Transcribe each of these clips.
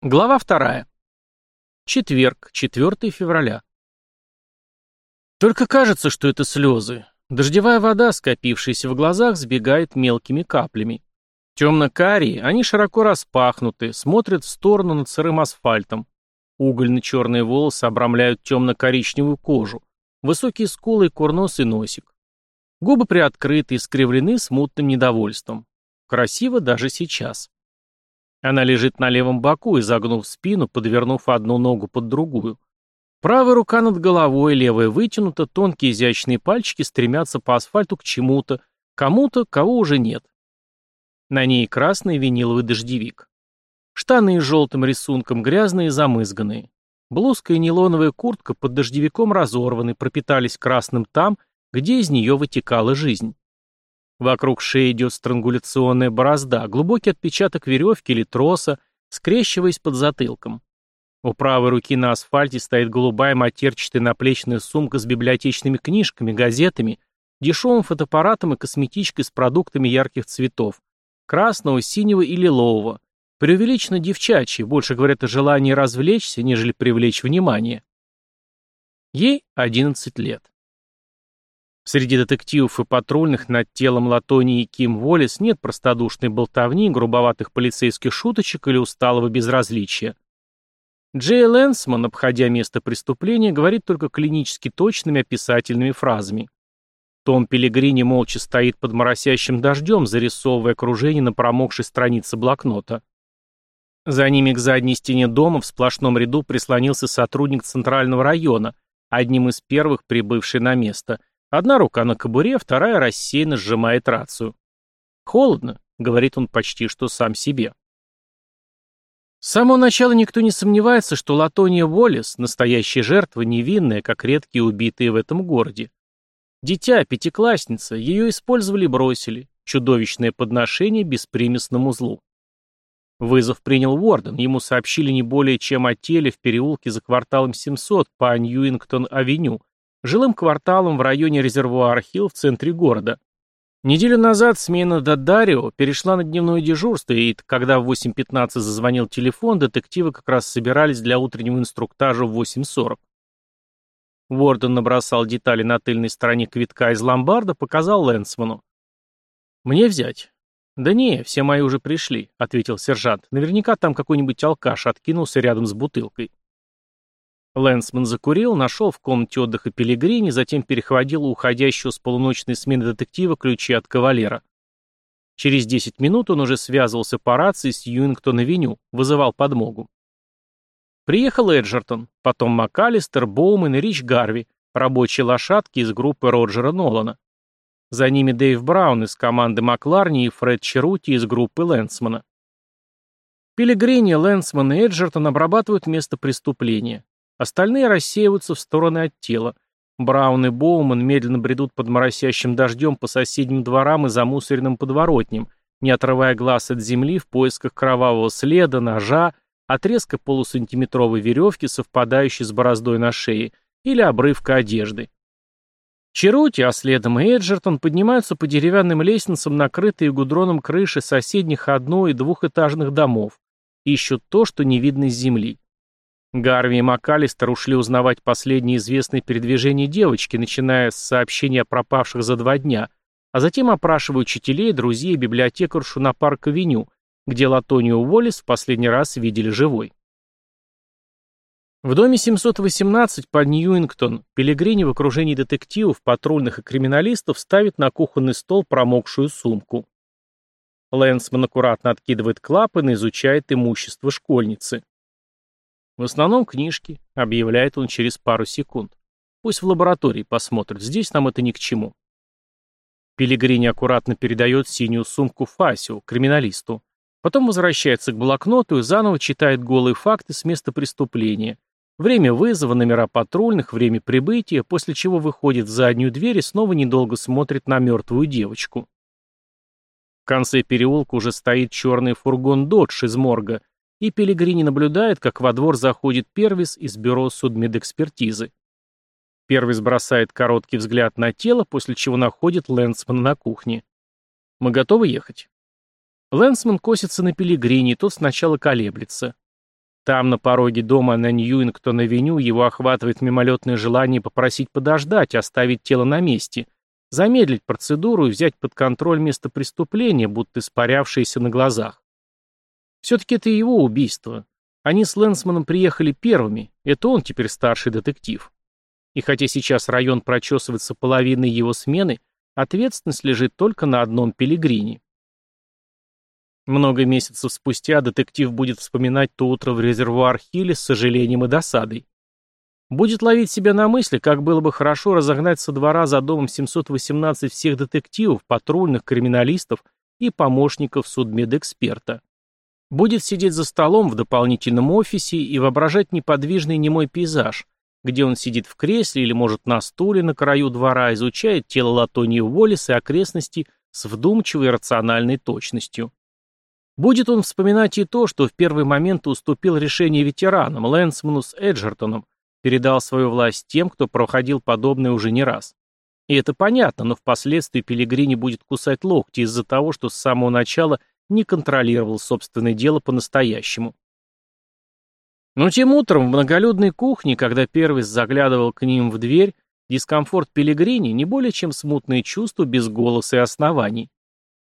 Глава вторая. Четверг, 4 февраля. Только кажется, что это слезы. Дождевая вода, скопившаяся в глазах, сбегает мелкими каплями. Темно-карие, они широко распахнуты, смотрят в сторону над сырым асфальтом. Угольно-черные волосы обрамляют темно-коричневую кожу, высокие скулы и курносый носик. Губы приоткрыты и скривлены смутным недовольством. Красиво даже сейчас. Она лежит на левом боку, изогнув спину, подвернув одну ногу под другую. Правая рука над головой, левая вытянута, тонкие изящные пальчики стремятся по асфальту к чему-то, кому-то, кого уже нет. На ней красный виниловый дождевик. Штаны с желтым рисунком, грязные и замызганные. Блузка и нейлоновая куртка под дождевиком разорваны, пропитались красным там, где из нее вытекала жизнь. Вокруг шеи идет странгуляционная борозда, глубокий отпечаток веревки или троса, скрещиваясь под затылком. У правой руки на асфальте стоит голубая матерчатая наплечная сумка с библиотечными книжками, газетами, дешевым фотоаппаратом и косметичкой с продуктами ярких цветов – красного, синего и лилового. Преувеличенно девчачьи, больше говорят о желании развлечься, нежели привлечь внимание. Ей 11 лет. Среди детективов и патрульных над телом Латонии и Ким Воллес нет простодушной болтовни, грубоватых полицейских шуточек или усталого безразличия. Джей Лэнсман, обходя место преступления, говорит только клинически точными описательными фразами. Том Пелегрини молча стоит под моросящим дождем, зарисовывая окружение на промокшей странице блокнота. За ними к задней стене дома в сплошном ряду прислонился сотрудник Центрального района, одним из первых прибывший на место, Одна рука на кобуре, вторая рассеянно сжимает рацию. «Холодно», — говорит он почти что сам себе. С самого начала никто не сомневается, что Латония Уоллес — настоящая жертва, невинная, как редкие убитые в этом городе. Дитя, пятиклассница, ее использовали и бросили. Чудовищное подношение беспримесному злу. Вызов принял Уорден, ему сообщили не более чем о теле в переулке за кварталом 700 по Ньюингтон-авеню, жилым кварталом в районе Резервуар-Хилл в центре города. Неделю назад смена Дадарио перешла на дневное дежурство, и когда в 8.15 зазвонил телефон, детективы как раз собирались для утреннего инструктажа в 8.40. Уорден набросал детали на тыльной стороне квитка из ломбарда, показал Лэнсману. «Мне взять?» «Да не, все мои уже пришли», — ответил сержант. «Наверняка там какой-нибудь алкаш откинулся рядом с бутылкой». Лэнсман закурил, нашел в комнате отдыха Пелегрини, затем перехватил у уходящего с полуночной смены детектива ключи от кавалера. Через 10 минут он уже связывался по рации с Юингтон-авеню, вызывал подмогу. Приехал Эджертон, потом МакАлистер, Боумен и Рич Гарви, рабочие лошадки из группы Роджера Нолана. За ними Дэйв Браун из команды Макларни и Фред Черути из группы Лэнсмана. Пилигрини, Лэнсман и Эджертон обрабатывают место преступления. Остальные рассеиваются в стороны от тела. Браун и Боуман медленно бредут под моросящим дождем по соседним дворам и замусоренным подворотням, не отрывая глаз от земли в поисках кровавого следа, ножа, отрезка полусантиметровой веревки, совпадающей с бороздой на шее, или обрывка одежды. Черути, а следом и Эджертон поднимаются по деревянным лестницам, накрытые гудроном крыши соседних одно- и двухэтажных домов, ищут то, что не видно с земли. Гарви и МакАлистер ушли узнавать последние известные передвижения девочки, начиная с сообщения о пропавших за два дня, а затем опрашивая учителей, друзей и библиотекаршу на парк-авеню, где Латонию Уоллес в последний раз видели живой. В доме 718 по Ньюингтон Пелегрини в окружении детективов, патрульных и криминалистов ставит на кухонный стол промокшую сумку. Лэнсман аккуратно откидывает клапан и изучает имущество школьницы. В основном книжки, объявляет он через пару секунд. Пусть в лаборатории посмотрят, здесь нам это ни к чему. Пилигрини аккуратно передает синюю сумку Фасио, криминалисту. Потом возвращается к блокноту и заново читает голые факты с места преступления. Время вызова, номера патрульных, время прибытия, после чего выходит в заднюю дверь и снова недолго смотрит на мертвую девочку. В конце переулка уже стоит черный фургон «Додж» из морга, и Пелегрини наблюдает, как во двор заходит Первис из бюро судмедэкспертизы. Первис бросает короткий взгляд на тело, после чего находит Лэнсмана на кухне. «Мы готовы ехать?» Лэнсман косится на Пелегрини, тот сначала колеблется. Там, на пороге дома на Ньюингтон-авеню, его охватывает мимолетное желание попросить подождать, оставить тело на месте, замедлить процедуру и взять под контроль место преступления, будто испарявшееся на глазах. Все-таки это его убийство. Они с Лэнсманом приехали первыми, это он теперь старший детектив. И хотя сейчас район прочесывается половиной его смены, ответственность лежит только на одном пилигрине. Много месяцев спустя детектив будет вспоминать то утро в резервуар-хилле с сожалением и досадой. Будет ловить себя на мысли, как было бы хорошо разогнать со двора за домом 718 всех детективов, патрульных, криминалистов и помощников судмедэксперта. Будет сидеть за столом в дополнительном офисе и воображать неподвижный немой пейзаж, где он сидит в кресле или, может, на стуле на краю двора, изучает тело Латонии Уоллес и окрестности с вдумчивой рациональной точностью. Будет он вспоминать и то, что в первый момент уступил решение ветеранам, Лэнсману с Эджертоном, передал свою власть тем, кто проходил подобное уже не раз. И это понятно, но впоследствии Пелигрини будет кусать локти из-за того, что с самого начала не контролировал собственное дело по-настоящему. Но тем утром в многолюдной кухне, когда первый заглядывал к ним в дверь, дискомфорт Пелигрини не более чем смутные чувства без голоса и оснований.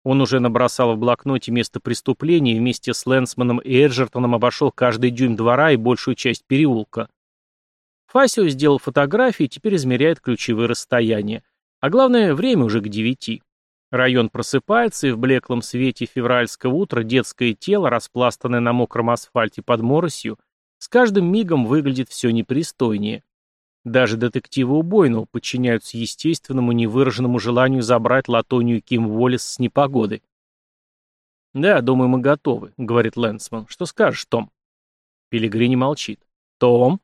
Он уже набросал в блокноте место преступления и вместе с Лэнсманом и Эджертоном обошел каждый дюйм двора и большую часть переулка. Фасио сделал фотографии и теперь измеряет ключевые расстояния. А главное, время уже к девяти. Район просыпается, и в блеклом свете февральского утра детское тело, распластанное на мокром асфальте под моросью, с каждым мигом выглядит все непристойнее. Даже детективы убойного подчиняются естественному невыраженному желанию забрать латонию Ким Уоллес с непогоды. «Да, думаю, мы готовы», — говорит Лэнсман. «Что скажешь, Том?» Пилигрини молчит. «Том?»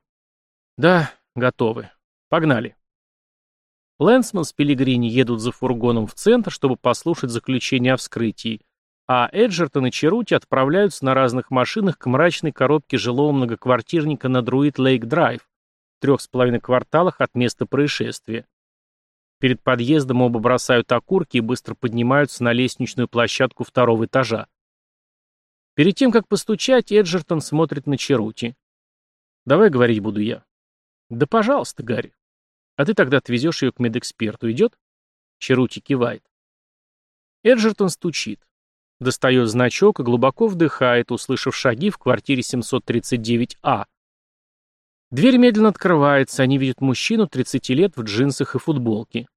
«Да, готовы. Погнали». Лэнсман с Пилигрини едут за фургоном в центр, чтобы послушать заключение о вскрытии, а Эджертон и Черути отправляются на разных машинах к мрачной коробке жилого многоквартирника на Друид-Лейк-Драйв, трех с половиной кварталах от места происшествия. Перед подъездом оба бросают окурки и быстро поднимаются на лестничную площадку второго этажа. Перед тем, как постучать, Эджертон смотрит на Черути. «Давай говорить буду я». «Да пожалуйста, Гарри. А ты тогда отвезешь ее к медэксперту. Идет?» Черути кивает. Эджертон стучит. Достает значок и глубоко вдыхает, услышав шаги в квартире 739А. Дверь медленно открывается, они видят мужчину 30 лет в джинсах и футболке.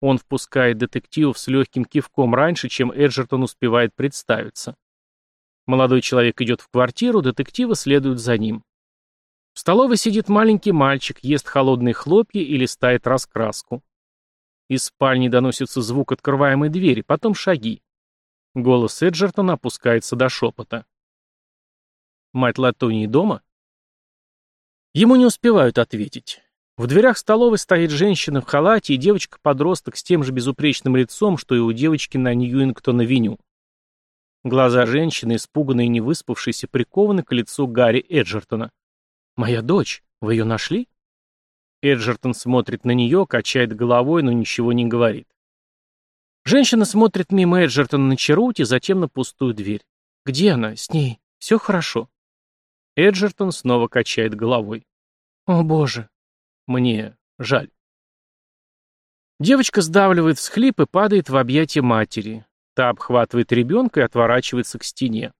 Он впускает детективов с легким кивком раньше, чем Эджертон успевает представиться. Молодой человек идет в квартиру, детективы следуют за ним. В столовой сидит маленький мальчик, ест холодные хлопья и листает раскраску. Из спальни доносится звук открываемой двери, потом шаги. Голос Эджертона опускается до шепота. «Мать Латонии дома?» Ему не успевают ответить. В дверях столовой стоит женщина в халате и девочка-подросток с тем же безупречным лицом, что и у девочки на Ньюингтон-авеню. Глаза женщины, испуганные и невыспавшиеся, прикованы к лицу Гарри Эджертона. «Моя дочь, вы ее нашли?» Эджертон смотрит на нее, качает головой, но ничего не говорит. Женщина смотрит мимо Эджертона на Черути, затем на пустую дверь. «Где она? С ней? Все хорошо?» Эджертон снова качает головой. «О, боже! Мне жаль». Девочка сдавливает всхлип и падает в объятия матери. Та обхватывает ребенка и отворачивается к стене.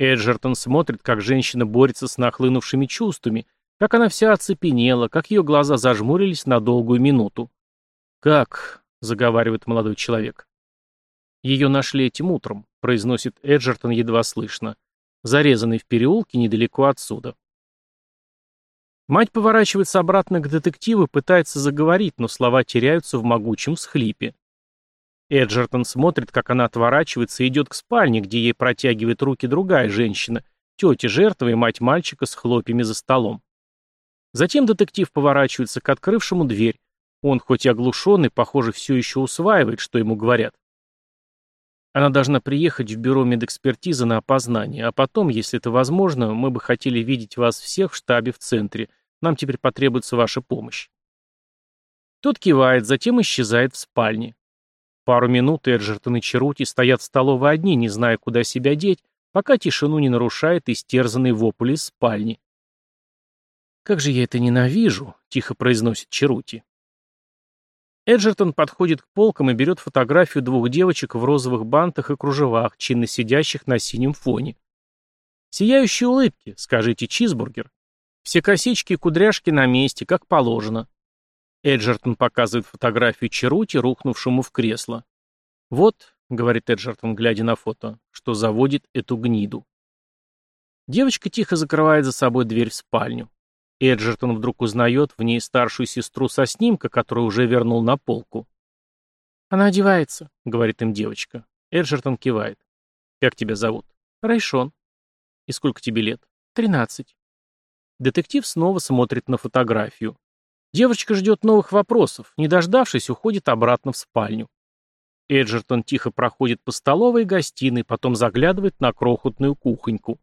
Эджертон смотрит, как женщина борется с нахлынувшими чувствами, как она вся оцепенела, как ее глаза зажмурились на долгую минуту. «Как?» — заговаривает молодой человек. «Ее нашли этим утром», — произносит Эджертон едва слышно зарезанный в переулке недалеко отсюда. Мать поворачивается обратно к детективу и пытается заговорить, но слова теряются в могучем схлипе. Эджертон смотрит, как она отворачивается и идет к спальне, где ей протягивает руки другая женщина, тетя жертвы и мать мальчика с хлопьями за столом. Затем детектив поворачивается к открывшему дверь. Он, хоть и оглушенный, похоже, все еще усваивает, что ему говорят. Она должна приехать в бюро медэкспертизы на опознание, а потом, если это возможно, мы бы хотели видеть вас всех в штабе в центре. Нам теперь потребуется ваша помощь. Тот кивает, затем исчезает в спальне. Пару минут Эджертон и Черути стоят в столовой одни, не зная, куда себя деть, пока тишину не нарушает истерзанный вопль из спальни. «Как же я это ненавижу!» — тихо произносит Черути. Эджертон подходит к полкам и берет фотографию двух девочек в розовых бантах и кружевах, чинно сидящих на синем фоне. Сияющие улыбки, скажите, чизбургер. Все косички и кудряшки на месте, как положено. Эджертон показывает фотографию Черути, рухнувшему в кресло. «Вот», — говорит Эджертон, глядя на фото, — «что заводит эту гниду». Девочка тихо закрывает за собой дверь в спальню. Эджертон вдруг узнает в ней старшую сестру со снимка, которую уже вернул на полку. «Она одевается», — говорит им девочка. Эджертон кивает. «Как тебя зовут?» «Райшон». «И сколько тебе лет?» «Тринадцать». Детектив снова смотрит на фотографию. Девочка ждет новых вопросов, не дождавшись, уходит обратно в спальню. Эджертон тихо проходит по столовой и гостиной, потом заглядывает на крохотную кухоньку.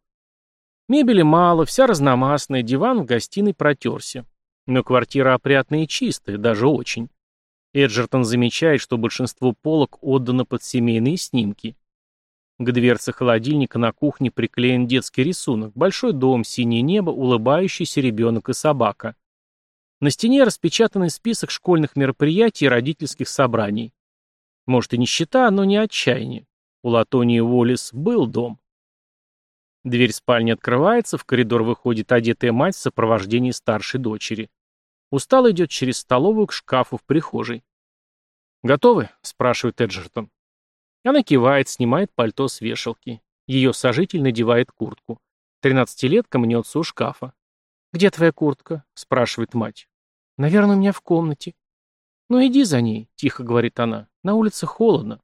Мебели мало, вся разномастная, диван в гостиной протерся. Но квартира опрятная и чистая, даже очень. Эджертон замечает, что большинство полок отдано под семейные снимки. К дверце холодильника на кухне приклеен детский рисунок, большой дом, синее небо, улыбающийся ребенок и собака. На стене распечатанный список школьных мероприятий и родительских собраний. Может и нищета, но не отчаяние. У Латонии Уоллес был дом. Дверь спальни открывается, в коридор выходит одетая мать в сопровождении старшей дочери. Устало идет через столовую к шкафу в прихожей. «Готовы?» — спрашивает Эджертон. Она кивает, снимает пальто с вешалки. Ее сожитель надевает куртку. Тринадцатилетка мнется у шкафа. «Где твоя куртка?» — спрашивает мать. «Наверное, у меня в комнате». «Ну иди за ней», — тихо говорит она. «На улице холодно».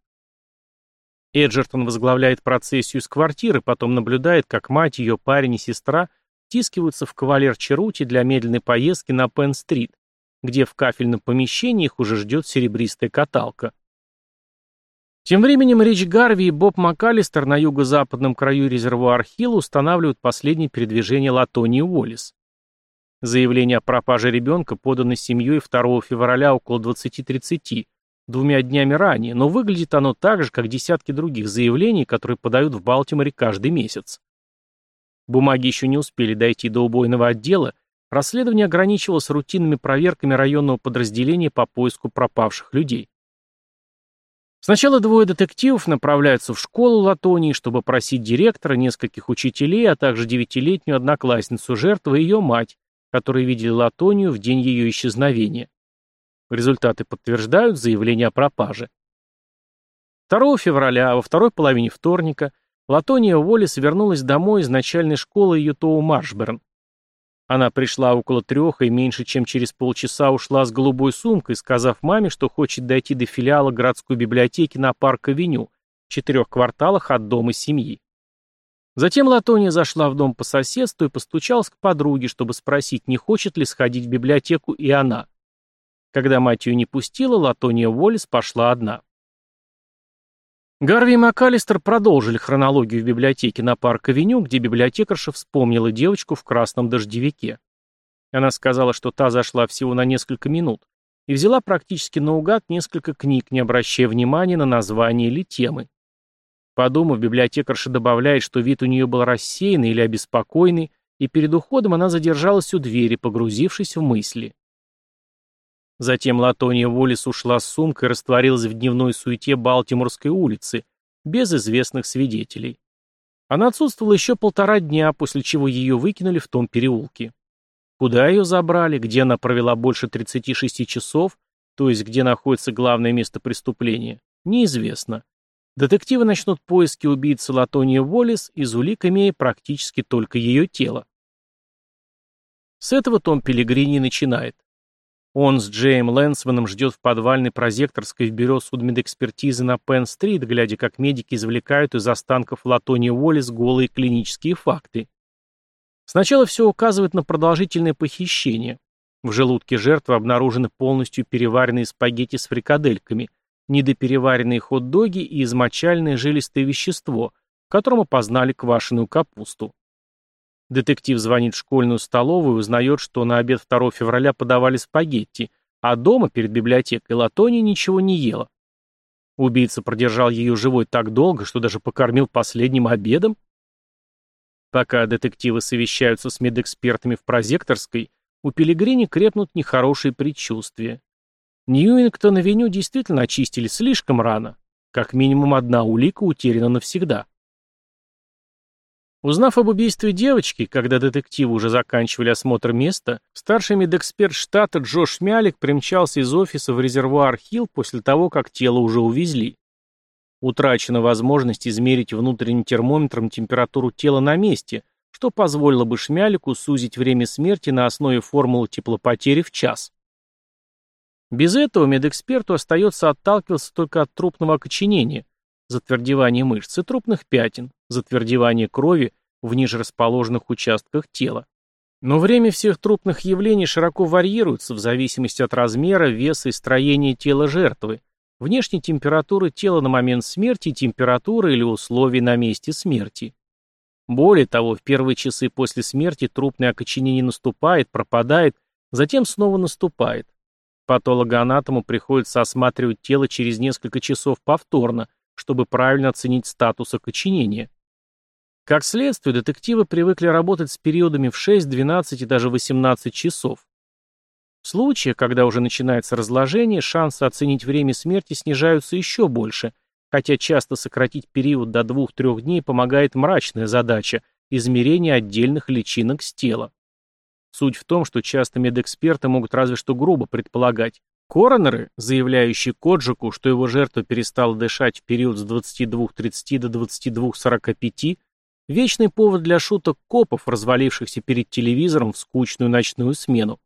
Эджертон возглавляет процессию из квартиры, потом наблюдает, как мать, ее парень и сестра тискиваются в кавалер Черути для медленной поездки на Пенн-стрит, где в кафельном помещении их уже ждет серебристая каталка. Тем временем Рич Гарви и Боб МакАлистер на юго-западном краю резервуар Хилл устанавливают последнее передвижение Латонии Уоллес. Заявление о пропаже ребенка подано семьей 2 февраля около 20.30, двумя днями ранее, но выглядит оно так же, как десятки других заявлений, которые подают в Балтиморе каждый месяц. Бумаги еще не успели дойти до убойного отдела, расследование ограничивалось рутинными проверками районного подразделения по поиску пропавших людей. Сначала двое детективов направляются в школу Латонии, чтобы просить директора, нескольких учителей, а также девятилетнюю одноклассницу жертвы и ее мать, которые видели Латонию в день ее исчезновения. Результаты подтверждают заявление о пропаже. 2 февраля, во второй половине вторника, Латония Уоллес вернулась домой из начальной школы Ютоу Маршберн. Она пришла около трех и меньше чем через полчаса ушла с голубой сумкой, сказав маме, что хочет дойти до филиала городской библиотеки на Парк-авеню, в четырех кварталах от дома семьи. Затем Латония зашла в дом по соседству и постучалась к подруге, чтобы спросить, не хочет ли сходить в библиотеку и она. Когда мать ее не пустила, Латония Уоллес пошла одна. Гарви и МакАлистер продолжили хронологию в библиотеке на Парк-авеню, где библиотекарша вспомнила девочку в красном дождевике. Она сказала, что та зашла всего на несколько минут и взяла практически наугад несколько книг, не обращая внимания на название или темы. Подумав, библиотекарша добавляет, что вид у нее был рассеянный или обеспокоенный, и перед уходом она задержалась у двери, погрузившись в мысли. Затем Латония Волис ушла с сумкой и растворилась в дневной суете Балтиморской улицы, без известных свидетелей. Она отсутствовала еще полтора дня, после чего ее выкинули в том переулке. Куда ее забрали, где она провела больше 36 часов, то есть где находится главное место преступления, неизвестно. Детективы начнут поиски убийцы Латония Волис, из улик имея практически только ее тело. С этого Том Пелигрини начинает. Он с Джейм Лэнсманом ждет в подвальной прозекторской в бюро судмедэкспертизы на Пенн-стрит, глядя, как медики извлекают из останков Латония Уоллес голые клинические факты. Сначала все указывает на продолжительное похищение. В желудке жертвы обнаружены полностью переваренные спагетти с фрикадельками, недопереваренные хот-доги и измочальное жилистое вещество, в котором опознали квашеную капусту. Детектив звонит в школьную столовую и узнает, что на обед 2 февраля подавали спагетти, а дома перед библиотекой Латони ничего не ела. Убийца продержал ее живой так долго, что даже покормил последним обедом? Пока детективы совещаются с медэкспертами в прозекторской, у Пелигрини крепнут нехорошие предчувствия. Ньюингтон-авеню действительно очистили слишком рано. Как минимум одна улика утеряна навсегда. Узнав об убийстве девочки, когда детективы уже заканчивали осмотр места, старший медэксперт штата Джош Мялик примчался из офиса в резервуар Хилл после того, как тело уже увезли. Утрачена возможность измерить внутренним термометром температуру тела на месте, что позволило бы Шмялику сузить время смерти на основе формулы теплопотери в час. Без этого медэксперту остается отталкиваться только от трупного окоченения, затвердевания мышц и трупных пятен, затвердевания крови в ниже расположенных участках тела. Но время всех трупных явлений широко варьируется в зависимости от размера, веса и строения тела жертвы, внешней температуры тела на момент смерти температуры или условий на месте смерти. Более того, в первые часы после смерти трупное окоченение наступает, пропадает, затем снова наступает. Патологоанатому приходится осматривать тело через несколько часов повторно, чтобы правильно оценить статус окоченения. Как следствие, детективы привыкли работать с периодами в 6, 12 и даже 18 часов. В случае, когда уже начинается разложение, шансы оценить время смерти снижаются еще больше, хотя часто сократить период до 2-3 дней помогает мрачная задача – измерение отдельных личинок с тела. Суть в том, что часто медэксперты могут разве что грубо предполагать. Коронеры, заявляющие Коджику, что его жертва перестала дышать в период с 22.30 до 22.45, вечный повод для шуток копов, развалившихся перед телевизором в скучную ночную смену.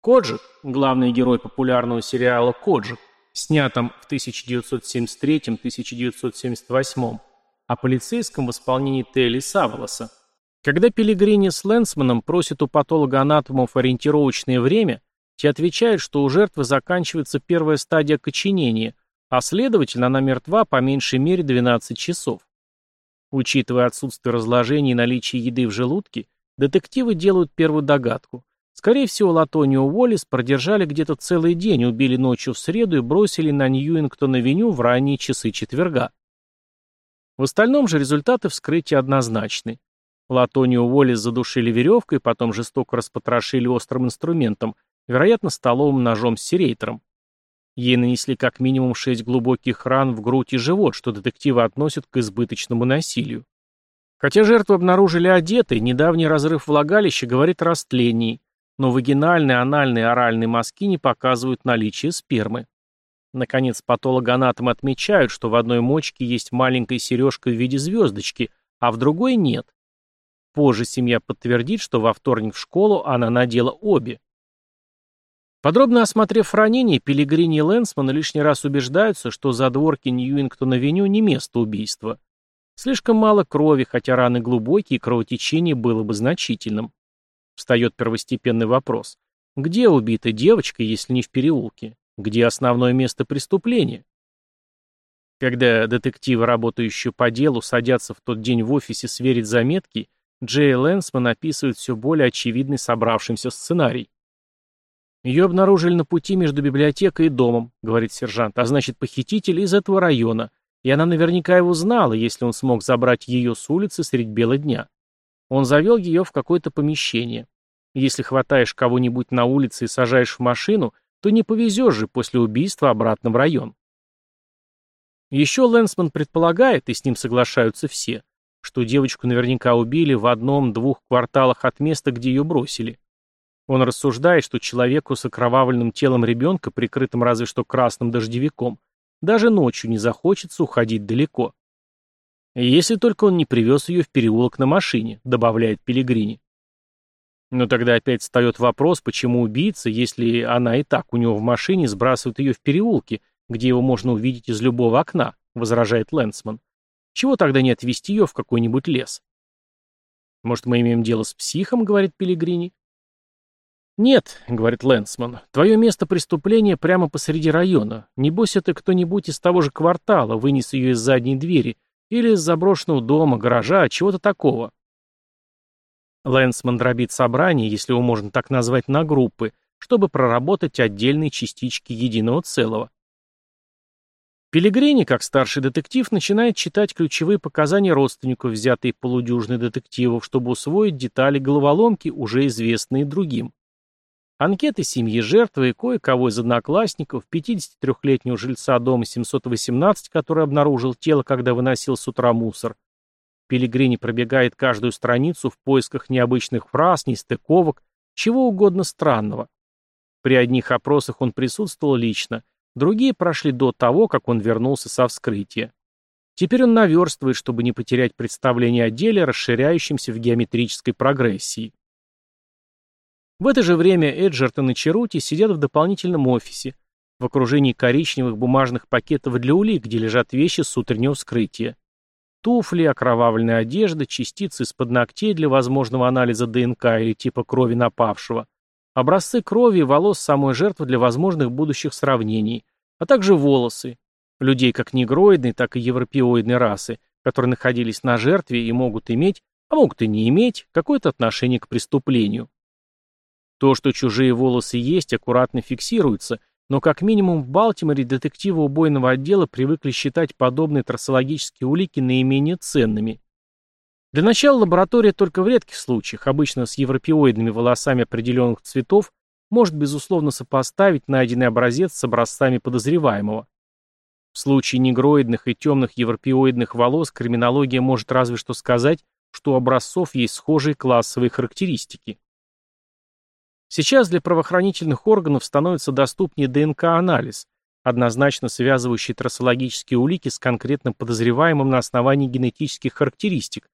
Коджик, главный герой популярного сериала «Коджик», снятом в 1973-1978, о полицейском в исполнении Телли Саволоса. Когда Пелигрини с Лэнсманом просят у патолога-анатомов ориентировочное время, те отвечают, что у жертвы заканчивается первая стадия коченения, а следовательно она мертва по меньшей мере 12 часов. Учитывая отсутствие разложения и наличие еды в желудке, детективы делают первую догадку. Скорее всего, Латонио Уоллес продержали где-то целый день, убили ночью в среду и бросили на Ньюингтон-авеню в ранние часы четверга. В остальном же результаты вскрытия однозначны. Латонио Уоллес задушили веревкой, потом жестоко распотрошили острым инструментом, вероятно, столовым ножом с серейтором. Ей нанесли как минимум шесть глубоких ран в грудь и живот, что детективы относят к избыточному насилию. Хотя жертву обнаружили одетой, недавний разрыв влагалища говорит о растлении, но вагинальные, анальные и оральные мазки не показывают наличие спермы. Наконец, патологоанатомы отмечают, что в одной мочке есть маленькая сережка в виде звездочки, а в другой нет. Позже семья подтвердит, что во вторник в школу она надела обе. Подробно осмотрев ранение, Пилигрини и Лэнсман лишний раз убеждаются, что задворки Ньюингтона-Веню не место убийства. Слишком мало крови, хотя раны глубокие, кровотечение было бы значительным. Встает первостепенный вопрос. Где убита девочка, если не в переулке? Где основное место преступления? Когда детективы, работающие по делу, садятся в тот день в офисе сверить заметки, Джей Лэнсман описывает все более очевидный собравшимся сценарий. «Ее обнаружили на пути между библиотекой и домом», — говорит сержант, «а значит, похититель из этого района, и она наверняка его знала, если он смог забрать ее с улицы средь бела дня. Он завел ее в какое-то помещение. Если хватаешь кого-нибудь на улице и сажаешь в машину, то не повезешь же после убийства обратно в район. Еще Лэнсман предполагает, и с ним соглашаются все, что девочку наверняка убили в одном-двух кварталах от места, где ее бросили. Он рассуждает, что человеку с окровавленным телом ребенка, прикрытым разве что красным дождевиком, даже ночью не захочется уходить далеко. Если только он не привез ее в переулок на машине, добавляет Пелигрини. Но тогда опять встает вопрос, почему убийца, если она и так у него в машине, сбрасывает ее в переулке, где его можно увидеть из любого окна, возражает Лэнсман. Чего тогда не отвезти ее в какой-нибудь лес? Может, мы имеем дело с психом, говорит Пелигрини? «Нет», — говорит Лэнсман, — «твое место преступления прямо посреди района. Небось, это кто-нибудь из того же квартала вынес ее из задней двери или из заброшенного дома, гаража, чего-то такого. Лэнсман дробит собрание, если его можно так назвать, на группы, чтобы проработать отдельные частички единого целого. Пелегрини, как старший детектив, начинает читать ключевые показания родственников, взятые полудюжины детективов, чтобы усвоить детали головоломки, уже известные другим. Анкеты семьи жертвы и кое-кого из одноклассников, 53-летнего жильца дома 718, который обнаружил тело, когда выносил с утра мусор. Пелегрини пробегает каждую страницу в поисках необычных фраз, нестыковок, чего угодно странного. При одних опросах он присутствовал лично, другие прошли до того, как он вернулся со вскрытия. Теперь он наверстывает, чтобы не потерять представление о деле, расширяющемся в геометрической прогрессии. В это же время Эджертон и Черути сидят в дополнительном офисе, в окружении коричневых бумажных пакетов для улик, где лежат вещи с утреннего вскрытия. Туфли, окровавленная одежда, частицы из-под ногтей для возможного анализа ДНК или типа крови напавшего, образцы крови и волос самой жертвы для возможных будущих сравнений, а также волосы, людей как негроидной, так и европеоидной расы, которые находились на жертве и могут иметь, а могут и не иметь, какое-то отношение к преступлению. То, что чужие волосы есть, аккуратно фиксируется, но как минимум в Балтиморе детективы убойного отдела привыкли считать подобные трассологические улики наименее ценными. Для начала лаборатория только в редких случаях, обычно с европеоидными волосами определенных цветов, может безусловно сопоставить найденный образец с образцами подозреваемого. В случае негроидных и темных европеоидных волос криминология может разве что сказать, что у образцов есть схожие классовые характеристики. Сейчас для правоохранительных органов становится доступнее ДНК-анализ, однозначно связывающий трассологические улики с конкретным подозреваемым на основании генетических характеристик,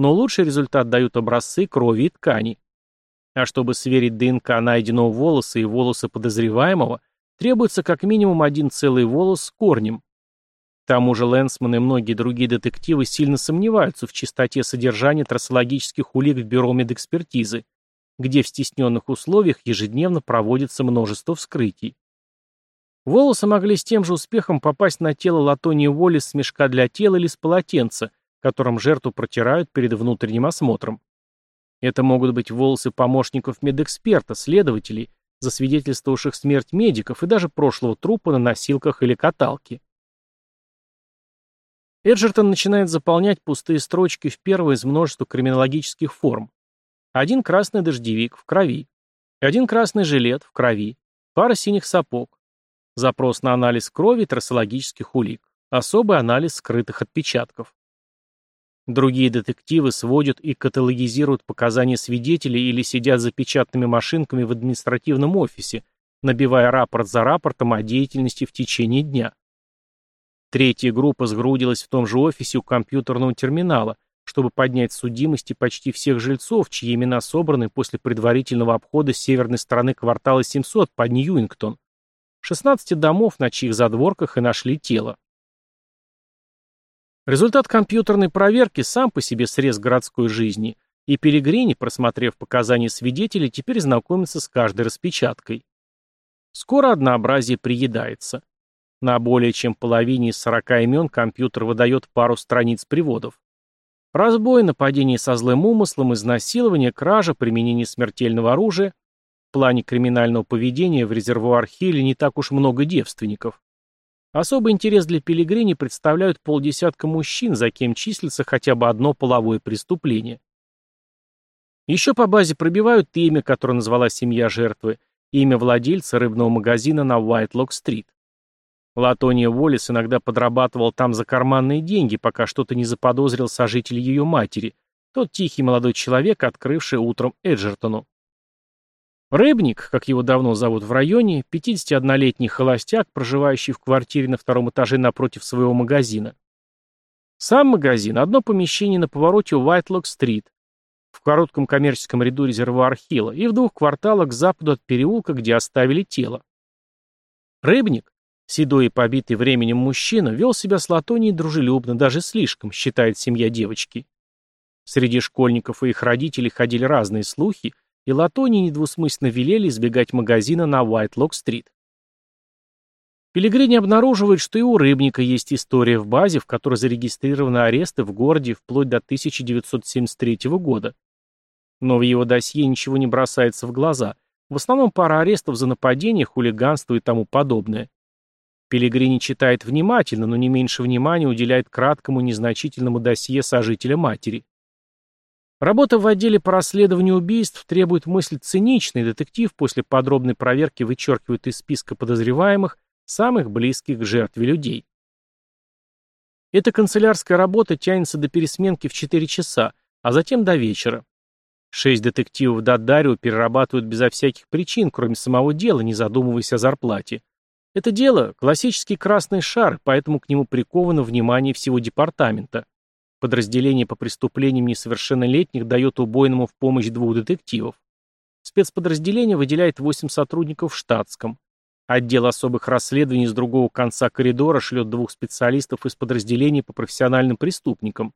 но лучший результат дают образцы крови и ткани. А чтобы сверить ДНК найденного волоса и волоса подозреваемого, требуется как минимум один целый волос с корнем. К тому же Лэнсман и многие другие детективы сильно сомневаются в чистоте содержания трассологических улик в бюро медэкспертизы, где в стесненных условиях ежедневно проводится множество вскрытий. Волосы могли с тем же успехом попасть на тело Латонии Воли с мешка для тела или с полотенца, которым жертву протирают перед внутренним осмотром. Это могут быть волосы помощников медэксперта, следователей, засвидетельствовавших смерть медиков и даже прошлого трупа на носилках или каталке. Эджертон начинает заполнять пустые строчки в первой из множества криминологических форм. Один красный дождевик в крови. Один красный жилет в крови. Пара синих сапог. Запрос на анализ крови и трассологических улик. Особый анализ скрытых отпечатков. Другие детективы сводят и каталогизируют показания свидетелей или сидят за печатными машинками в административном офисе, набивая рапорт за рапортом о деятельности в течение дня. Третья группа сгрудилась в том же офисе у компьютерного терминала, чтобы поднять судимости почти всех жильцов, чьи имена собраны после предварительного обхода северной стороны квартала 700 под Ньюингтон. 16 домов, на чьих задворках и нашли тело. Результат компьютерной проверки сам по себе срез городской жизни, и Пелегрини, просмотрев показания свидетелей, теперь знакомится с каждой распечаткой. Скоро однообразие приедается. На более чем половине из 40 имен компьютер выдает пару страниц приводов. Разбой, нападение со злым умыслом, изнасилование, кража, применение смертельного оружия. В плане криминального поведения в резервуар-хилле не так уж много девственников. Особый интерес для Пелигрини представляют полдесятка мужчин, за кем числится хотя бы одно половое преступление. Еще по базе пробивают имя, которое назвала семья жертвы, имя владельца рыбного магазина на Уайтлок-стрит. Латония Уоллес иногда подрабатывал там за карманные деньги, пока что-то не заподозрил сожитель ее матери, тот тихий молодой человек, открывший утром Эджертону. Рыбник, как его давно зовут в районе, 51-летний холостяк, проживающий в квартире на втором этаже напротив своего магазина. Сам магазин – одно помещение на повороте Уайтлок-стрит, в коротком коммерческом ряду резервуар Хилла и в двух кварталах к западу от переулка, где оставили тело. Рыбник Седой и побитый временем мужчина вел себя с Латонией дружелюбно, даже слишком, считает семья девочки. Среди школьников и их родителей ходили разные слухи, и Латонии недвусмысленно велели избегать магазина на Уайтлок-стрит. Пилигрини обнаруживает, что и у Рыбника есть история в базе, в которой зарегистрированы аресты в городе вплоть до 1973 года. Но в его досье ничего не бросается в глаза. В основном пара арестов за нападение, хулиганство и тому подобное. Пелегрини читает внимательно, но не меньше внимания уделяет краткому незначительному досье сожителя матери. Работа в отделе по расследованию убийств требует мысль циничной, детектив после подробной проверки вычеркивает из списка подозреваемых самых близких к жертве людей. Эта канцелярская работа тянется до пересменки в 4 часа, а затем до вечера. Шесть детективов Дадарио перерабатывают безо всяких причин, кроме самого дела, не задумываясь о зарплате. Это дело – классический красный шар, поэтому к нему приковано внимание всего департамента. Подразделение по преступлениям несовершеннолетних дает убойному в помощь двух детективов. Спецподразделение выделяет 8 сотрудников в штатском. Отдел особых расследований с другого конца коридора шлет двух специалистов из подразделений по профессиональным преступникам.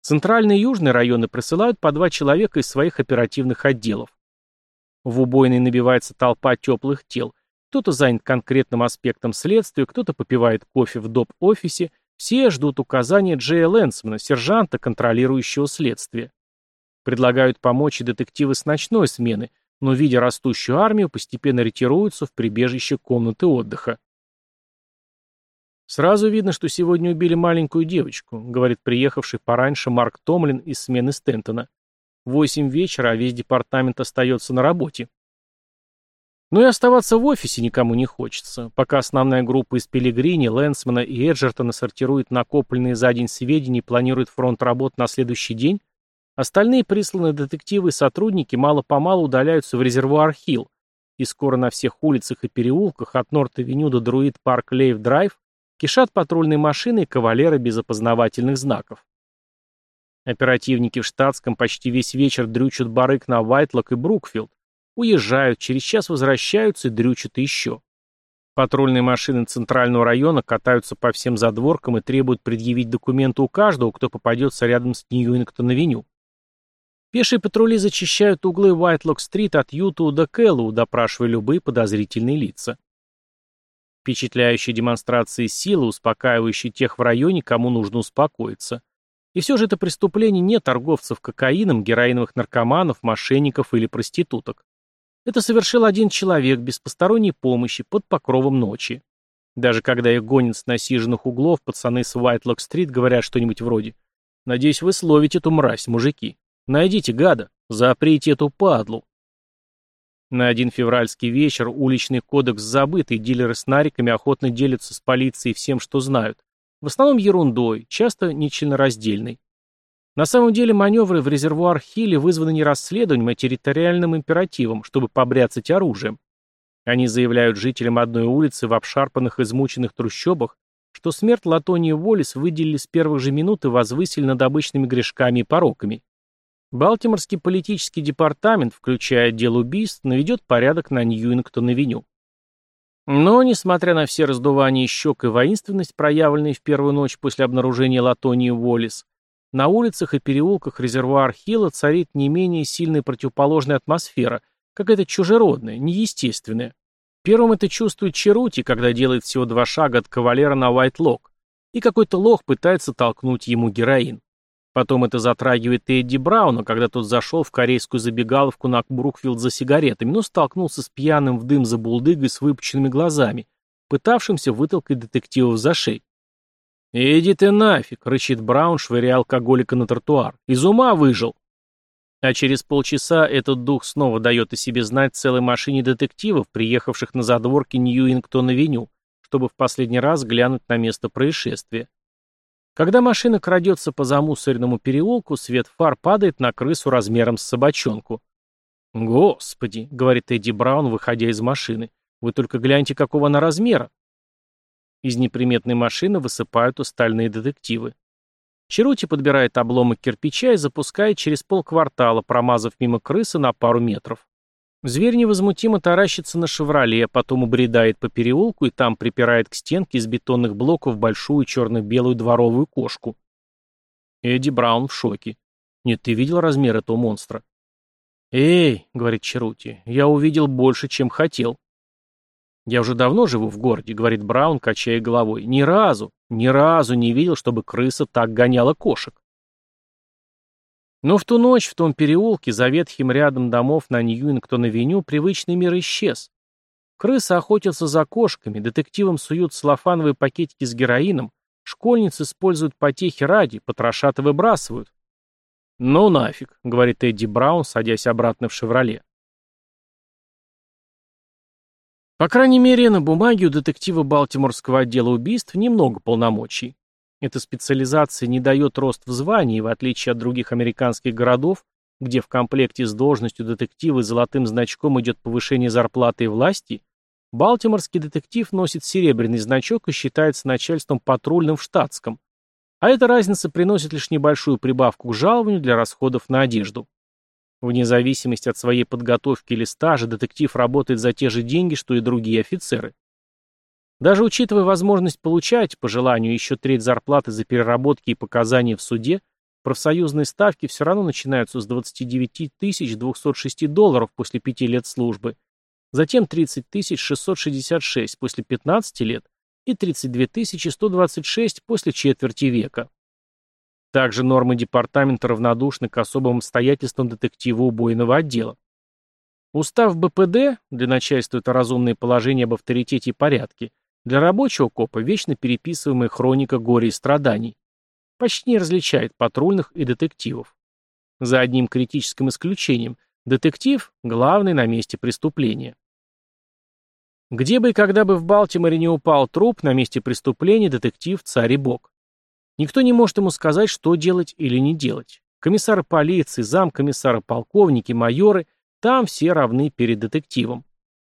Центральные и южные районы присылают по два человека из своих оперативных отделов. В убойной набивается толпа теплых тел, кто-то занят конкретным аспектом следствия, кто-то попивает кофе в доп-офисе, все ждут указания Джея Лэнсмана, сержанта, контролирующего следствие. Предлагают помочь и детективы с ночной смены, но, видя растущую армию, постепенно ретируются в прибежище комнаты отдыха. «Сразу видно, что сегодня убили маленькую девочку», говорит приехавший пораньше Марк Томлин из смены Стентона. «Восемь вечера, а весь департамент остается на работе». Но и оставаться в офисе никому не хочется. Пока основная группа из Пелигрини, Лэнсмана и Эджертона сортирует накопленные за день сведения и планирует фронт работ на следующий день, остальные присланные детективы и сотрудники мало-помалу удаляются в Резервуар-Хилл, и скоро на всех улицах и переулках от Норт-Авеню до Друид-Парк-Лейк-Драйв кишат патрульные машины и кавалеры без опознавательных знаков. Оперативники в штатском почти весь вечер дрючат барык на Вайтлок и Брукфилд, Уезжают, через час возвращаются и дрючат еще. Патрульные машины Центрального района катаются по всем задворкам и требуют предъявить документы у каждого, кто попадется рядом с Ньюингтон-авеню. Пешие патрули зачищают углы Уайтлок-стрит от Юту до Кэллоу, допрашивая любые подозрительные лица. Впечатляющие демонстрации силы, успокаивающие тех в районе, кому нужно успокоиться. И все же это преступление не торговцев кокаином, героиновых наркоманов, мошенников или проституток. Это совершил один человек без посторонней помощи под покровом ночи. Даже когда их гонят с насиженных углов, пацаны с Уайтлок-стрит говорят что-нибудь вроде «Надеюсь, вы словите эту мразь, мужики. Найдите гада, заприте эту падлу». На один февральский вечер уличный кодекс забыт, и дилеры с нариками охотно делятся с полицией всем, что знают. В основном ерундой, часто нечленораздельной. На самом деле маневры в резервуар Хилли вызваны не расследованием, а территориальным императивом, чтобы побряцать оружием. Они заявляют жителям одной улицы в обшарпанных измученных трущобах, что смерть Латонии Уоллес выделили с первых же минут и возвысили над обычными грешками и пороками. Балтиморский политический департамент, включая отдел убийств, наведет порядок на Ньюингтон-авеню. Но, несмотря на все раздувания щек и воинственность, проявленные в первую ночь после обнаружения Латонии Уоллес, на улицах и переулках резервуар Хилла царит не менее сильная противоположная атмосфера, какая-то чужеродная, неестественная. Первым это чувствует Черути, когда делает всего два шага от кавалера на Уайт-Лок, и какой-то лох пытается толкнуть ему героин. Потом это затрагивает Эдди Брауна, когда тот зашел в корейскую забегаловку на Брукфилд за сигаретами, но столкнулся с пьяным в дым за булдыгой с выпученными глазами, пытавшимся вытолкать детективов за шею. «Иди ты нафиг!» — рычит Браун, швыряя алкоголика на тротуар. «Из ума выжил!» А через полчаса этот дух снова дает о себе знать целой машине детективов, приехавших на задворки Ньюингтон-авеню, чтобы в последний раз глянуть на место происшествия. Когда машина крадется по замусоренному переулку, свет фар падает на крысу размером с собачонку. «Господи!» — говорит Эдди Браун, выходя из машины. «Вы только гляньте, какого она размера!» Из неприметной машины высыпают остальные детективы. Черути подбирает обломок кирпича и запускает через полквартала, промазав мимо крысы на пару метров. Зверь невозмутимо таращится на «Шевроле», потом убредает по переулку и там припирает к стенке из бетонных блоков большую черно-белую дворовую кошку. Эдди Браун в шоке. «Нет, ты видел размер этого монстра?» «Эй», — говорит Черути, — «я увидел больше, чем хотел». «Я уже давно живу в городе», — говорит Браун, качая головой. «Ни разу, ни разу не видел, чтобы крыса так гоняла кошек». Но в ту ночь в том переулке, за ветхим рядом домов на Ньюингтон-авеню, привычный мир исчез. Крыса охотится за кошками, детективам суют целлофановые пакетики с героином, школьницы используют потехи ради, потрошат и выбрасывают. «Ну нафиг», — говорит Эдди Браун, садясь обратно в «Шевроле». По крайней мере, на бумаге у детектива Балтиморского отдела убийств немного полномочий. Эта специализация не дает рост в звании, в отличие от других американских городов, где в комплекте с должностью детектива золотым значком идет повышение зарплаты и власти, Балтиморский детектив носит серебряный значок и считается начальством патрульным в штатском. А эта разница приносит лишь небольшую прибавку к жалованию для расходов на одежду. Вне зависимости от своей подготовки или стажа, детектив работает за те же деньги, что и другие офицеры. Даже учитывая возможность получать, по желанию, еще треть зарплаты за переработки и показания в суде, профсоюзные ставки все равно начинаются с 29 206 долларов после пяти лет службы затем 30 666 после 15 лет и 32 126 после четверти века. Также нормы департамента равнодушны к особым обстоятельствам детектива убойного отдела. Устав БПД, для начальства это разумное положение об авторитете и порядке, для рабочего копа вечно переписываемая хроника горя и страданий, почти не различает патрульных и детективов. За одним критическим исключением – детектив – главный на месте преступления. Где бы и когда бы в Балтиморе не упал труп, на месте преступления детектив царь и бог. Никто не может ему сказать, что делать или не делать. Комиссары полиции, замкомиссары, полковники, майоры – там все равны перед детективом.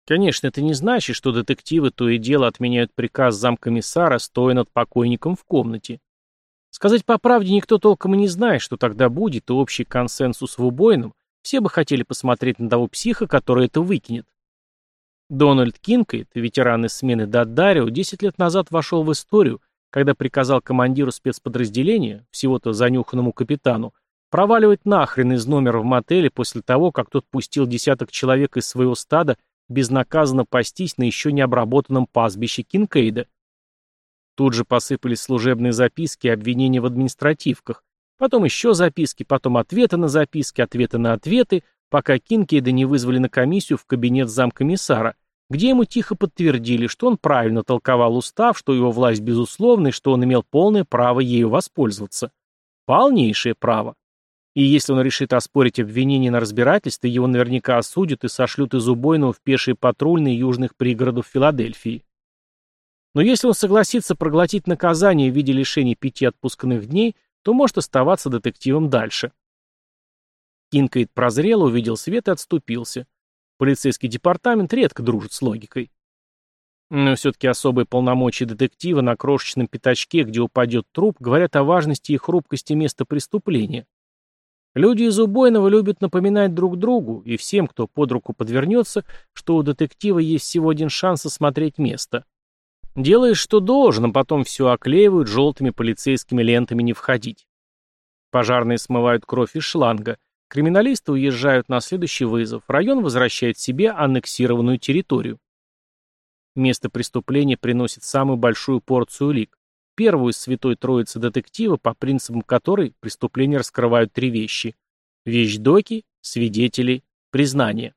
Конечно, это не значит, что детективы то и дело отменяют приказ замкомиссара, стоя над покойником в комнате. Сказать по правде, никто толком и не знает, что тогда будет, и общий консенсус в убойном, все бы хотели посмотреть на того психа, который это выкинет. Дональд Кинкейт, ветеран из смены Даддарио, 10 лет назад вошел в историю, когда приказал командиру спецподразделения, всего-то занюханному капитану, проваливать нахрен из номера в мотеле после того, как тот пустил десяток человек из своего стада безнаказанно пастись на еще не обработанном пастбище Кинкейда. Тут же посыпались служебные записки и обвинения в административках, потом еще записки, потом ответы на записки, ответы на ответы, пока Кинкейда не вызвали на комиссию в кабинет замкомиссара, где ему тихо подтвердили, что он правильно толковал устав, что его власть безусловна и что он имел полное право ею воспользоваться. Полнейшее право. И если он решит оспорить обвинение на разбирательство, его наверняка осудят и сошлют из убойного в пешие патрульные южных пригородов Филадельфии. Но если он согласится проглотить наказание в виде лишения пяти отпускных дней, то может оставаться детективом дальше. Кинкейд прозрел, увидел свет и отступился. Полицейский департамент редко дружит с логикой. Но все-таки особые полномочия детектива на крошечном пятачке, где упадет труп, говорят о важности и хрупкости места преступления. Люди из убойного любят напоминать друг другу и всем, кто под руку подвернется, что у детектива есть всего один шанс осмотреть место. Делаешь, что должен, а потом все оклеивают желтыми полицейскими лентами не входить. Пожарные смывают кровь из шланга – Криминалисты уезжают на следующий вызов. Район возвращает себе аннексированную территорию. Место преступления приносит самую большую порцию улик. Первую из святой троицы детектива, по принципам которой преступления раскрывают три вещи. Вещдоки, свидетели, признание.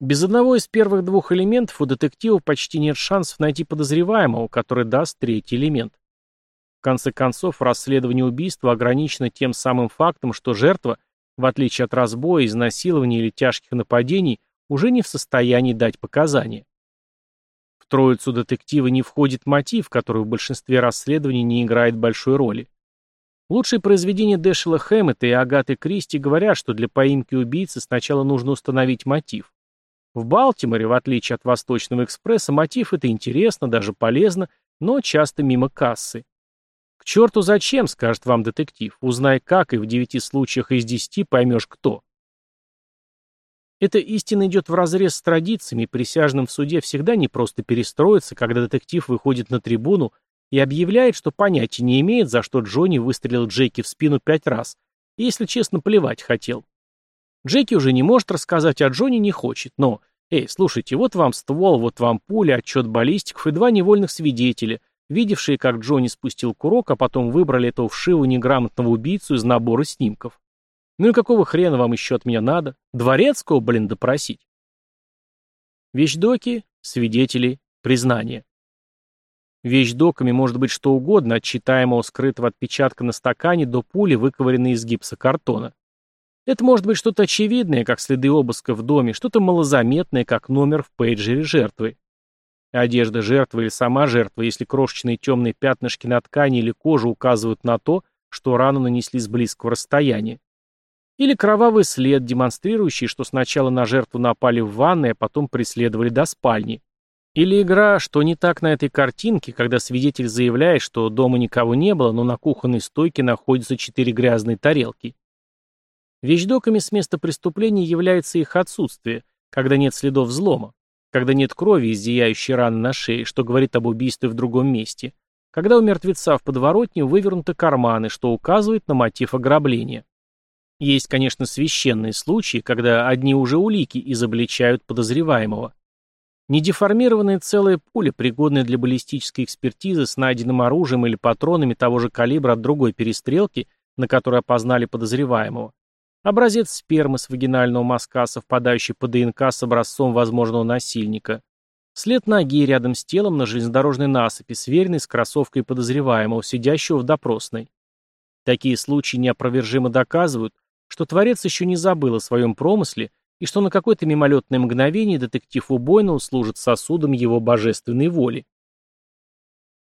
Без одного из первых двух элементов у детектива почти нет шансов найти подозреваемого, который даст третий элемент. В конце концов, расследование убийства ограничено тем самым фактом, что жертва – в отличие от разбоя, изнасилования или тяжких нападений, уже не в состоянии дать показания. В троицу детектива не входит мотив, который в большинстве расследований не играет большой роли. Лучшие произведения Дэшела Хэммета и Агаты Кристи говорят, что для поимки убийцы сначала нужно установить мотив. В Балтиморе, в отличие от Восточного экспресса, мотив это интересно, даже полезно, но часто мимо кассы. Черту зачем, скажет вам детектив. Узнай как, и в девяти случаях из десяти поймешь кто. Эта истина идет вразрез с традициями, присяжным в суде всегда не просто перестроиться, когда детектив выходит на трибуну и объявляет, что понятия не имеет, за что Джонни выстрелил Джеки в спину пять раз, и, если честно, плевать хотел. Джеки уже не может рассказать, а Джонни не хочет, но, эй, слушайте, вот вам ствол, вот вам пуля, отчет баллистиков и два невольных свидетеля, видевшие, как Джонни спустил курок, а потом выбрали этого вшивого неграмотного убийцу из набора снимков. Ну и какого хрена вам еще от меня надо? Дворецкого, блин, допросить? Вещдоки, свидетели, признания. Вещдоками может быть что угодно, от читаемого скрытого отпечатка на стакане до пули, выковыренной из гипсокартона. Это может быть что-то очевидное, как следы обыска в доме, что-то малозаметное, как номер в пейджере жертвы. Одежда жертвы или сама жертва, если крошечные темные пятнышки на ткани или коже указывают на то, что рану нанесли с близкого расстояния. Или кровавый след, демонстрирующий, что сначала на жертву напали в ванной, а потом преследовали до спальни. Или игра «Что не так на этой картинке», когда свидетель заявляет, что дома никого не было, но на кухонной стойке находятся четыре грязные тарелки. Вещдоками с места преступления является их отсутствие, когда нет следов взлома, когда нет крови из зияющей раны на шее, что говорит об убийстве в другом месте, когда у мертвеца в подворотне вывернуты карманы, что указывает на мотив ограбления. Есть, конечно, священные случаи, когда одни уже улики изобличают подозреваемого. Недеформированная целая пуля, пригодная для баллистической экспертизы с найденным оружием или патронами того же калибра от другой перестрелки, на которой опознали подозреваемого. Образец спермы с вагинального мазка, совпадающий по ДНК с образцом возможного насильника. След ноги рядом с телом на железнодорожной насыпи, сверенный с кроссовкой подозреваемого, сидящего в допросной. Такие случаи неопровержимо доказывают, что творец еще не забыл о своем промысле и что на какое-то мимолетное мгновение детектив убойного служит сосудом его божественной воли.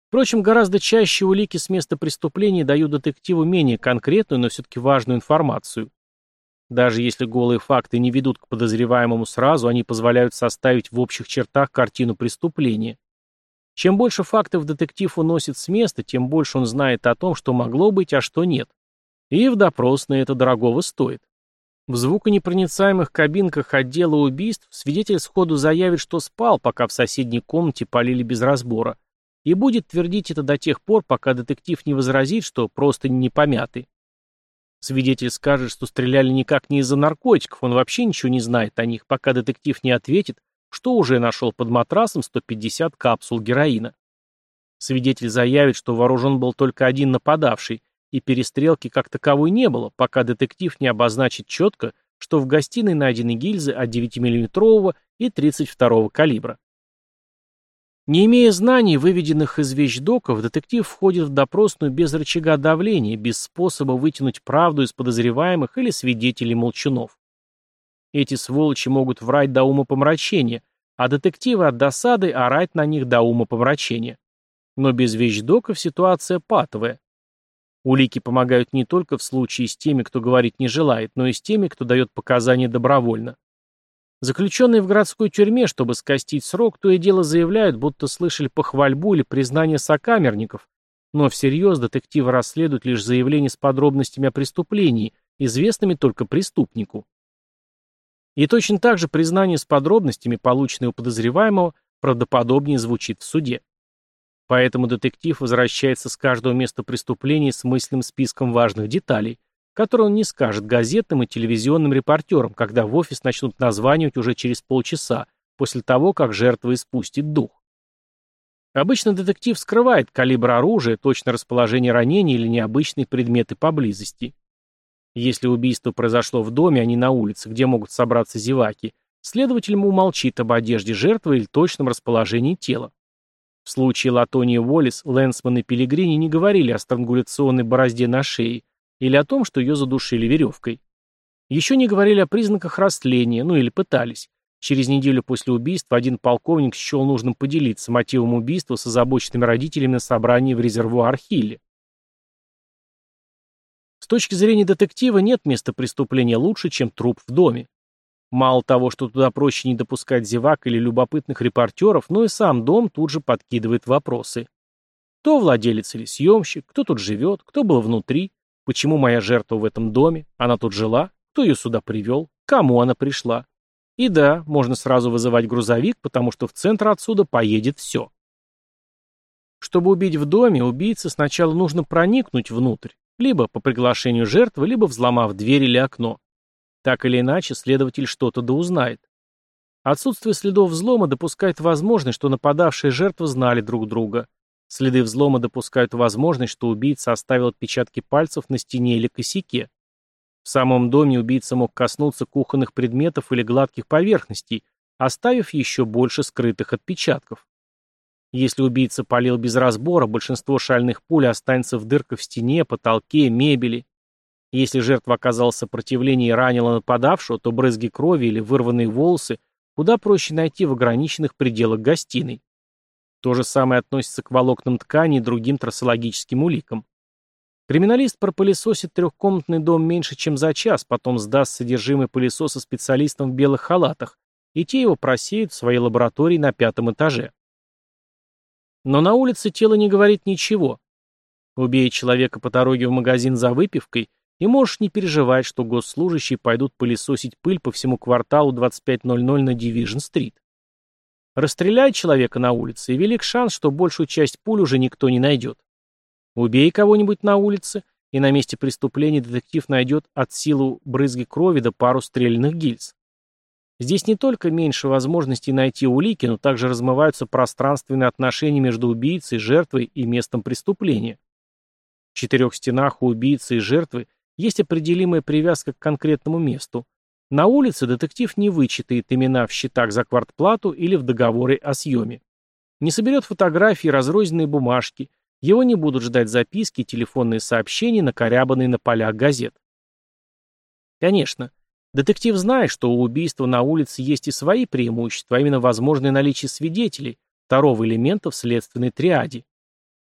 Впрочем, гораздо чаще улики с места преступления дают детективу менее конкретную, но все-таки важную информацию. Даже если голые факты не ведут к подозреваемому сразу, они позволяют составить в общих чертах картину преступления. Чем больше фактов детектив уносит с места, тем больше он знает о том, что могло быть, а что нет. И в допросной это дорогого стоит. В звуконепроницаемых кабинках отдела убийств свидетель сходу заявит, что спал, пока в соседней комнате полили без разбора, и будет твердить это до тех пор, пока детектив не возразит, что просто не помяты. Свидетель скажет, что стреляли никак не из-за наркотиков, он вообще ничего не знает о них, пока детектив не ответит, что уже нашел под матрасом 150 капсул героина. Свидетель заявит, что вооружен был только один нападавший, и перестрелки как таковой не было, пока детектив не обозначит четко, что в гостиной найдены гильзы от 9-мм и 32-го калибра. Не имея знаний, выведенных из вещдоков, детектив входит в допросную без рычага давления, без способа вытянуть правду из подозреваемых или свидетелей молчунов. Эти сволочи могут врать до ума помрачения, а детективы от досады орать на них до ума помрачения. Но без вещдоков ситуация патовая. Улики помогают не только в случае с теми, кто говорить не желает, но и с теми, кто дает показания добровольно. Заключенные в городской тюрьме, чтобы скостить срок, то и дело заявляют, будто слышали похвальбу или признание сокамерников, но всерьез детективы расследуют лишь заявления с подробностями о преступлении, известными только преступнику. И точно так же признание с подробностями, полученное у подозреваемого, правдоподобнее звучит в суде. Поэтому детектив возвращается с каждого места преступления с мысленным списком важных деталей, которые он не скажет газетным и телевизионным репортерам, когда в офис начнут названивать уже через полчаса, после того, как жертва испустит дух. Обычно детектив скрывает калибр оружия, точное расположение ранений или необычные предметы поблизости. Если убийство произошло в доме, а не на улице, где могут собраться зеваки, следователь умолчит об одежде жертвы или точном расположении тела. В случае Латонии Уоллес, Лэнсман и Пелигрини не говорили о странгуляционной борозде на шее или о том, что ее задушили веревкой. Еще не говорили о признаках растления, ну или пытались. Через неделю после убийства один полковник счел нужным поделиться мотивом убийства с озабоченными родителями на собрании в резервуар Хилле. С точки зрения детектива нет места преступления лучше, чем труп в доме. Мало того, что туда проще не допускать зевак или любопытных репортеров, но и сам дом тут же подкидывает вопросы. Кто владелец или съемщик, кто тут живет, кто был внутри, почему моя жертва в этом доме, она тут жила, кто ее сюда привел, кому она пришла. И да, можно сразу вызывать грузовик, потому что в центр отсюда поедет все. Чтобы убить в доме, убийце сначала нужно проникнуть внутрь, либо по приглашению жертвы, либо взломав дверь или окно. Так или иначе, следователь что-то да. Отсутствие следов взлома допускает возможность, что нападавшие жертвы знали друг друга. Следы взлома допускают возможность, что убийца оставил отпечатки пальцев на стене или косяке. В самом доме убийца мог коснуться кухонных предметов или гладких поверхностей, оставив еще больше скрытых отпечатков. Если убийца полил без разбора, большинство шальных пуль останется в дырках в стене, потолке, мебели. Если жертва оказала сопротивление и ранила нападавшего, то брызги крови или вырванные волосы куда проще найти в ограниченных пределах гостиной. То же самое относится к волокнам ткани и другим трассологическим уликам. Криминалист пропылесосит трехкомнатный дом меньше, чем за час, потом сдаст содержимое пылесоса специалистам в белых халатах, и те его просеют в своей лаборатории на пятом этаже. Но на улице тело не говорит ничего. Убей человека по дороге в магазин за выпивкой, и можешь не переживать, что госслужащие пойдут пылесосить пыль по всему кварталу 2500 на Дивижн-стрит. Расстреляй человека на улице, и велик шанс, что большую часть пуль уже никто не найдет. Убей кого-нибудь на улице, и на месте преступления детектив найдет от силу брызги крови до пару стрельных гильз. Здесь не только меньше возможностей найти улики, но также размываются пространственные отношения между убийцей, жертвой и местом преступления. В четырех стенах у убийцы и жертвы есть определимая привязка к конкретному месту. На улице детектив не вычитает имена в счетах за квартплату или в договоре о съеме. Не соберет фотографии разрозненные бумажки, его не будут ждать записки и телефонные сообщения, накорябанные на полях газет. Конечно, детектив знает, что у убийства на улице есть и свои преимущества, а именно возможное наличие свидетелей, второго элемента в следственной триаде.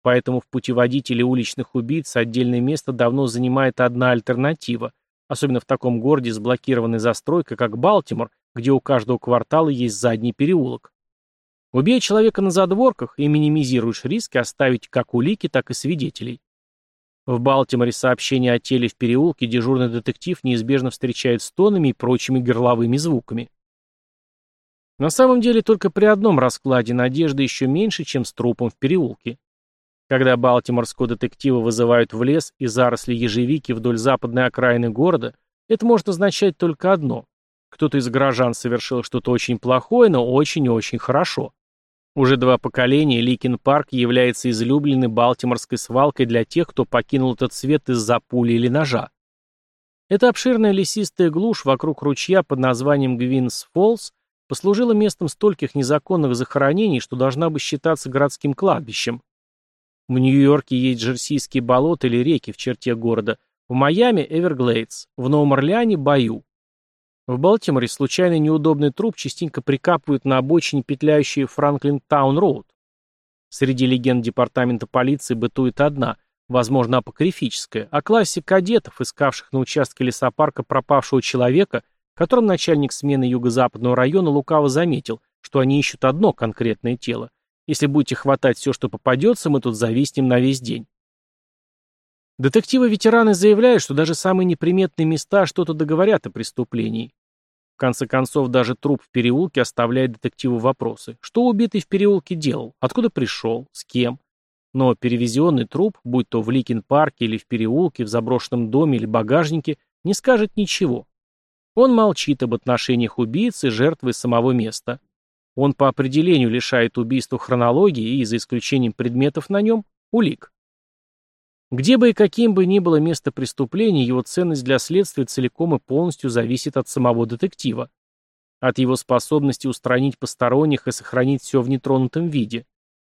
Поэтому в путеводителе уличных убийц отдельное место давно занимает одна альтернатива, особенно в таком городе с блокированной застройкой, как Балтимор, где у каждого квартала есть задний переулок. Убей человека на задворках и минимизируешь риски оставить как улики, так и свидетелей. В Балтиморе сообщение о теле в переулке дежурный детектив неизбежно встречает стонами и прочими горловыми звуками. На самом деле только при одном раскладе надежды еще меньше, чем с трупом в переулке. Когда балтиморского детектива вызывают в лес и заросли ежевики вдоль западной окраины города, это может означать только одно. Кто-то из горожан совершил что-то очень плохое, но очень и очень хорошо. Уже два поколения Ликин парк является излюбленной балтиморской свалкой для тех, кто покинул этот свет из-за пули или ножа. Эта обширная лесистая глушь вокруг ручья под названием Гвинс Фоллс послужила местом стольких незаконных захоронений, что должна бы считаться городским кладбищем. В Нью-Йорке есть Джерсийские болота или реки в черте города, в Майами – Эверглейдс, в Новом Орлеане – Баю. В Балтиморе случайный неудобный труп частенько прикапывают на обочине петляющей Франклин Таун Роуд. Среди легенд департамента полиции бытует одна, возможно, апокрифическая, о классе кадетов, искавших на участке лесопарка пропавшего человека, которым начальник смены юго-западного района лукаво заметил, что они ищут одно конкретное тело, если будете хватать все, что попадется, мы тут зависнем на весь день. Детективы-ветераны заявляют, что даже самые неприметные места что-то договорят о преступлении. В конце концов, даже труп в переулке оставляет детективу вопросы. Что убитый в переулке делал? Откуда пришел? С кем? Но перевезенный труп, будь то в Ликин-парке или в переулке, в заброшенном доме или багажнике, не скажет ничего. Он молчит об отношениях убийцы, жертвы самого места. Он по определению лишает убийства хронологии и, за исключением предметов на нем, улик. Где бы и каким бы ни было место преступления, его ценность для следствия целиком и полностью зависит от самого детектива. От его способности устранить посторонних и сохранить все в нетронутом виде.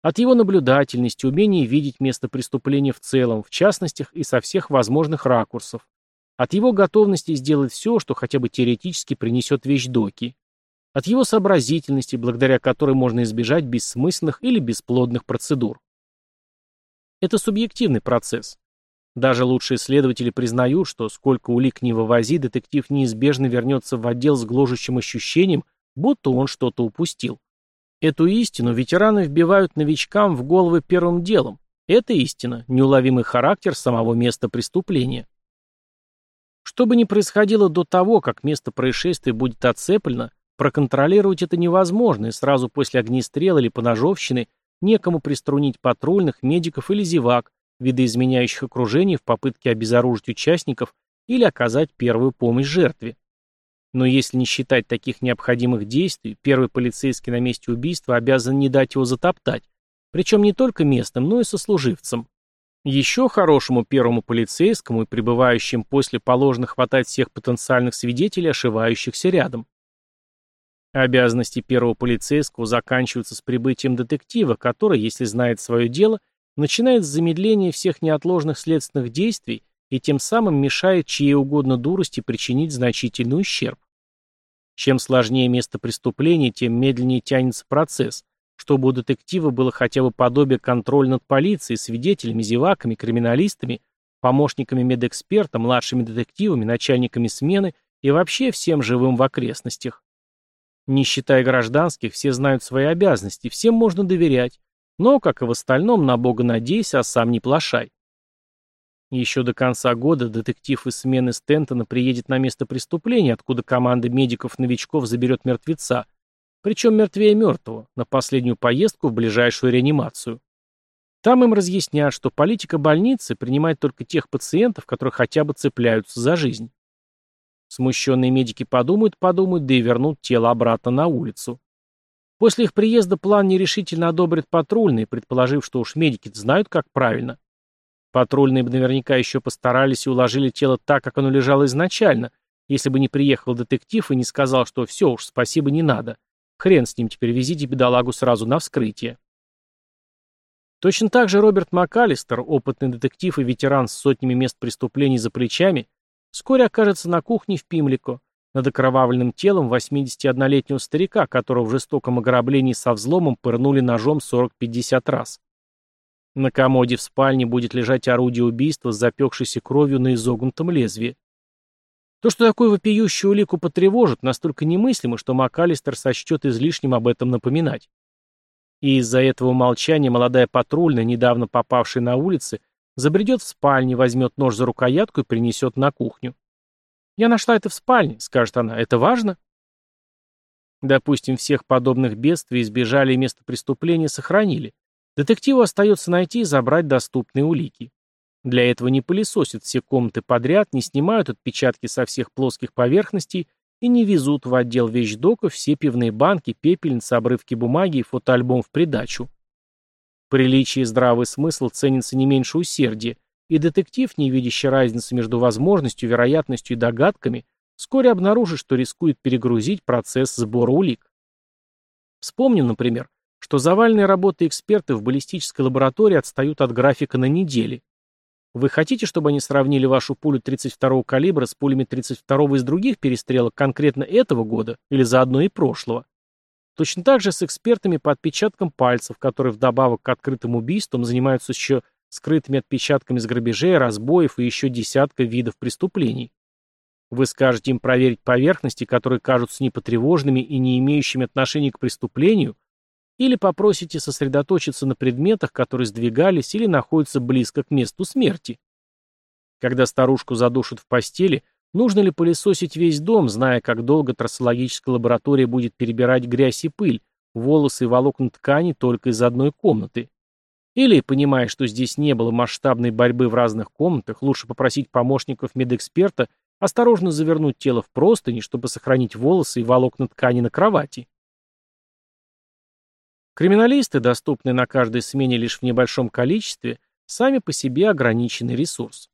От его наблюдательности, умения видеть место преступления в целом, в частностях и со всех возможных ракурсов. От его готовности сделать все, что хотя бы теоретически принесет вещдоки от его сообразительности, благодаря которой можно избежать бессмысленных или бесплодных процедур. Это субъективный процесс. Даже лучшие следователи признают, что сколько улик не вывози, детектив неизбежно вернется в отдел с гложущим ощущением, будто он что-то упустил. Эту истину ветераны вбивают новичкам в головы первым делом. Это истина, неуловимый характер самого места преступления. Что бы ни происходило до того, как место происшествия будет оцеплено, Проконтролировать это невозможно, и сразу после огнестрела или поножовщины некому приструнить патрульных, медиков или зевак, видоизменяющих окружение в попытке обезоружить участников или оказать первую помощь жертве. Но если не считать таких необходимых действий, первый полицейский на месте убийства обязан не дать его затоптать, причем не только местным, но и сослуживцам. Еще хорошему первому полицейскому и пребывающим после положено хватать всех потенциальных свидетелей, ошивающихся рядом. Обязанности первого полицейского заканчиваются с прибытием детектива, который, если знает свое дело, начинает с замедления всех неотложных следственных действий и тем самым мешает чьей угодно дурости причинить значительный ущерб. Чем сложнее место преступления, тем медленнее тянется процесс, чтобы у детектива было хотя бы подобие контроля над полицией, свидетелями, зеваками, криминалистами, помощниками медэксперта, младшими детективами, начальниками смены и вообще всем живым в окрестностях. Не считая гражданских, все знают свои обязанности, всем можно доверять, но, как и в остальном, на Бога надейся, а сам не плашай. Еще до конца года детектив из смены Стентона приедет на место преступления, откуда команда медиков-новичков заберет мертвеца, причем мертвее мертвого, на последнюю поездку в ближайшую реанимацию. Там им разъяснят, что политика больницы принимает только тех пациентов, которые хотя бы цепляются за жизнь. Смущенные медики подумают, подумают, да и вернут тело обратно на улицу. После их приезда план нерешительно одобрят патрульные, предположив, что уж медики знают, как правильно. Патрульные бы наверняка еще постарались и уложили тело так, как оно лежало изначально, если бы не приехал детектив и не сказал, что все уж, спасибо, не надо. Хрен с ним, теперь везите бедолагу сразу на вскрытие. Точно так же Роберт МакАлистер, опытный детектив и ветеран с сотнями мест преступлений за плечами, вскоре окажется на кухне в Пимлико, над окровавленным телом 81-летнего старика, которого в жестоком ограблении со взломом пырнули ножом 40-50 раз. На комоде в спальне будет лежать орудие убийства с запекшейся кровью на изогнутом лезвии. То, что такую вопиющую улику потревожит, настолько немыслимо, что МакАлистер сочтет излишним об этом напоминать. И из-за этого молчания молодая патрульная, недавно попавшая на улице, Забредет в спальню, возьмет нож за рукоятку и принесет на кухню. «Я нашла это в спальне», — скажет она. «Это важно?» Допустим, всех подобных бедствий избежали и место преступления сохранили. Детективу остается найти и забрать доступные улики. Для этого не пылесосят все комнаты подряд, не снимают отпечатки со всех плоских поверхностей и не везут в отдел вещдоков все пивные банки, пепельницы, обрывки бумаги и фотоальбом в придачу. Приличие и здравый смысл ценятся не меньше усердия, и детектив, не видящий разницы между возможностью, вероятностью и догадками, вскоре обнаружит, что рискует перегрузить процесс сбора улик. Вспомним, например, что завальные работы эксперты в баллистической лаборатории отстают от графика на недели. Вы хотите, чтобы они сравнили вашу пулю 32-го калибра с пулями 32-го из других перестрелок конкретно этого года или заодно и прошлого? Точно так же с экспертами по отпечаткам пальцев, которые вдобавок к открытым убийствам занимаются еще скрытыми отпечатками с грабежей, разбоев и еще десятка видов преступлений. Вы скажете им проверить поверхности, которые кажутся непотревоженными и не имеющими отношения к преступлению, или попросите сосредоточиться на предметах, которые сдвигались или находятся близко к месту смерти. Когда старушку задушат в постели, Нужно ли пылесосить весь дом, зная, как долго трассологическая лаборатория будет перебирать грязь и пыль, волосы и волокна ткани только из одной комнаты? Или, понимая, что здесь не было масштабной борьбы в разных комнатах, лучше попросить помощников медэксперта осторожно завернуть тело в простыни, чтобы сохранить волосы и волокна ткани на кровати. Криминалисты, доступные на каждой смене лишь в небольшом количестве, сами по себе ограниченный ресурс.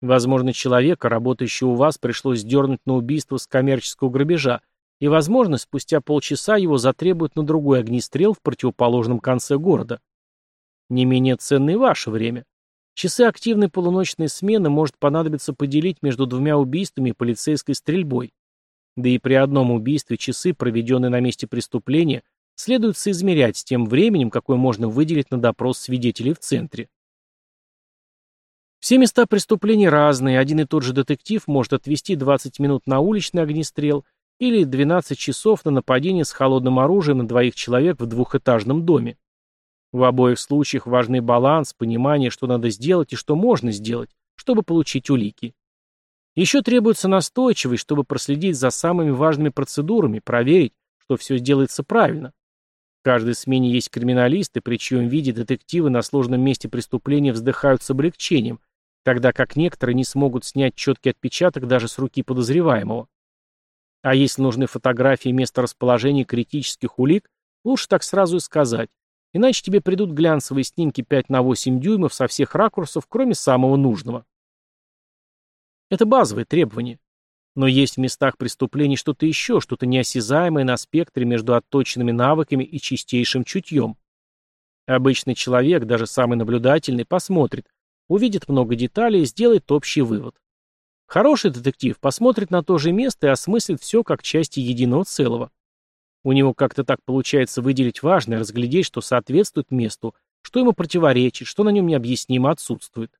Возможно, человека, работающего у вас, пришлось дернуть на убийство с коммерческого грабежа, и, возможно, спустя полчаса его затребуют на другой огнестрел в противоположном конце города. Не менее ценно ваше время. Часы активной полуночной смены может понадобиться поделить между двумя убийствами и полицейской стрельбой. Да и при одном убийстве часы, проведенные на месте преступления, следует соизмерять с тем временем, какое можно выделить на допрос свидетелей в центре. Все места преступлений разные, один и тот же детектив может отвести 20 минут на уличный огнестрел или 12 часов на нападение с холодным оружием на двоих человек в двухэтажном доме. В обоих случаях важный баланс, понимание, что надо сделать и что можно сделать, чтобы получить улики. Еще требуется настойчивость, чтобы проследить за самыми важными процедурами, проверить, что все делается правильно. В каждой смене есть криминалисты, при чьем виде детективы на сложном месте преступления вздыхают с облегчением, тогда как некоторые не смогут снять четкий отпечаток даже с руки подозреваемого. А если нужны фотографии места расположения критических улик, лучше так сразу и сказать, иначе тебе придут глянцевые снимки 5 на 8 дюймов со всех ракурсов, кроме самого нужного. Это базовые требования. Но есть в местах преступлений что-то еще, что-то неосязаемое на спектре между отточенными навыками и чистейшим чутьем. Обычный человек, даже самый наблюдательный, посмотрит, увидит много деталей и сделает общий вывод. Хороший детектив посмотрит на то же место и осмыслит все как части единого целого. У него как-то так получается выделить важное, разглядеть, что соответствует месту, что ему противоречит, что на нем необъяснимо отсутствует.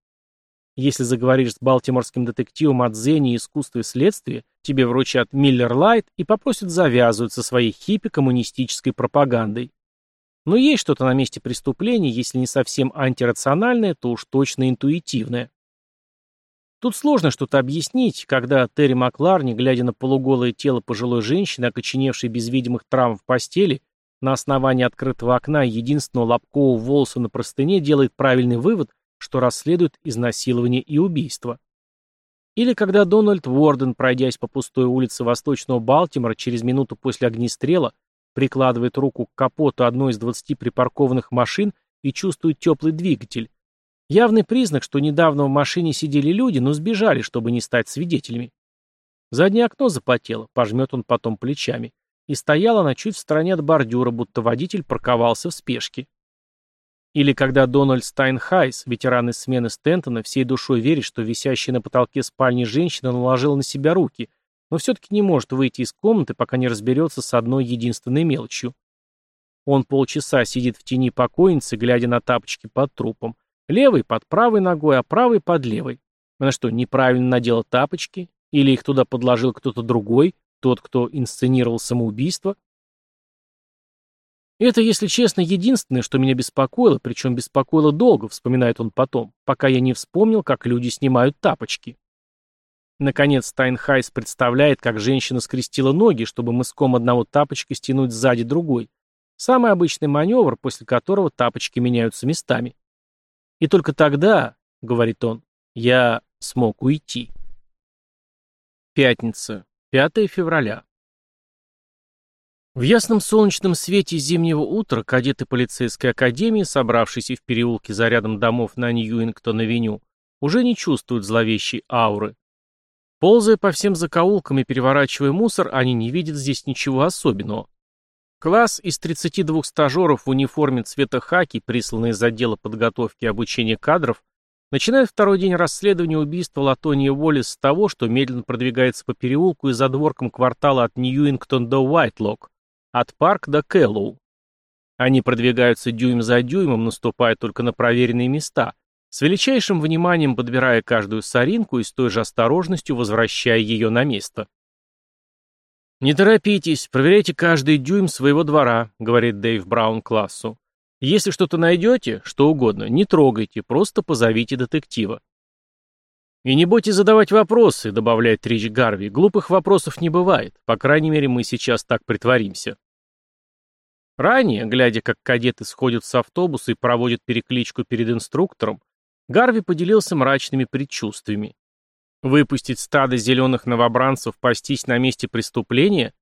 Если заговоришь с балтиморским детективом о дзене и искусстве следствия, тебе вручат Миллер Лайт и попросят завязывать со своей хиппи-коммунистической пропагандой. Но есть что-то на месте преступления, если не совсем антирациональное, то уж точно интуитивное. Тут сложно что-то объяснить, когда Терри Макларни, глядя на полуголое тело пожилой женщины, окоченевшей без видимых травм в постели, на основании открытого окна единственного лобкового волоса на простыне делает правильный вывод, что расследует изнасилование и убийство. Или когда Дональд Уорден, пройдясь по пустой улице Восточного Балтимора через минуту после огнестрела, прикладывает руку к капоту одной из двадцати припаркованных машин и чувствует теплый двигатель. Явный признак, что недавно в машине сидели люди, но сбежали, чтобы не стать свидетелями. Заднее окно запотело, пожмет он потом плечами. И стояла она чуть в стороне от бордюра, будто водитель парковался в спешке. Или когда Дональд Стайнхайс, ветеран из смены Стентона, всей душой верит, что висящая на потолке спальни женщина наложила на себя руки, но все-таки не может выйти из комнаты, пока не разберется с одной единственной мелочью. Он полчаса сидит в тени покойницы, глядя на тапочки под трупом. Левый под правой ногой, а правый под левой. Она что, неправильно надела тапочки? Или их туда подложил кто-то другой, тот, кто инсценировал самоубийство? Это, если честно, единственное, что меня беспокоило, причем беспокоило долго, вспоминает он потом, пока я не вспомнил, как люди снимают тапочки. Наконец Стайнхайс представляет, как женщина скрестила ноги, чтобы мыском одного тапочка стянуть сзади другой. Самый обычный маневр, после которого тапочки меняются местами. И только тогда, говорит он, я смог уйти. Пятница, 5 февраля. В ясном солнечном свете зимнего утра кадеты полицейской академии, собравшиеся в переулке за рядом домов на Ньюингтон-авеню, уже не чувствуют зловещей ауры. Ползая по всем закоулкам и переворачивая мусор, они не видят здесь ничего особенного. Класс из 32 стажеров в униформе цвета хаки, присланный из отдела подготовки и обучения кадров, начинает второй день расследования убийства Латония Уоллес с того, что медленно продвигается по переулку и задворкам квартала от Ньюингтон до Уайтлок, от Парк до Кэллоу. Они продвигаются дюйм за дюймом, наступая только на проверенные места, с величайшим вниманием подбирая каждую соринку и с той же осторожностью возвращая ее на место. «Не торопитесь, проверяйте каждый дюйм своего двора», — говорит Дэйв Браун классу. «Если что-то найдете, что угодно, не трогайте, просто позовите детектива». «И не бойтесь задавать вопросы», — добавляет Рич Гарви. «Глупых вопросов не бывает. По крайней мере, мы сейчас так притворимся». Ранее, глядя, как кадеты сходят с автобуса и проводят перекличку перед инструктором, Гарви поделился мрачными предчувствиями. Выпустить стадо зеленых новобранцев пастись на месте преступления?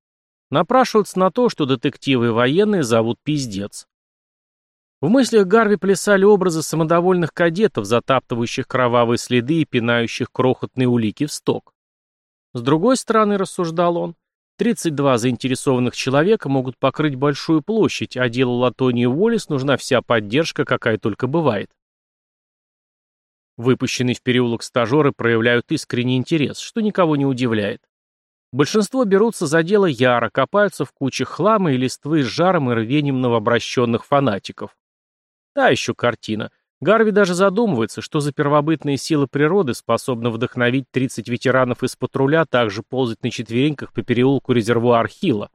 Напрашиваться на то, что детективы и военные зовут пиздец. В мыслях Гарви плясали образы самодовольных кадетов, затаптывающих кровавые следы и пинающих крохотные улики в сток. С другой стороны, рассуждал он, 32 заинтересованных человека могут покрыть большую площадь, а делу Латонии Уоллес нужна вся поддержка, какая только бывает. Выпущенные в переулок стажеры проявляют искренний интерес, что никого не удивляет. Большинство берутся за дело яро, копаются в кучах хлама и листвы с жаром и рвением новообращенных фанатиков. Та еще картина. Гарви даже задумывается, что за первобытные силы природы способны вдохновить 30 ветеранов из патруля также ползать на четвереньках по переулку резервуар Хилла.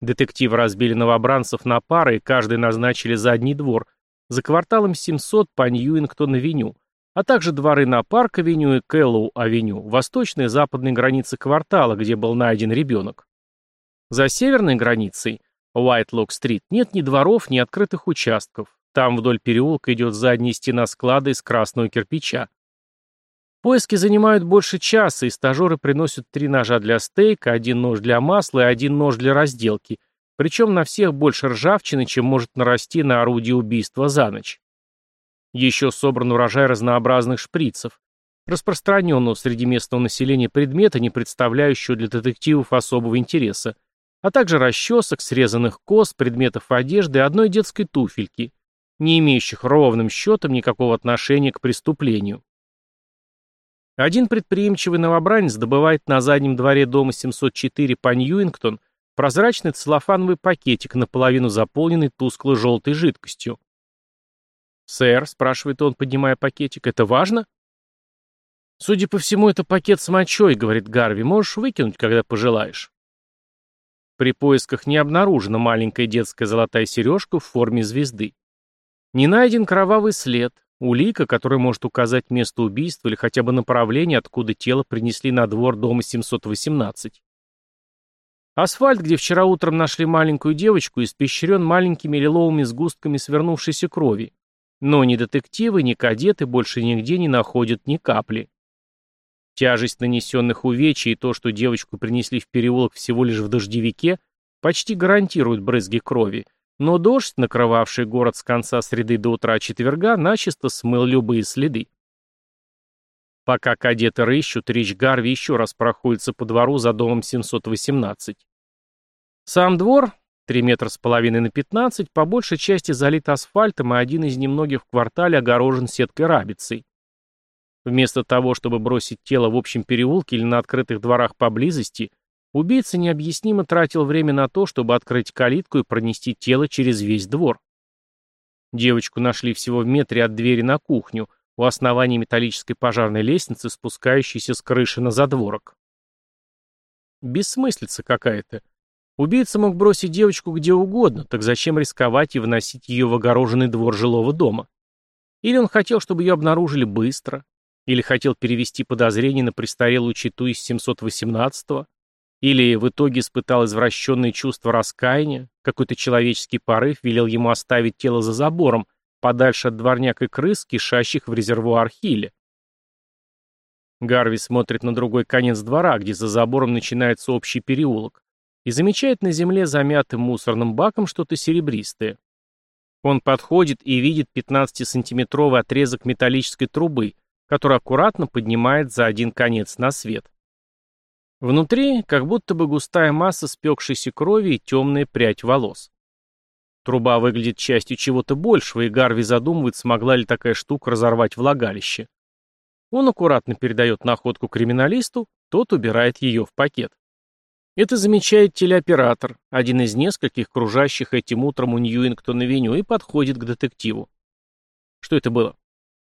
Детективы разбили новобранцев на пары и каждый назначили задний двор, за кварталом 700 по Ньюингтон-авеню, а также дворы на Парк-авеню и Кэллоу-авеню, восточной и западной границы квартала, где был найден ребенок. За северной границей, Уайтлок-стрит, нет ни дворов, ни открытых участков. Там вдоль переулка идет задняя стена склада из красного кирпича. Поиски занимают больше часа, и стажеры приносят три ножа для стейка, один нож для масла и один нож для разделки, причем на всех больше ржавчины, чем может нарасти на орудие убийства за ночь. Еще собран урожай разнообразных шприцев. распространенного среди местного населения предмета, не представляющего для детективов особого интереса, а также расчесок, срезанных кос, предметов одежды и одной детской туфельки, не имеющих ровным счетом никакого отношения к преступлению. Один предприимчивый новобранец добывает на заднем дворе дома 704 по Ньюингтон прозрачный целлофановый пакетик, наполовину заполненный тусклой желтой жидкостью. «Сэр», — спрашивает он, поднимая пакетик, — «это важно?» «Судя по всему, это пакет с мочой», — говорит Гарви. «Можешь выкинуть, когда пожелаешь». При поисках не обнаружена маленькая детская золотая сережка в форме звезды. Не найден кровавый след, Улика, которая может указать место убийства или хотя бы направление, откуда тело принесли на двор дома 718. Асфальт, где вчера утром нашли маленькую девочку, испещрен маленькими лиловыми сгустками свернувшейся крови. Но ни детективы, ни кадеты больше нигде не находят ни капли. Тяжесть нанесенных увечий и то, что девочку принесли в переулок всего лишь в дождевике, почти гарантируют брызги крови, но дождь, накрывавший город с конца среды до утра четверга, начисто смыл любые следы. Пока кадеты рыщут, Рич Гарви еще раз проходится по двору за домом 718. Сам двор, 3 метра с половиной на 15, по большей части залит асфальтом и один из немногих в квартале огорожен сеткой рабицей. Вместо того, чтобы бросить тело в общем переулке или на открытых дворах поблизости, Убийца необъяснимо тратил время на то, чтобы открыть калитку и пронести тело через весь двор. Девочку нашли всего в метре от двери на кухню, у основания металлической пожарной лестницы, спускающейся с крыши на задворок. Бессмыслица какая-то. Убийца мог бросить девочку где угодно, так зачем рисковать и вносить ее в огороженный двор жилого дома? Или он хотел, чтобы ее обнаружили быстро? Или хотел перевести подозрение на престарелую читу из 718-го? Или в итоге испытал извращенные чувства раскаяния, какой-то человеческий порыв велел ему оставить тело за забором, подальше от дворняк и крыс, кишащих в резервуар Хилля. Гарви смотрит на другой конец двора, где за забором начинается общий переулок, и замечает на земле замятым мусорным баком что-то серебристое. Он подходит и видит 15-сантиметровый отрезок металлической трубы, который аккуратно поднимает за один конец на свет. Внутри как будто бы густая масса спекшейся крови и темная прядь волос. Труба выглядит частью чего-то большего, и Гарви задумывает, смогла ли такая штука разорвать влагалище. Он аккуратно передает находку криминалисту, тот убирает ее в пакет. Это замечает телеоператор, один из нескольких кружащих этим утром у Ньюингтона-Веню, и подходит к детективу. Что это было?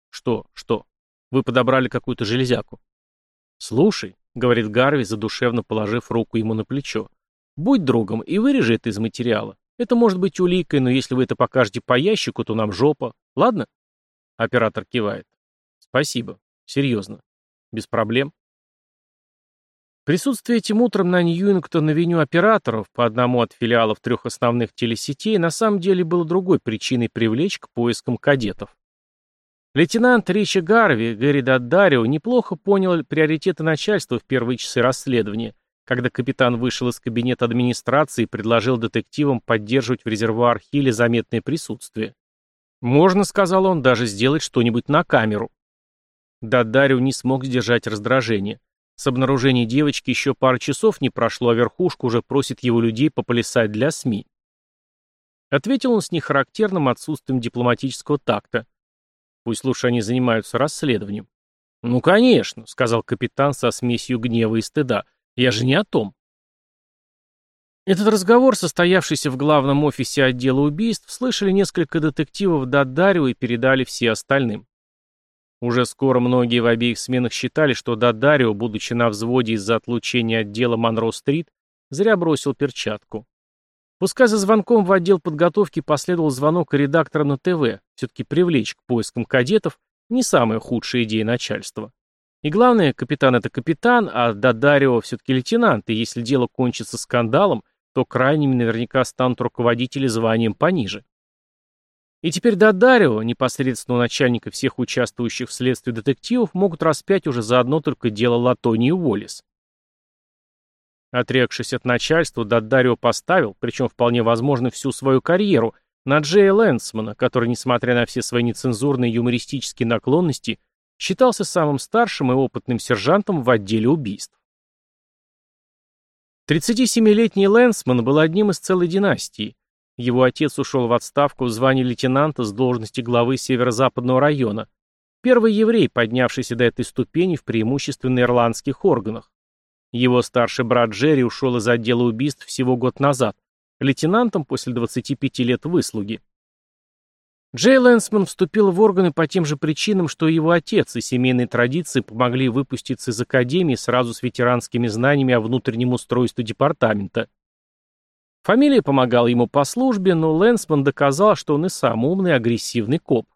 Что? Что? Вы подобрали какую-то железяку? Слушай, — говорит Гарви, задушевно положив руку ему на плечо. «Будь другом и вырежи это из материала. Это может быть уликой, но если вы это покажете по ящику, то нам жопа. Ладно?» Оператор кивает. «Спасибо. Серьезно. Без проблем». Присутствие этим утром на Ньюингтон-авеню операторов по одному от филиалов трех основных телесетей на самом деле было другой причиной привлечь к поискам кадетов. Лейтенант Ричи Гарви, Гэри Даддарио, неплохо понял приоритеты начальства в первые часы расследования, когда капитан вышел из кабинета администрации и предложил детективам поддерживать в резервуар Хилли заметное присутствие. «Можно, — сказал он, — даже сделать что-нибудь на камеру». Даддарио не смог сдержать раздражение. С обнаружения девочки еще пару часов не прошло, а верхушка уже просит его людей поплясать для СМИ. Ответил он с нехарактерным отсутствием дипломатического такта. Пусть лучше они занимаются расследованием. «Ну, конечно», — сказал капитан со смесью гнева и стыда. «Я же не о том». Этот разговор, состоявшийся в главном офисе отдела убийств, слышали несколько детективов Дадарио и передали все остальным. Уже скоро многие в обеих сменах считали, что Дадарио, будучи на взводе из-за отлучения отдела Монро-стрит, зря бросил перчатку. Пускай за звонком в отдел подготовки последовал звонок редактора на ТВ, все-таки привлечь к поискам кадетов не самая худшая идея начальства. И главное, капитан это капитан, а Дадарио все-таки лейтенант, и если дело кончится скандалом, то крайними наверняка станут руководители званием пониже. И теперь Дадарио, непосредственно начальника всех участвующих в следствии детективов, могут распять уже за одно только дело Латонии Уоллес. Отрекшись от начальства, Даддарио поставил, причем вполне возможно всю свою карьеру, на Джея Лэнсмана, который, несмотря на все свои нецензурные юмористические наклонности, Считался самым старшим и опытным сержантом в отделе убийств. 37-летний Лэнсман был одним из целой династии. Его отец ушел в отставку в звании лейтенанта с должности главы северо-западного района. Первый еврей, поднявшийся до этой ступени в преимущественно ирландских органах. Его старший брат Джерри ушел из отдела убийств всего год назад, лейтенантом после 25 лет выслуги. Джей Лэнсман вступил в органы по тем же причинам, что и его отец, и семейные традиции помогли выпуститься из академии сразу с ветеранскими знаниями о внутреннем устройстве департамента. Фамилия помогала ему по службе, но Лэнсман доказал, что он и сам умный, агрессивный коп.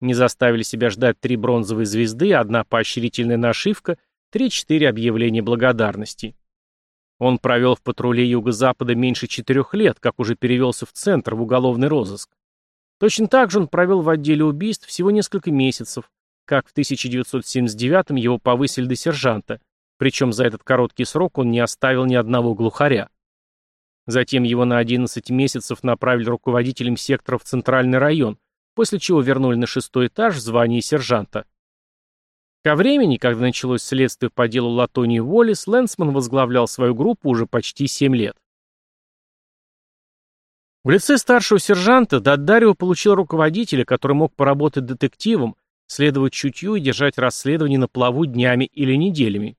Не заставили себя ждать три бронзовые звезды, одна поощрительная нашивка, три-четыре объявления благодарности. Он провел в патруле Юго-Запада меньше четырех лет, как уже перевелся в центр, в уголовный розыск. Точно так же он провел в отделе убийств всего несколько месяцев, как в 1979-м его повысили до сержанта, причем за этот короткий срок он не оставил ни одного глухаря. Затем его на 11 месяцев направили руководителем сектора в Центральный район, после чего вернули на шестой этаж в звании сержанта. Ко времени, когда началось следствие по делу Латонии Уоллес, Лэнсман возглавлял свою группу уже почти 7 лет. В лице старшего сержанта Даддарио получил руководителя, который мог поработать детективом, следовать чутью и держать расследование на плаву днями или неделями.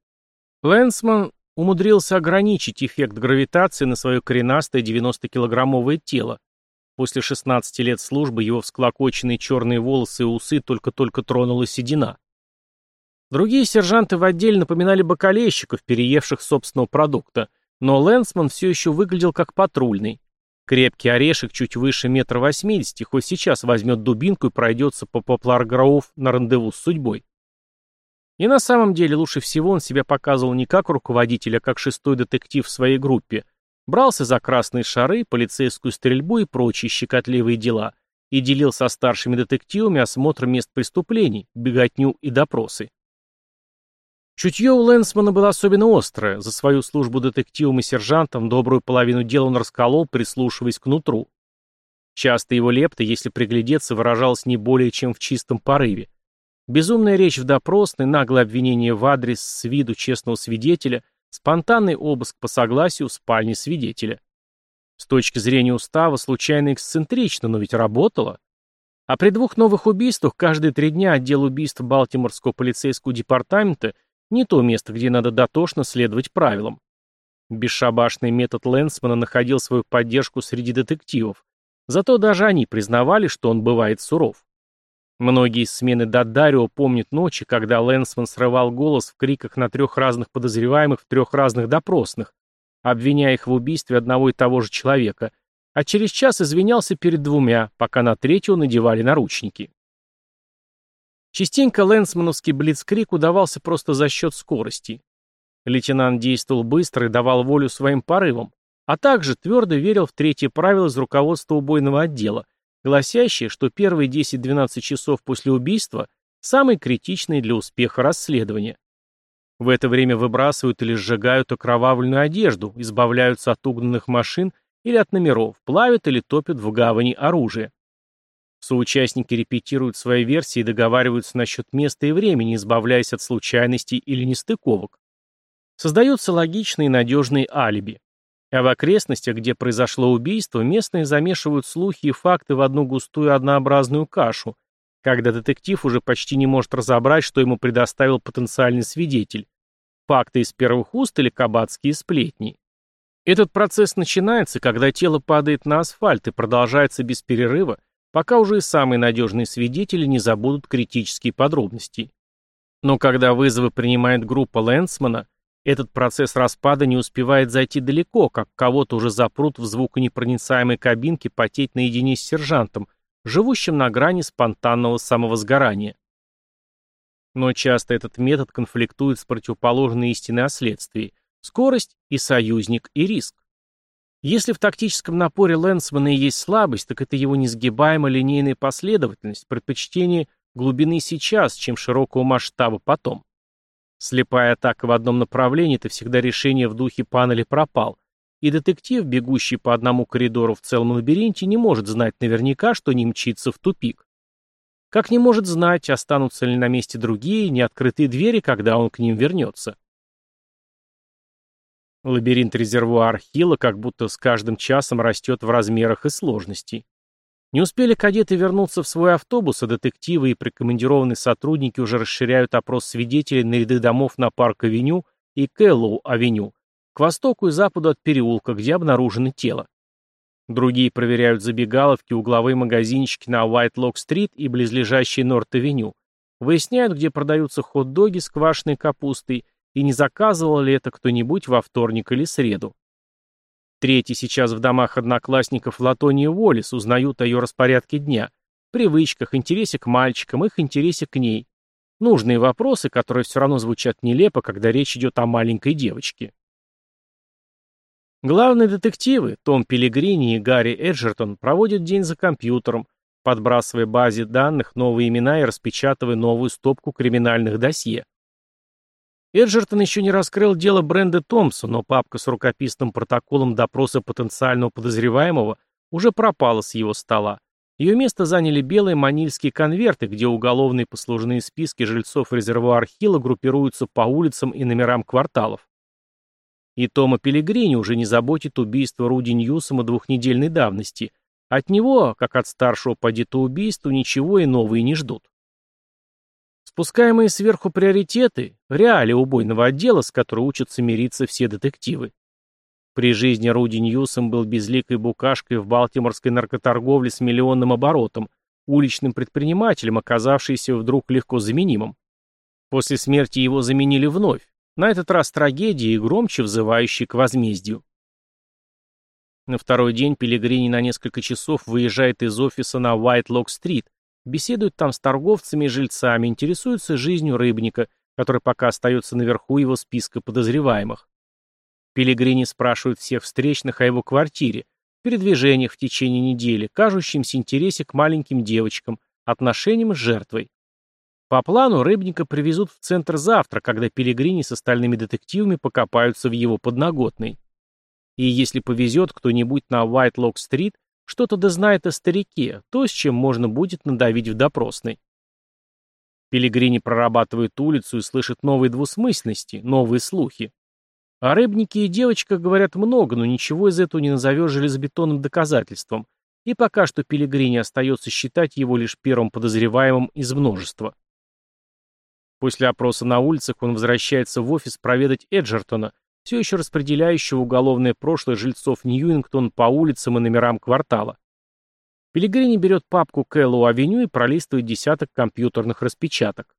Лэнсман умудрился ограничить эффект гравитации на свое коренастое 90-килограммовое тело. После 16 лет службы его всклокоченные черные волосы и усы только-только тронула седина. Другие сержанты в отделе напоминали бокалейщиков, переевших собственного продукта, но Лэнсман все еще выглядел как патрульный. Крепкий орешек чуть выше метра восьмидесяти, хоть сейчас возьмет дубинку и пройдется по Поплар-Гроув на рандеву с судьбой. И на самом деле лучше всего он себя показывал не как руководитель, а как шестой детектив в своей группе. Брался за красные шары, полицейскую стрельбу и прочие щекотливые дела и делил со старшими детективами осмотр мест преступлений, беготню и допросы. Чутье у Лэнсмана было особенно острое. За свою службу детективом и сержантом добрую половину дела он расколол, прислушиваясь к нутру. Часто его лепта, если приглядеться, выражалась не более чем в чистом порыве. Безумная речь в допросной, наглое обвинение в адрес с виду честного свидетеля, спонтанный обыск по согласию в спальне свидетеля. С точки зрения устава, случайно эксцентрично, но ведь работало. А при двух новых убийствах каждые три дня отдел убийств Балтиморского полицейского департамента – не то место, где надо дотошно следовать правилам. Бесшабашный метод Лэнсмана находил свою поддержку среди детективов. Зато даже они признавали, что он бывает суров. Многие из смены Дадарио помнят ночи, когда Лэнсман срывал голос в криках на трех разных подозреваемых в трех разных допросных, обвиняя их в убийстве одного и того же человека, а через час извинялся перед двумя, пока на третьего надевали наручники. Частенько лэнсмановский блицкрик удавался просто за счет скорости. Лейтенант действовал быстро и давал волю своим порывам, а также твердо верил в третье правило из руководства убойного отдела, гласящее, что первые 10-12 часов после убийства самые критичные для успеха расследования. В это время выбрасывают или сжигают окровавленную одежду, избавляются от угнанных машин или от номеров, плавят или топят в гавани оружие. Соучастники репетируют свои версии и договариваются насчет места и времени, избавляясь от случайностей или нестыковок. Создаются логичные и надежные алиби. А в окрестностях, где произошло убийство, местные замешивают слухи и факты в одну густую однообразную кашу, когда детектив уже почти не может разобрать, что ему предоставил потенциальный свидетель. Факты из первых уст или кабацкие сплетни. Этот процесс начинается, когда тело падает на асфальт и продолжается без перерыва, пока уже и самые надежные свидетели не забудут критические подробности. Но когда вызовы принимает группа Лэнсмана, этот процесс распада не успевает зайти далеко, как кого-то уже запрут в звуконепроницаемой кабинке потеть наедине с сержантом, живущим на грани спонтанного самовозгорания. Но часто этот метод конфликтует с противоположной истиной о следствии – скорость и союзник и риск. Если в тактическом напоре Лэнсмана и есть слабость, так это его несгибаемая линейная последовательность, предпочтение глубины сейчас, чем широкого масштаба потом. Слепая атака в одном направлении – это всегда решение в духе панели пропал, и детектив, бегущий по одному коридору в целом лабиринте, не может знать наверняка, что не мчится в тупик. Как не может знать, останутся ли на месте другие, неоткрытые двери, когда он к ним вернется. Лабиринт резервуар Хилла как будто с каждым часом растет в размерах и сложности. Не успели кадеты вернуться в свой автобус, а детективы и прикомандированные сотрудники уже расширяют опрос свидетелей на ряды домов на Парк-авеню и Кэллоу-авеню, к востоку и западу от переулка, где обнаружено тело. Другие проверяют забегаловки, угловые магазинчики на Уайтлок-стрит и близлежащей Норт-авеню. Выясняют, где продаются хот-доги с квашеной капустой и не заказывал ли это кто-нибудь во вторник или среду. Третий сейчас в домах одноклассников Латонии Уоллес узнают о ее распорядке дня, привычках, интересе к мальчикам, их интересе к ней. Нужные вопросы, которые все равно звучат нелепо, когда речь идет о маленькой девочке. Главные детективы, Том Пелигрини и Гарри Эджертон, проводят день за компьютером, подбрасывая базе данных новые имена и распечатывая новую стопку криминальных досье. Эджертон еще не раскрыл дело Бренда Томпсона, но папка с рукописным протоколом допроса потенциального подозреваемого уже пропала с его стола. Ее место заняли белые манильские конверты, где уголовные послужные списки жильцов резервуар Хилла группируются по улицам и номерам кварталов. И Тома Пелегрини уже не заботит убийство Руди Ньюсома двухнедельной давности. От него, как от старшего по детоубийству, ничего иного и не ждут. Спускаемые сверху приоритеты – реалии убойного отдела, с которой учатся мириться все детективы. При жизни Руди Ньюсом был безликой букашкой в балтиморской наркоторговле с миллионным оборотом, уличным предпринимателем, оказавшийся вдруг легко заменимым. После смерти его заменили вновь, на этот раз трагедия и громче взывающий к возмездию. На второй день Пелегрини на несколько часов выезжает из офиса на Уайтлок-стрит, беседует там с торговцами и жильцами, интересуется жизнью рыбника, который пока остается наверху его списка подозреваемых. Пелегрини спрашивает всех встречных о его квартире, передвижениях в течение недели, кажущемся интересе к маленьким девочкам, отношениям с жертвой. По плану рыбника привезут в центр завтра, когда Пелегрини с остальными детективами покопаются в его подноготной. И если повезет кто-нибудь на Уайтлок-стрит, что-то дознает о старике, то, с чем можно будет надавить в допросной. Пелегрини прорабатывает улицу и слышит новые двусмысленности, новые слухи. О рыбнике и девочках говорят много, но ничего из этого не назовешь железобетонным доказательством, и пока что Пелегрини остается считать его лишь первым подозреваемым из множества. После опроса на улицах он возвращается в офис проведать Эджертона, все еще распределяющего уголовное прошлое жильцов Ньюингтон по улицам и номерам квартала. Пелегрини берет папку Кэллоу-авеню и пролистывает десяток компьютерных распечаток.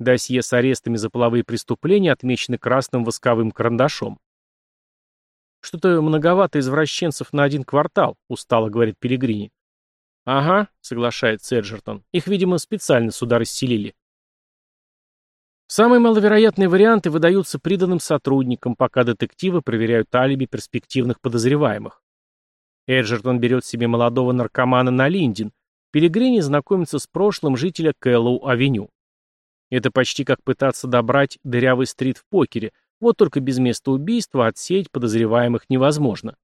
Досье с арестами за половые преступления отмечены красным восковым карандашом. «Что-то многовато извращенцев на один квартал», — устало говорит Пелегрини. «Ага», — соглашается Эджертон. «Их, видимо, специально сюда расселили». Самые маловероятные варианты выдаются приданным сотрудникам, пока детективы проверяют алиби перспективных подозреваемых. Эджертон берет себе молодого наркомана на Линдин, Пелегрини знакомится с прошлым жителя Кэллоу-авеню. Это почти как пытаться добрать дырявый стрит в покере, вот только без места убийства отсеять подозреваемых невозможно.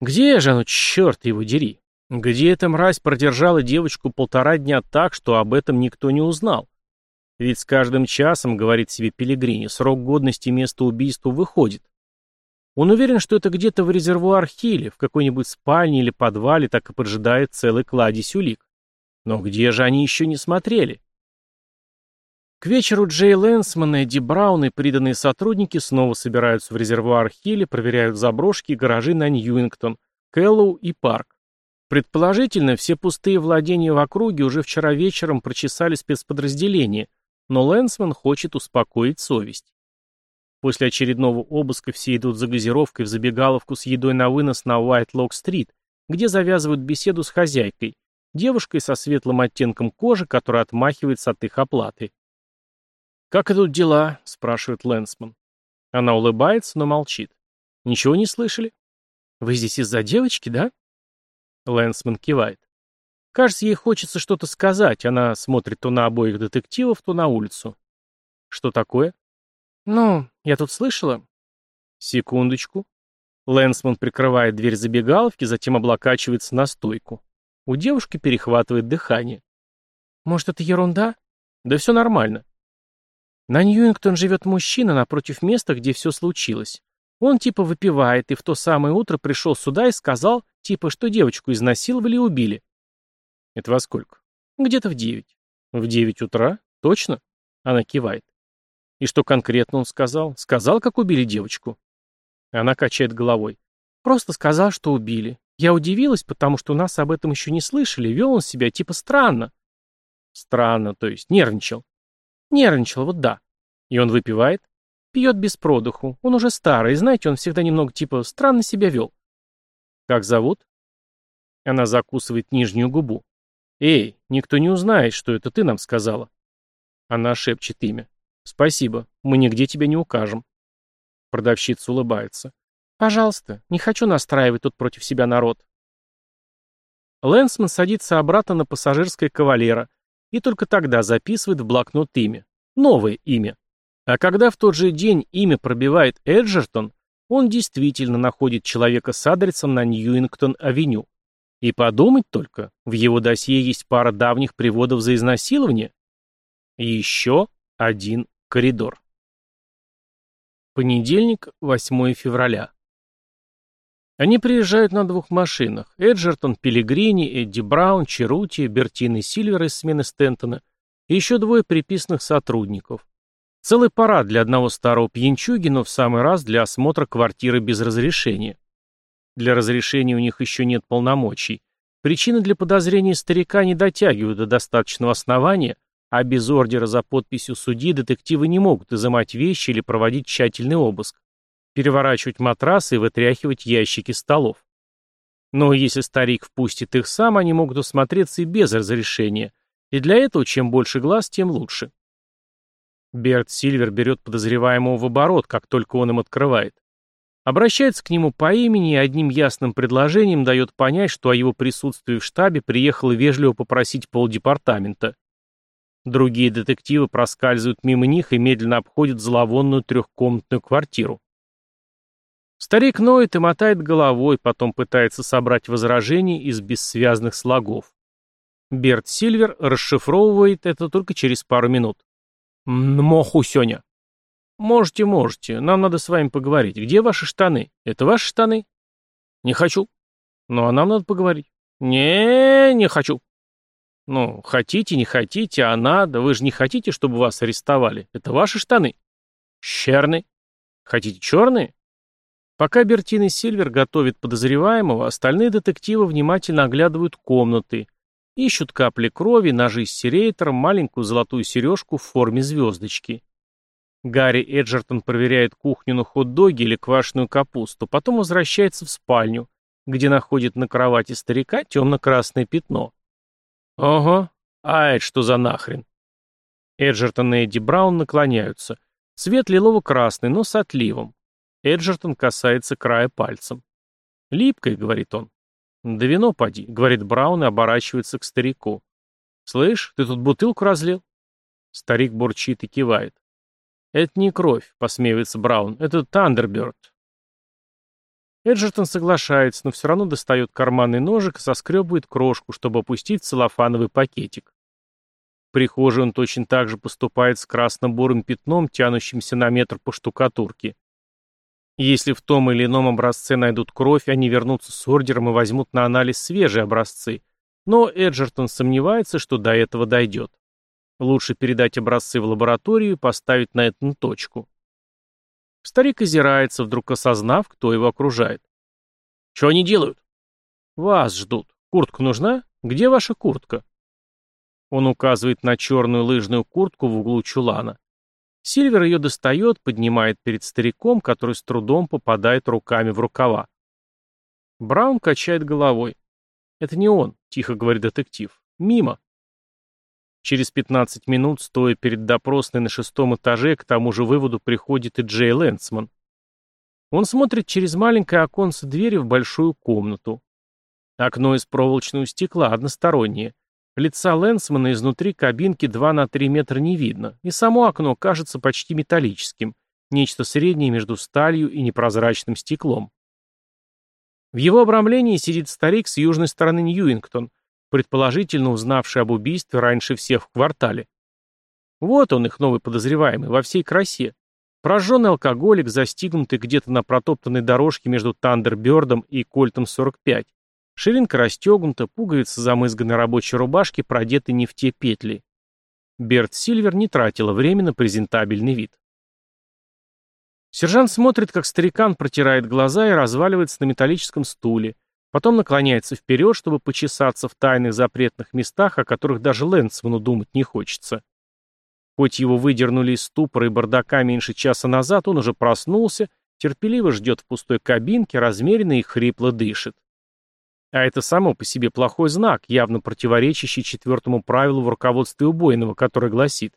Где же оно, черт его дери? Где эта мразь продержала девочку полтора дня так, что об этом никто не узнал? Ведь с каждым часом, говорит себе Пелегрини, срок годности места убийства выходит. Он уверен, что это где-то в резервуар-хилле, в какой-нибудь спальне или подвале так и поджидает целый кладезь улик. Но где же они еще не смотрели? К вечеру Джей Лэнсман, Эдди Браун и приданные сотрудники снова собираются в резервуар-хилле, проверяют заброшки и гаражи на Ньюингтон, Кэллоу и Парк. Предположительно, все пустые владения в округе уже вчера вечером прочесали спецподразделения – но Лэнсман хочет успокоить совесть. После очередного обыска все идут за газировкой в забегаловку с едой на вынос на Уайт-Лок-стрит, где завязывают беседу с хозяйкой, девушкой со светлым оттенком кожи, которая отмахивается от их оплаты. «Как идут дела?» — спрашивает Лэнсман. Она улыбается, но молчит. «Ничего не слышали?» «Вы здесь из-за девочки, да?» Лэнсман кивает. Кажется, ей хочется что-то сказать. Она смотрит то на обоих детективов, то на улицу. Что такое? Ну, я тут слышала. Секундочку. Лэнсман прикрывает дверь забегаловки, затем облокачивается на стойку. У девушки перехватывает дыхание. Может, это ерунда? Да все нормально. На Ньюингтон живет мужчина напротив места, где все случилось. Он типа выпивает, и в то самое утро пришел сюда и сказал, типа, что девочку изнасиловали и убили. Это во сколько? Где-то в девять. В девять утра? Точно? Она кивает. И что конкретно он сказал? Сказал, как убили девочку? Она качает головой. Просто сказал, что убили. Я удивилась, потому что нас об этом еще не слышали, вел он себя типа странно. Странно, то есть нервничал. Нервничал, вот да. И он выпивает? Пьет без продуху. Он уже старый, знаете, он всегда немного типа странно себя вел. Как зовут? Она закусывает нижнюю губу. Эй, никто не узнает, что это ты нам сказала. Она шепчет имя. Спасибо, мы нигде тебя не укажем. Продавщица улыбается. «Пожалуйста, не хочу настраивать тут против себя народ». Лэнсман садится обратно на пассажирское кавалера и только тогда записывает в блокнот имя. Новое имя. А когда в тот же день имя пробивает Эджертон, он действительно находит человека с адресом на Ньюингтон-авеню. И подумать только, в его досье есть пара давних приводов за изнасилование. Еще один коридор. Понедельник, 8 февраля. Они приезжают на двух машинах. Эджертон, Пелигрини, Эдди Браун, Черути, Бертин Сильвер из смены Стентона и еще двое приписанных сотрудников. Целый парад для одного старого пьянчуги, но в самый раз для осмотра квартиры без разрешения. Для разрешения у них еще нет полномочий. Причины для подозрения старика не дотягивают до достаточного основания, а без ордера за подписью судьи детективы не могут изымать вещи или проводить тщательный обыск, переворачивать матрасы и вытряхивать ящики столов. Но если старик впустит их сам, они могут осмотреться и без разрешения, и для этого чем больше глаз, тем лучше. Берт Сильвер берет подозреваемого в оборот, как только он им открывает. Обращается к нему по имени и одним ясным предложением дает понять, что о его присутствии в штабе приехал вежливо попросить полдепартамента. Другие детективы проскальзывают мимо них и медленно обходят зловонную трехкомнатную квартиру. Старик ноет и мотает головой, потом пытается собрать возражения из бессвязных слогов. Берт Сильвер расшифровывает это только через пару минут. «Моху, Сёня». «Можете, можете. Нам надо с вами поговорить. Где ваши штаны? Это ваши штаны?» «Не хочу». «Ну, а нам надо поговорить». «Не, не хочу». Ну, хотите, не хотите, а надо. Вы же не хотите, чтобы вас арестовали. Это ваши штаны. Черные. Хотите черные? Пока Бертин и Сильвер готовят подозреваемого, остальные детективы внимательно оглядывают комнаты, ищут капли крови, ножи с серейтером, маленькую золотую сережку в форме звездочки. Гарри Эджертон проверяет кухню на хот-доги или квашеную капусту, потом возвращается в спальню, где находит на кровати старика темно-красное пятно. «Ого. А это что за нахрен?» Эджертон и Эдди Браун наклоняются. Цвет лилово-красный, но с отливом. Эджертон касается края пальцем. «Липкое», — говорит он. «Да вино поди», — говорит Браун и оборачивается к старику. «Слышь, ты тут бутылку разлил?» Старик бурчит и кивает. «Это не кровь», — посмеивается Браун. «Это Тандерберт. Эджертон соглашается, но все равно достает карманный ножик и соскребывает крошку, чтобы опустить целлофановый пакетик. В прихожей он точно так же поступает с красно-бурым пятном, тянущимся на метр по штукатурке. Если в том или ином образце найдут кровь, они вернутся с ордером и возьмут на анализ свежие образцы. Но Эджертон сомневается, что до этого дойдет. Лучше передать образцы в лабораторию и поставить на этом точку. Старик озирается, вдруг осознав, кто его окружает. «Что они делают?» «Вас ждут. Куртка нужна? Где ваша куртка?» Он указывает на черную лыжную куртку в углу чулана. Сильвер ее достает, поднимает перед стариком, который с трудом попадает руками в рукава. Браун качает головой. «Это не он», — тихо говорит детектив. «Мимо». Через 15 минут, стоя перед допросной на шестом этаже, к тому же выводу приходит и Джей Лэнсман. Он смотрит через маленькое оконце двери в большую комнату. Окно из проволочного стекла, одностороннее. Лица Лэнсмана изнутри кабинки 2 на 3 метра не видно, и само окно кажется почти металлическим, нечто среднее между сталью и непрозрачным стеклом. В его обрамлении сидит старик с южной стороны Ньюингтон, предположительно узнавший об убийстве раньше всех в квартале. Вот он, их новый подозреваемый, во всей красе. Прожженный алкоголик, застигнутый где-то на протоптанной дорожке между Тандербердом и Кольтом 45. Ширинка расстегнута, пуговицы замызганной рабочей рубашки продеты не в те петли. Берт Сильвер не тратила время на презентабельный вид. Сержант смотрит, как старикан протирает глаза и разваливается на металлическом стуле, потом наклоняется вперед, чтобы почесаться в тайных запретных местах, о которых даже Лэнсману думать не хочется. Хоть его выдернули из ступора и бардака меньше часа назад, он уже проснулся, терпеливо ждет в пустой кабинке, размеренно и хрипло дышит. А это само по себе плохой знак, явно противоречащий четвертому правилу в руководстве убойного, которое гласит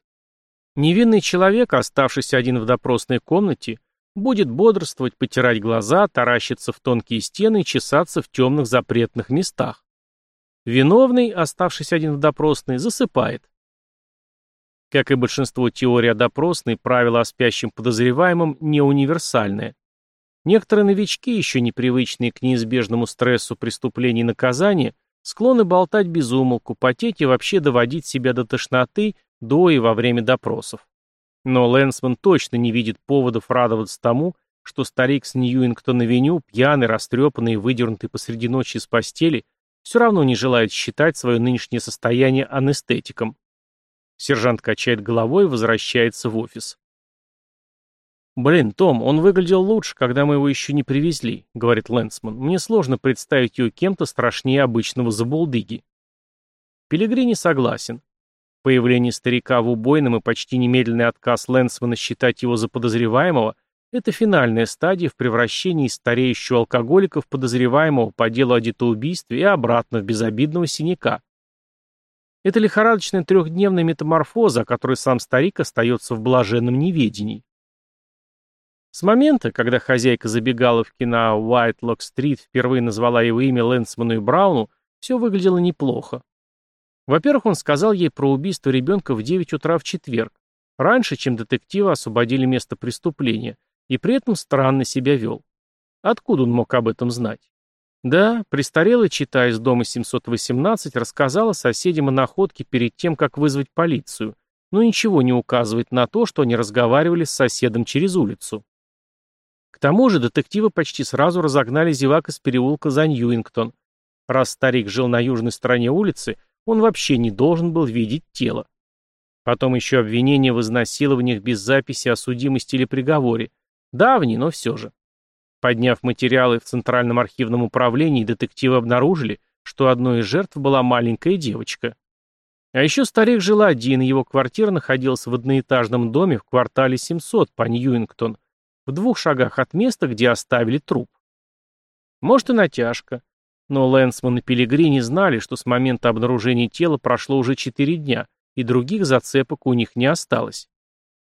Невинный человек, оставшийся один в допросной комнате, будет бодрствовать, потирать глаза, таращиться в тонкие стены и чесаться в темных запретных местах. Виновный, оставшийся один в допросной, засыпает. Как и большинство теорий о допросной, правило о спящем подозреваемом не универсальное. Некоторые новички, еще непривычные к неизбежному стрессу преступлений и наказания, склонны болтать без умолку, потеть и вообще доводить себя до тошноты до и во время допросов. Но Лэнсман точно не видит поводов радоваться тому, что старик с Ньюингтон-авеню, пьяный, растрепанный и выдернутый посреди ночи из постели, все равно не желает считать свое нынешнее состояние анестетиком. Сержант качает головой и возвращается в офис. «Блин, Том, он выглядел лучше, когда мы его еще не привезли», — говорит Лэнсман. «Мне сложно представить его кем-то страшнее обычного забулдыги». Пелегрини согласен. Появление старика в убойном и почти немедленный отказ Лэнсмана считать его за подозреваемого – это финальная стадия в превращении стареющего алкоголика в подозреваемого по делу о детоубийстве и обратно в безобидного синяка. Это лихорадочная трехдневная метаморфоза, о которой сам старик остается в блаженном неведении. С момента, когда хозяйка забегала в кино Уайтлок-стрит, впервые назвала его имя Лэнсману и Брауну, все выглядело неплохо. Во-первых, он сказал ей про убийство ребенка в 9 утра в четверг, раньше, чем детективы освободили место преступления, и при этом странно себя вел. Откуда он мог об этом знать? Да, престарелый, читая из дома 718, рассказала соседям о находке перед тем, как вызвать полицию, но ничего не указывает на то, что они разговаривали с соседом через улицу. К тому же детективы почти сразу разогнали зевак из переулка за Ньюингтон. Раз старик жил на южной стороне улицы, он вообще не должен был видеть тело. Потом еще обвинение в изнасилованиях без записи о судимости или приговоре. Давний, но все же. Подняв материалы в Центральном архивном управлении, детективы обнаружили, что одной из жертв была маленькая девочка. А еще старик жил один, и его квартира находилась в одноэтажном доме в квартале 700 по Ньюингтон, в двух шагах от места, где оставили труп. Может и натяжка, но Лэнсман и Пилигрини знали, что с момента обнаружения тела прошло уже четыре дня, и других зацепок у них не осталось.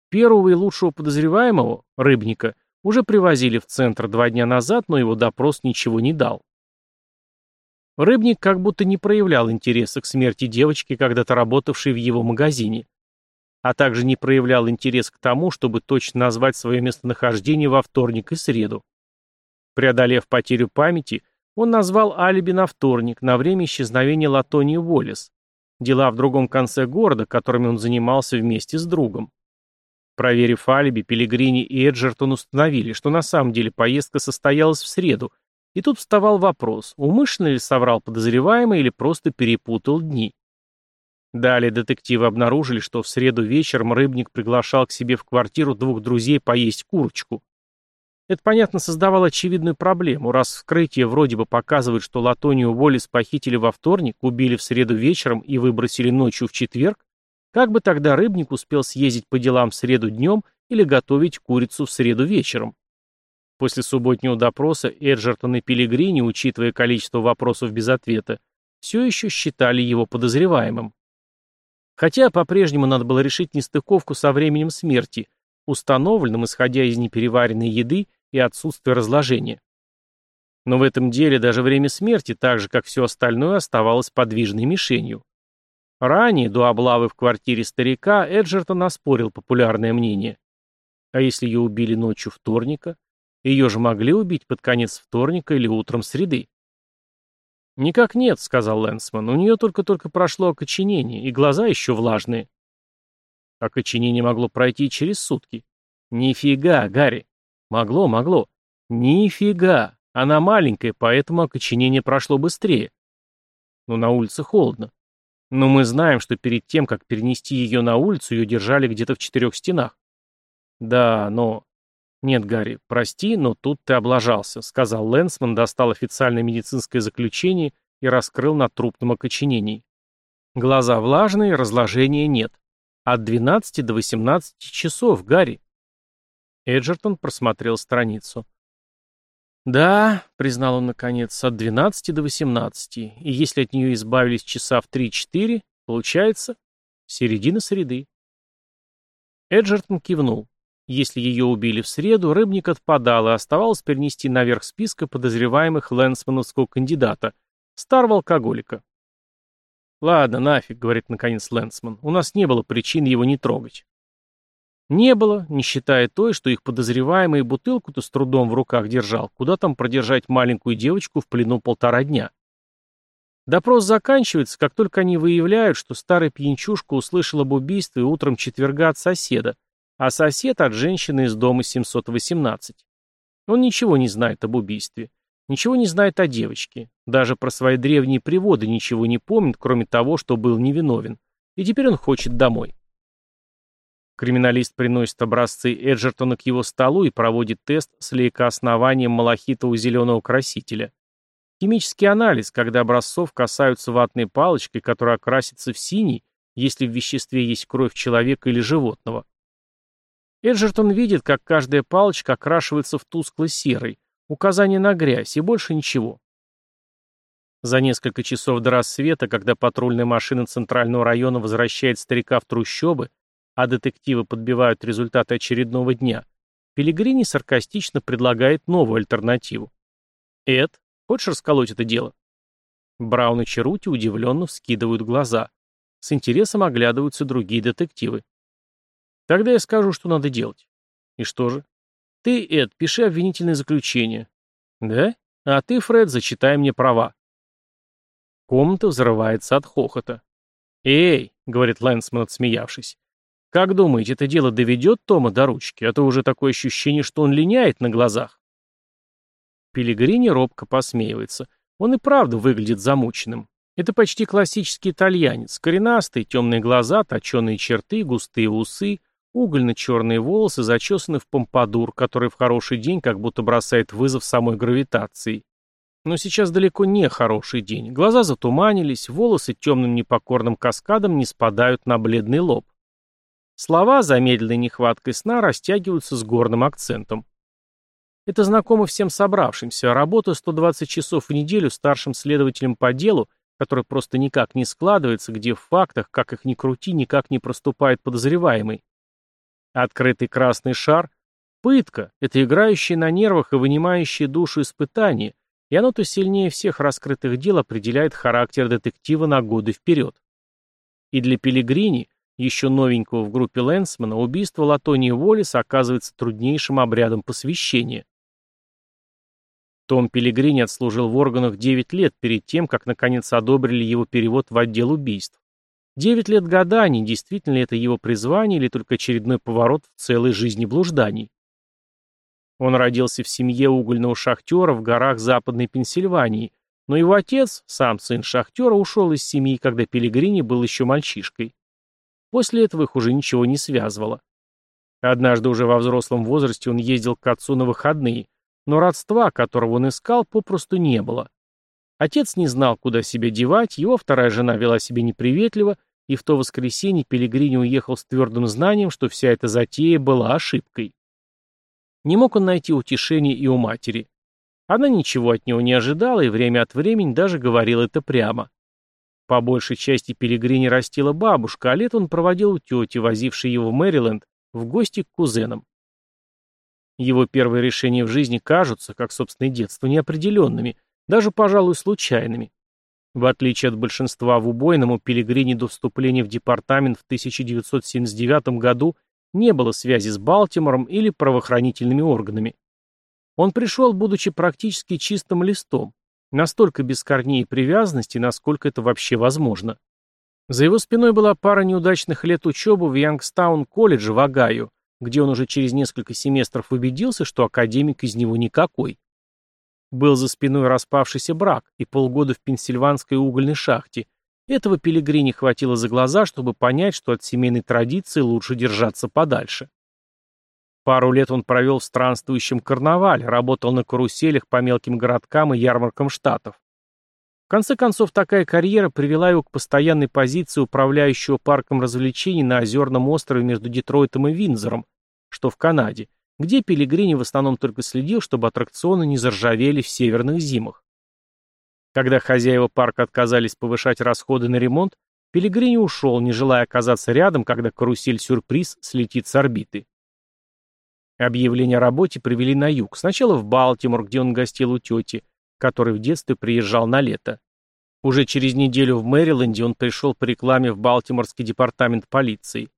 Первого и лучшего подозреваемого, Рыбника, уже привозили в центр два дня назад, но его допрос ничего не дал. Рыбник как будто не проявлял интереса к смерти девочки, когда-то работавшей в его магазине, а также не проявлял интерес к тому, чтобы точно назвать свое местонахождение во вторник и среду. Преодолев потерю памяти, он назвал алиби на вторник, на время исчезновения Латонии Уоллес. Дела в другом конце города, которыми он занимался вместе с другом. Проверив алиби, Пелигрини и Эджертон установили, что на самом деле поездка состоялась в среду, и тут вставал вопрос, умышленно ли соврал подозреваемый или просто перепутал дни. Далее детективы обнаружили, что в среду вечером Рыбник приглашал к себе в квартиру двух друзей поесть курочку. Это, понятно, создавало очевидную проблему, раз вскрытие вроде бы показывает, что Латонию Уоллес похитили во вторник, убили в среду вечером и выбросили ночью в четверг, как бы тогда рыбник успел съездить по делам в среду днем или готовить курицу в среду вечером? После субботнего допроса Эджертон и Пилигрини, учитывая количество вопросов без ответа, все еще считали его подозреваемым. Хотя по-прежнему надо было решить нестыковку со временем смерти, установленным, исходя из непереваренной еды и отсутствия разложения. Но в этом деле даже время смерти, так же как все остальное, оставалось подвижной мишенью. Ранее, до облавы в квартире старика, Эджертон оспорил популярное мнение. А если ее убили ночью вторника? Ее же могли убить под конец вторника или утром среды. «Никак нет», — сказал Лэнсман. «У нее только-только прошло окоченение, и глаза еще влажные». Окоченение могло пройти через сутки. «Нифига, Гарри!» «Могло, могло». «Нифига! Она маленькая, поэтому окоченение прошло быстрее». «Но на улице холодно». «Но мы знаем, что перед тем, как перенести ее на улицу, ее держали где-то в четырех стенах». «Да, но...» «Нет, Гарри, прости, но тут ты облажался», — сказал Лэнсман, достал официальное медицинское заключение и раскрыл на трупном окоченении. «Глаза влажные, разложения нет. От 12 до 18 часов, Гарри». Эджертон просмотрел страницу. «Да», — признал он наконец, — «от 12 до 18, и если от нее избавились часа в 3-4, получается середина среды». Эджертон кивнул. Если ее убили в среду, рыбник отпадал, и оставалось перенести наверх списка подозреваемых лэнсмановского кандидата, старого алкоголика. «Ладно, нафиг», — говорит наконец Лэнсман, — «у нас не было причин его не трогать». Не было, не считая той, что их подозреваемый бутылку-то с трудом в руках держал, куда там продержать маленькую девочку в плену полтора дня. Допрос заканчивается, как только они выявляют, что старая пьянчушка услышал об убийстве утром четверга от соседа, а сосед от женщины из дома 718. Он ничего не знает об убийстве, ничего не знает о девочке, даже про свои древние приводы ничего не помнит, кроме того, что был невиновен, и теперь он хочет домой. Криминалист приносит образцы Эджертона к его столу и проводит тест с лейкооснованием малахитового зеленого красителя. Химический анализ, когда образцов касаются ватной палочкой, которая окрасится в синий, если в веществе есть кровь человека или животного. Эджертон видит, как каждая палочка окрашивается в тускло-серый, указание на грязь и больше ничего. За несколько часов до рассвета, когда патрульная машина Центрального района возвращает старика в трущобы, а детективы подбивают результаты очередного дня, Пелигрини саркастично предлагает новую альтернативу. «Эд, хочешь расколоть это дело?» Браун и Черути удивленно вскидывают глаза. С интересом оглядываются другие детективы. Тогда я скажу, что надо делать. И что же? Ты, Эд, пиши обвинительное заключение. Да? А ты, Фред, зачитай мне права. Комната взрывается от хохота. «Эй!» — говорит Лэнсман, отсмеявшись. «Как думаете, это дело доведет Тома до ручки? А то уже такое ощущение, что он линяет на глазах». Пелигрини робко посмеивается. Он и правда выглядит замученным. Это почти классический итальянец. Коренастые, темные глаза, точеные черты, густые усы — Угольно-черные волосы зачесаны в помпадур, который в хороший день как будто бросает вызов самой гравитации. Но сейчас далеко не хороший день. Глаза затуманились, волосы темным непокорным каскадом не спадают на бледный лоб. Слова, замедленной нехваткой сна, растягиваются с горным акцентом. Это знакомо всем собравшимся. Работа 120 часов в неделю старшим следователем по делу, который просто никак не складывается, где в фактах, как их ни крути, никак не проступает подозреваемый. Открытый красный шар — пытка, это играющее на нервах и вынимающее душу испытание, и оно то сильнее всех раскрытых дел определяет характер детектива на годы вперед. И для Пелигрини, еще новенького в группе Лэнсмана, убийство Латонии Уоллес оказывается труднейшим обрядом посвящения. Том Пелигрини отслужил в органах 9 лет перед тем, как наконец одобрили его перевод в отдел убийств. Девять лет гаданий, действительно ли это его призвание или только очередной поворот в целой жизни блужданий. Он родился в семье угольного шахтера в горах Западной Пенсильвании, но его отец, сам сын шахтера, ушел из семьи, когда Пелигрини был еще мальчишкой. После этого их уже ничего не связывало. Однажды уже во взрослом возрасте он ездил к отцу на выходные, но родства, которого он искал, попросту не было. Отец не знал, куда себя девать, его вторая жена вела себя неприветливо, и в то воскресенье Пелигрини уехал с твердым знанием, что вся эта затея была ошибкой. Не мог он найти утешения и у матери. Она ничего от него не ожидала и время от времени даже говорила это прямо. По большей части Пелигрини растила бабушка, а лет он проводил у тети, возившей его в Мэриленд, в гости к кузенам. Его первые решения в жизни кажутся, как собственное детство, неопределенными, даже, пожалуй, случайными. В отличие от большинства в убойном, у Пелигрини до вступления в департамент в 1979 году не было связи с Балтимором или правоохранительными органами. Он пришел, будучи практически чистым листом. Настолько без корней и привязанности, насколько это вообще возможно. За его спиной была пара неудачных лет учебы в Янгстаун-колледже в Огайо, где он уже через несколько семестров убедился, что академик из него никакой. Был за спиной распавшийся брак и полгода в пенсильванской угольной шахте. Этого Пелигрини хватило за глаза, чтобы понять, что от семейной традиции лучше держаться подальше. Пару лет он провел в странствующем карнавале, работал на каруселях по мелким городкам и ярмаркам штатов. В конце концов, такая карьера привела его к постоянной позиции управляющего парком развлечений на озерном острове между Детройтом и Винзором, что в Канаде, где Пелигрини в основном только следил, чтобы аттракционы не заржавели в северных зимах. Когда хозяева парка отказались повышать расходы на ремонт, Пелигрини ушел, не желая оказаться рядом, когда карусель-сюрприз слетит с орбиты. Объявление о работе привели на юг, сначала в Балтимор, где он гостил у тети, который в детстве приезжал на лето. Уже через неделю в Мэриленде он пришел по рекламе в Балтиморский департамент полиции.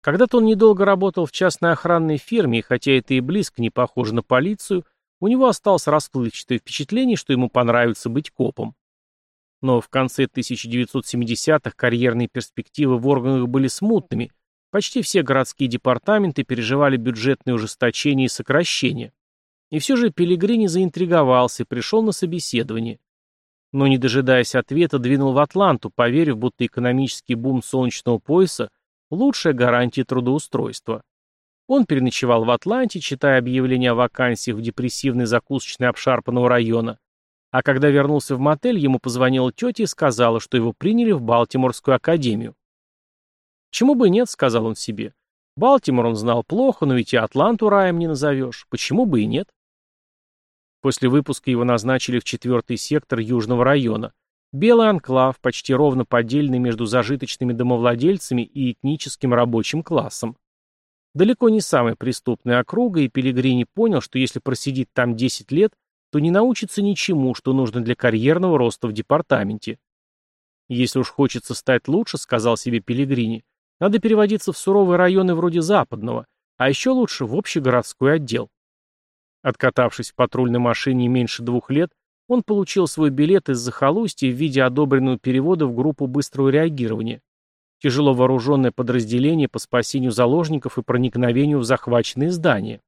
Когда-то он недолго работал в частной охранной фирме, и хотя это и близко не похоже на полицию, у него осталось расплывчатое впечатление, что ему понравится быть копом. Но в конце 1970-х карьерные перспективы в органах были смутными. Почти все городские департаменты переживали бюджетные ужесточения и сокращения. И все же Пелигрини заинтриговался и пришел на собеседование. Но, не дожидаясь ответа, двинул в Атланту, поверив, будто экономический бум солнечного пояса Лучшая гарантия трудоустройства. Он переночевал в Атланте, читая объявления о вакансиях в депрессивной закусочной обшарпанного района. А когда вернулся в мотель, ему позвонила тетя и сказала, что его приняли в Балтиморскую академию. «Чему бы нет», — сказал он себе. Балтимор он знал плохо, но ведь и Атланту раем не назовешь. Почему бы и нет? После выпуска его назначили в четвертый сектор Южного района, Белый анклав, почти ровно поделенный между зажиточными домовладельцами и этническим рабочим классом. Далеко не самая преступная округа, и Пелигрини понял, что если просидит там 10 лет, то не научится ничему, что нужно для карьерного роста в департаменте. Если уж хочется стать лучше, сказал себе Пелигрини, надо переводиться в суровые районы вроде Западного, а еще лучше в общегородской отдел. Откатавшись в патрульной машине меньше двух лет, он получил свой билет из захолустья в виде одобренного перевода в группу быстрого реагирования. Тяжело вооруженное подразделение по спасению заложников и проникновению в захваченные здания.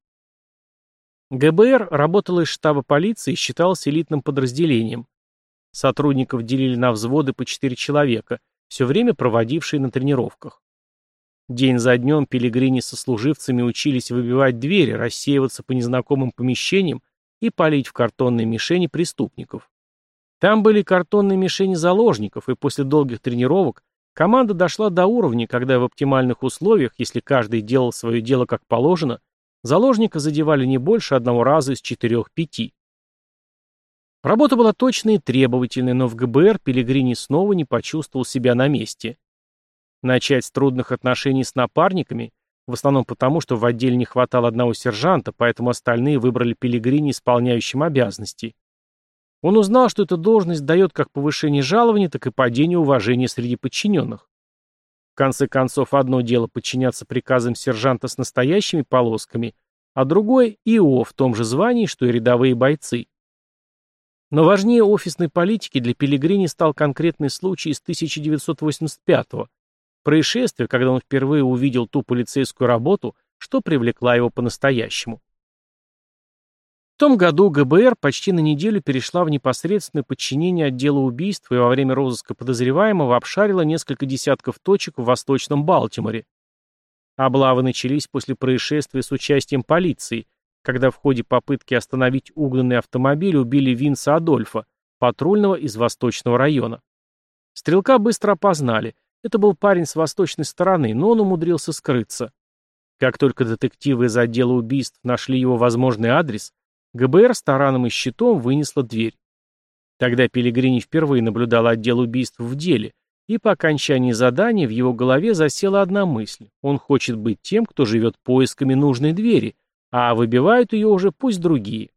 ГБР работало из штаба полиции и считалось элитным подразделением. Сотрудников делили на взводы по четыре человека, все время проводившие на тренировках. День за днем пилигрини со служивцами учились выбивать двери, рассеиваться по незнакомым помещениям и палить в картонные мишени преступников. Там были картонные мишени заложников, и после долгих тренировок команда дошла до уровня, когда в оптимальных условиях, если каждый делал свое дело как положено, заложника задевали не больше одного раза из четырех-пяти. Работа была точной и требовательной, но в ГБР Пелегрини снова не почувствовал себя на месте. Начать с трудных отношений с напарниками, в основном потому, что в отделе не хватало одного сержанта, поэтому остальные выбрали Пелигрини исполняющим обязанности. Он узнал, что эта должность дает как повышение жалования, так и падение уважения среди подчиненных. В конце концов, одно дело подчиняться приказам сержанта с настоящими полосками, а другое – ИО в том же звании, что и рядовые бойцы. Но важнее офисной политики для Пелигрини стал конкретный случай из 1985 года Происшествие, когда он впервые увидел ту полицейскую работу, что привлекла его по-настоящему. В том году ГБР почти на неделю перешла в непосредственное подчинение отдела убийств и во время розыска подозреваемого обшарила несколько десятков точек в Восточном Балтиморе. Облавы начались после происшествия с участием полиции, когда в ходе попытки остановить угнанный автомобиль убили Винса Адольфа, патрульного из Восточного района. Стрелка быстро опознали, это был парень с восточной стороны, но он умудрился скрыться. Как только детективы из отдела убийств нашли его возможный адрес, ГБР с тараном и щитом вынесла дверь. Тогда Пелигрини впервые наблюдал отдел убийств в деле, и по окончании задания в его голове засела одна мысль. Он хочет быть тем, кто живет поисками нужной двери, а выбивают ее уже пусть другие.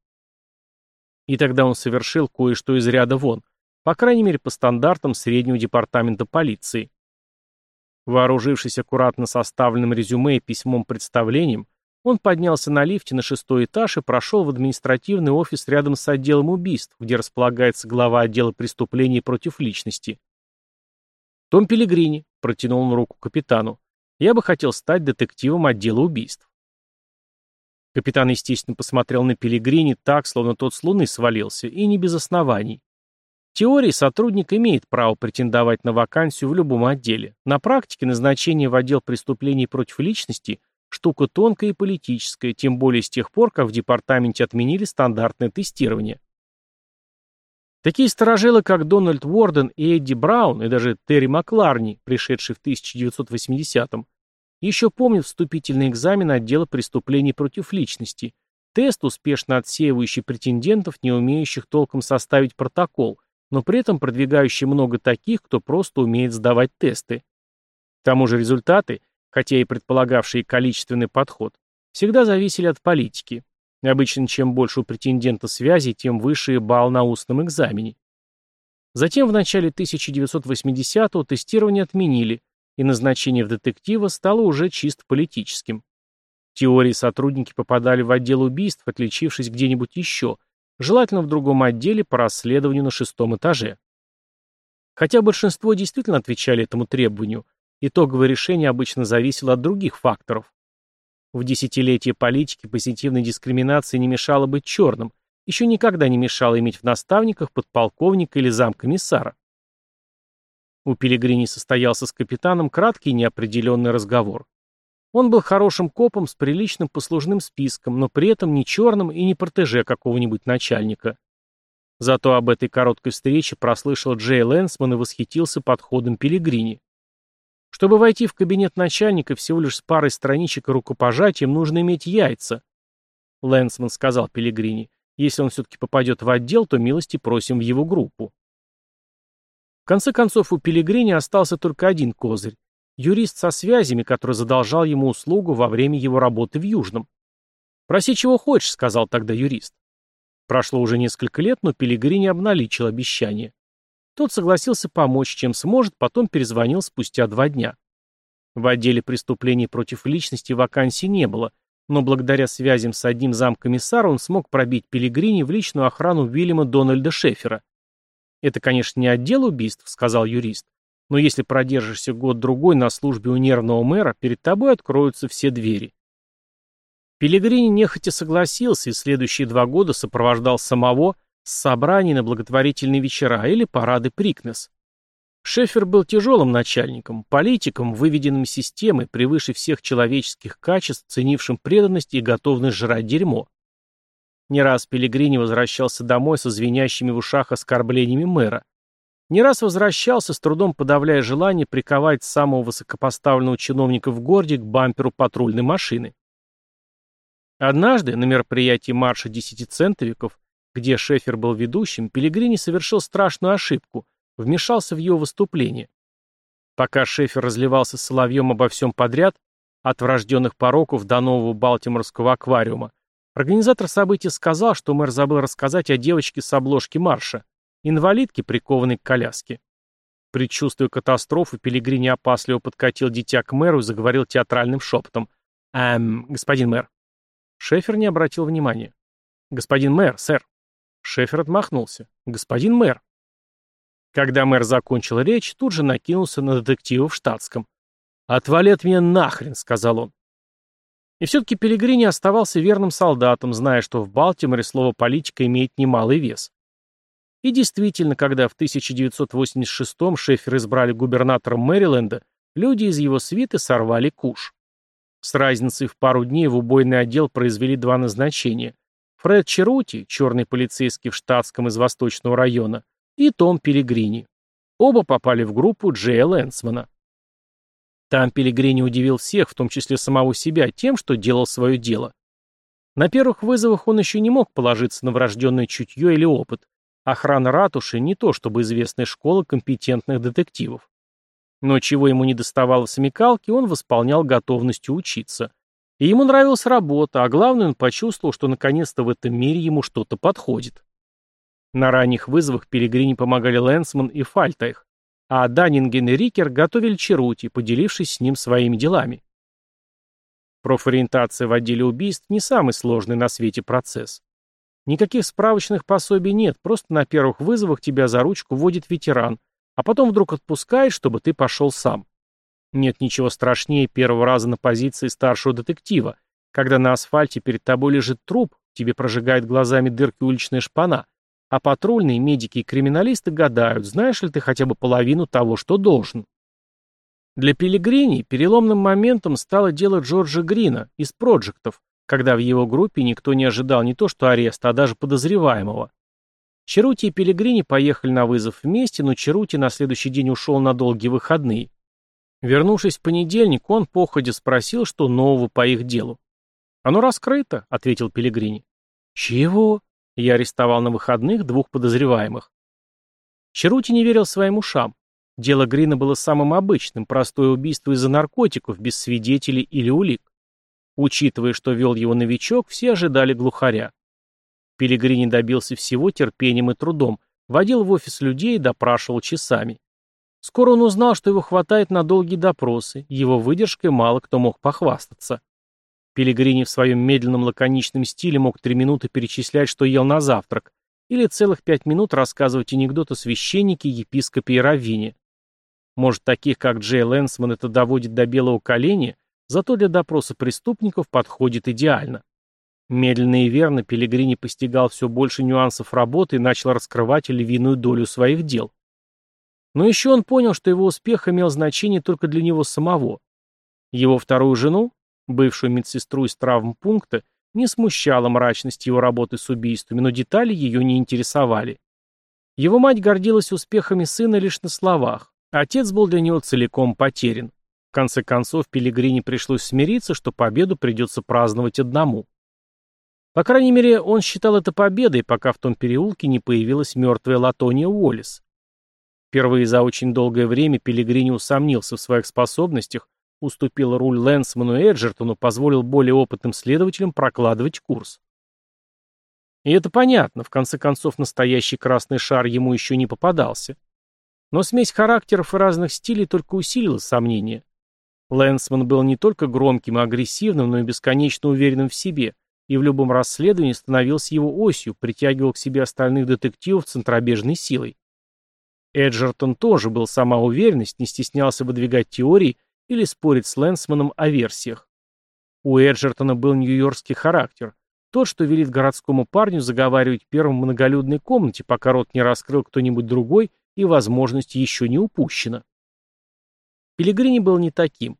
И тогда он совершил кое-что из ряда вон, по крайней мере по стандартам среднего департамента полиции. Вооружившись аккуратно составленным резюме и письмом-представлением, Он поднялся на лифте на шестой этаж и прошел в административный офис рядом с отделом убийств, где располагается глава отдела преступлений против личности. «Том Пелегрини», — протянул он руку капитану, — «я бы хотел стать детективом отдела убийств». Капитан, естественно, посмотрел на Пелегрини так, словно тот с луны свалился, и не без оснований. Теории сотрудник имеет право претендовать на вакансию в любом отделе. На практике назначение в отдел преступлений против личности — Штука тонкая и политическая, тем более с тех пор, как в департаменте отменили стандартное тестирование. Такие сторожилы, как Дональд Уорден и Эдди Браун, и даже Терри Макларни, пришедший в 1980-м, еще помнят вступительный экзамен отдела преступлений против личности, тест, успешно отсеивающий претендентов, не умеющих толком составить протокол, но при этом продвигающий много таких, кто просто умеет сдавать тесты. К тому же результаты – хотя и предполагавшие количественный подход, всегда зависели от политики. Обычно чем больше у претендента связей, тем выше балл на устном экзамене. Затем в начале 1980-го тестирование отменили, и назначение в детектива стало уже чисто политическим. В теории сотрудники попадали в отдел убийств, отличившись где-нибудь еще, желательно в другом отделе по расследованию на шестом этаже. Хотя большинство действительно отвечали этому требованию, Итоговое решение обычно зависело от других факторов. В десятилетие политики позитивной дискриминации не мешало быть черным, еще никогда не мешало иметь в наставниках подполковника или замкомиссара. У Пелегрини состоялся с капитаном краткий неопределенный разговор. Он был хорошим копом с приличным послужным списком, но при этом не черным и не протеже какого-нибудь начальника. Зато об этой короткой встрече прослышал Джей Лэнсман и восхитился подходом Пелегрини. Чтобы войти в кабинет начальника всего лишь с парой страничек и рукопожатием, нужно иметь яйца. Лэнсман сказал Пелигрини. Если он все-таки попадет в отдел, то милости просим в его группу. В конце концов, у Пелигрини остался только один козырь. Юрист со связями, который задолжал ему услугу во время его работы в Южном. «Проси, чего хочешь», — сказал тогда юрист. Прошло уже несколько лет, но Пелигрини обналичил обещание. Тот согласился помочь, чем сможет, потом перезвонил спустя два дня. В отделе преступлений против личности вакансий не было, но благодаря связям с одним замкомиссара он смог пробить Пелигрини в личную охрану Уильяма Дональда Шефера. «Это, конечно, не отдел убийств», — сказал юрист, «но если продержишься год-другой на службе у нервного мэра, перед тобой откроются все двери». Пелигрини нехотя согласился и следующие два года сопровождал самого, с собраний на благотворительные вечера или парады Прикнес. Шефер был тяжелым начальником, политиком, выведенным системой, превыше всех человеческих качеств, ценившим преданность и готовность жрать дерьмо. Не раз Пелегрини возвращался домой со звенящими в ушах оскорблениями мэра. Не раз возвращался, с трудом подавляя желание приковать самого высокопоставленного чиновника в городе к бамперу патрульной машины. Однажды, на мероприятии марша десятицентовиков, где Шефер был ведущим, Пелегрини совершил страшную ошибку, вмешался в его выступление. Пока Шефер разливался соловьем обо всем подряд, от врожденных пороков до нового Балтиморского аквариума, организатор события сказал, что мэр забыл рассказать о девочке с обложки марша, инвалидке, прикованной к коляске. Предчувствуя катастрофу, Пелегрини опасливо подкатил дитя к мэру и заговорил театральным шепотом. «Эм, господин мэр». Шефер не обратил внимания. «Господин мэр, сэр». Шефер отмахнулся. «Господин мэр». Когда мэр закончил речь, тут же накинулся на детектива в штатском. «Отвали от меня нахрен», — сказал он. И все-таки Пелегрини оставался верным солдатом, зная, что в Балтиморе слово «политика» имеет немалый вес. И действительно, когда в 1986-м Шефер избрали губернатором Мэриленда, люди из его свиты сорвали куш. С разницей в пару дней в убойный отдел произвели два назначения. Фред Черути, черный полицейский в штатском из Восточного района, и Том Пелигрини. Оба попали в группу Джея Лэнсмана. Там Пелигрини удивил всех, в том числе самого себя, тем, что делал свое дело. На первых вызовах он еще не мог положиться на врожденное чутье или опыт. Охрана ратуши не то чтобы известная школа компетентных детективов. Но чего ему не доставало в смекалке, он восполнял готовностью учиться. И ему нравилась работа, а главное, он почувствовал, что наконец-то в этом мире ему что-то подходит. На ранних вызовах Пелегрини помогали Лэнсман и Фальтайх, а Даннинген и Рикер готовили Черути, поделившись с ним своими делами. Профориентация в отделе убийств не самый сложный на свете процесс. Никаких справочных пособий нет, просто на первых вызовах тебя за ручку вводит ветеран, а потом вдруг отпускает, чтобы ты пошел сам. Нет ничего страшнее первого раза на позиции старшего детектива, когда на асфальте перед тобой лежит труп, тебе прожигает глазами дырки уличная шпана, а патрульные, медики и криминалисты гадают, знаешь ли ты хотя бы половину того, что должен. Для Пилигрини переломным моментом стало дело Джорджа Грина из «Проджектов», когда в его группе никто не ожидал не то что ареста, а даже подозреваемого. Черути и Пилигрини поехали на вызов вместе, но Черути на следующий день ушел на долгие выходные. Вернувшись в понедельник, он походе спросил, что нового по их делу. «Оно раскрыто», — ответил Пилигрини. «Чего?» Я арестовал на выходных двух подозреваемых. Черути не верил своим ушам. Дело Грина было самым обычным, простое убийство из-за наркотиков, без свидетелей или улик. Учитывая, что вел его новичок, все ожидали глухаря. Пилигрини добился всего терпением и трудом, водил в офис людей и допрашивал часами. Скоро он узнал, что его хватает на долгие допросы, его выдержкой мало кто мог похвастаться. Пилигрини в своем медленном лаконичном стиле мог три минуты перечислять, что ел на завтрак, или целых пять минут рассказывать анекдоты о священнике, епископе и раввине. Может, таких, как Джей Лэнсман, это доводит до белого коленя, зато для допроса преступников подходит идеально. Медленно и верно Пилигрини постигал все больше нюансов работы и начал раскрывать львиную долю своих дел. Но еще он понял, что его успех имел значение только для него самого. Его вторую жену, бывшую медсестру из травмпункта, не смущала мрачность его работы с убийствами, но детали ее не интересовали. Его мать гордилась успехами сына лишь на словах, отец был для него целиком потерян. Конце концов, Пилигрине пришлось смириться, что победу придется праздновать одному. По крайней мере, он считал это победой, пока в том переулке не появилась мертвая Латония Уоллес. Впервые за очень долгое время Пилигрини усомнился в своих способностях уступил руль Лэнсману Эджертону, позволил более опытным следователям прокладывать курс. И это понятно, в конце концов настоящий красный шар ему еще не попадался. Но смесь характеров и разных стилей только усилила сомнения. Лэнсман был не только громким и агрессивным, но и бесконечно уверенным в себе, и в любом расследовании становился его осью, притягивал к себе остальных детективов центробежной силой. Эджертон тоже был сама уверенность, не стеснялся выдвигать теории или спорить с Лэнсманом о версиях. У Эджертона был нью-йоркский характер. Тот, что велит городскому парню заговаривать первым в многолюдной комнате, пока рот не раскрыл кто-нибудь другой и возможность еще не упущена. Пелегрини был не таким.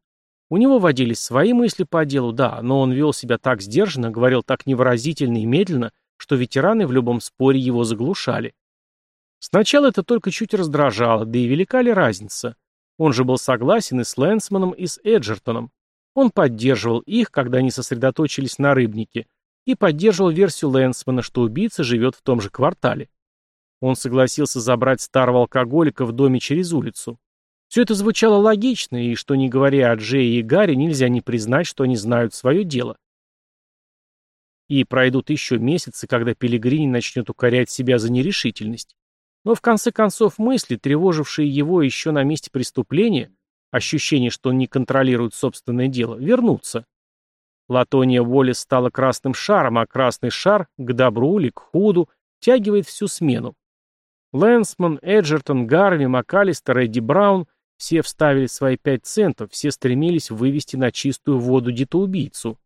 У него водились свои мысли по делу, да, но он вел себя так сдержанно, говорил так невыразительно и медленно, что ветераны в любом споре его заглушали. Сначала это только чуть раздражало, да и велика ли разница. Он же был согласен и с Лэнсманом, и с Эджертоном. Он поддерживал их, когда они сосредоточились на рыбнике, и поддерживал версию Лэнсмана, что убийца живет в том же квартале. Он согласился забрать старого алкоголика в доме через улицу. Все это звучало логично, и, что не говоря о Джее и Гарри, нельзя не признать, что они знают свое дело. И пройдут еще месяцы, когда Пелигрини начнет укорять себя за нерешительность. Но в конце концов мысли, тревожившие его еще на месте преступления, ощущение, что он не контролирует собственное дело, вернутся. Латония Уоллес стала красным шаром, а красный шар к добру или к худу тягивает всю смену. Лэнсман, Эджертон, Гарви, МакАлистер, Эдди Браун все вставили свои пять центов, все стремились вывести на чистую воду детоубийцу.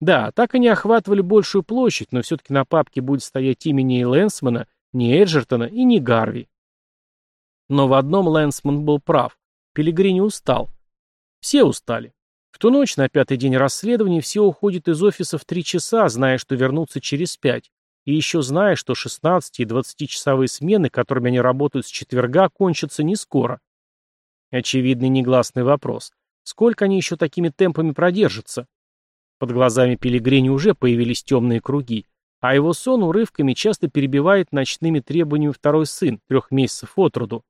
Да, так они охватывали большую площадь, но все-таки на папке будет стоять имя не Лэнсмана, ни Эджертона и ни Гарви. Но в одном Лэнсман был прав. Пелигрини устал. Все устали. В ту ночь, на пятый день расследования, все уходят из офиса в три часа, зная, что вернутся через пять, и еще зная, что 16 и 20-часовые смены, которыми они работают с четверга, кончатся не скоро. Очевидный негласный вопрос. Сколько они еще такими темпами продержатся? Под глазами Пелигрини уже появились темные круги а его сон урывками часто перебивает ночными требованиями второй сын, трех месяцев от роду.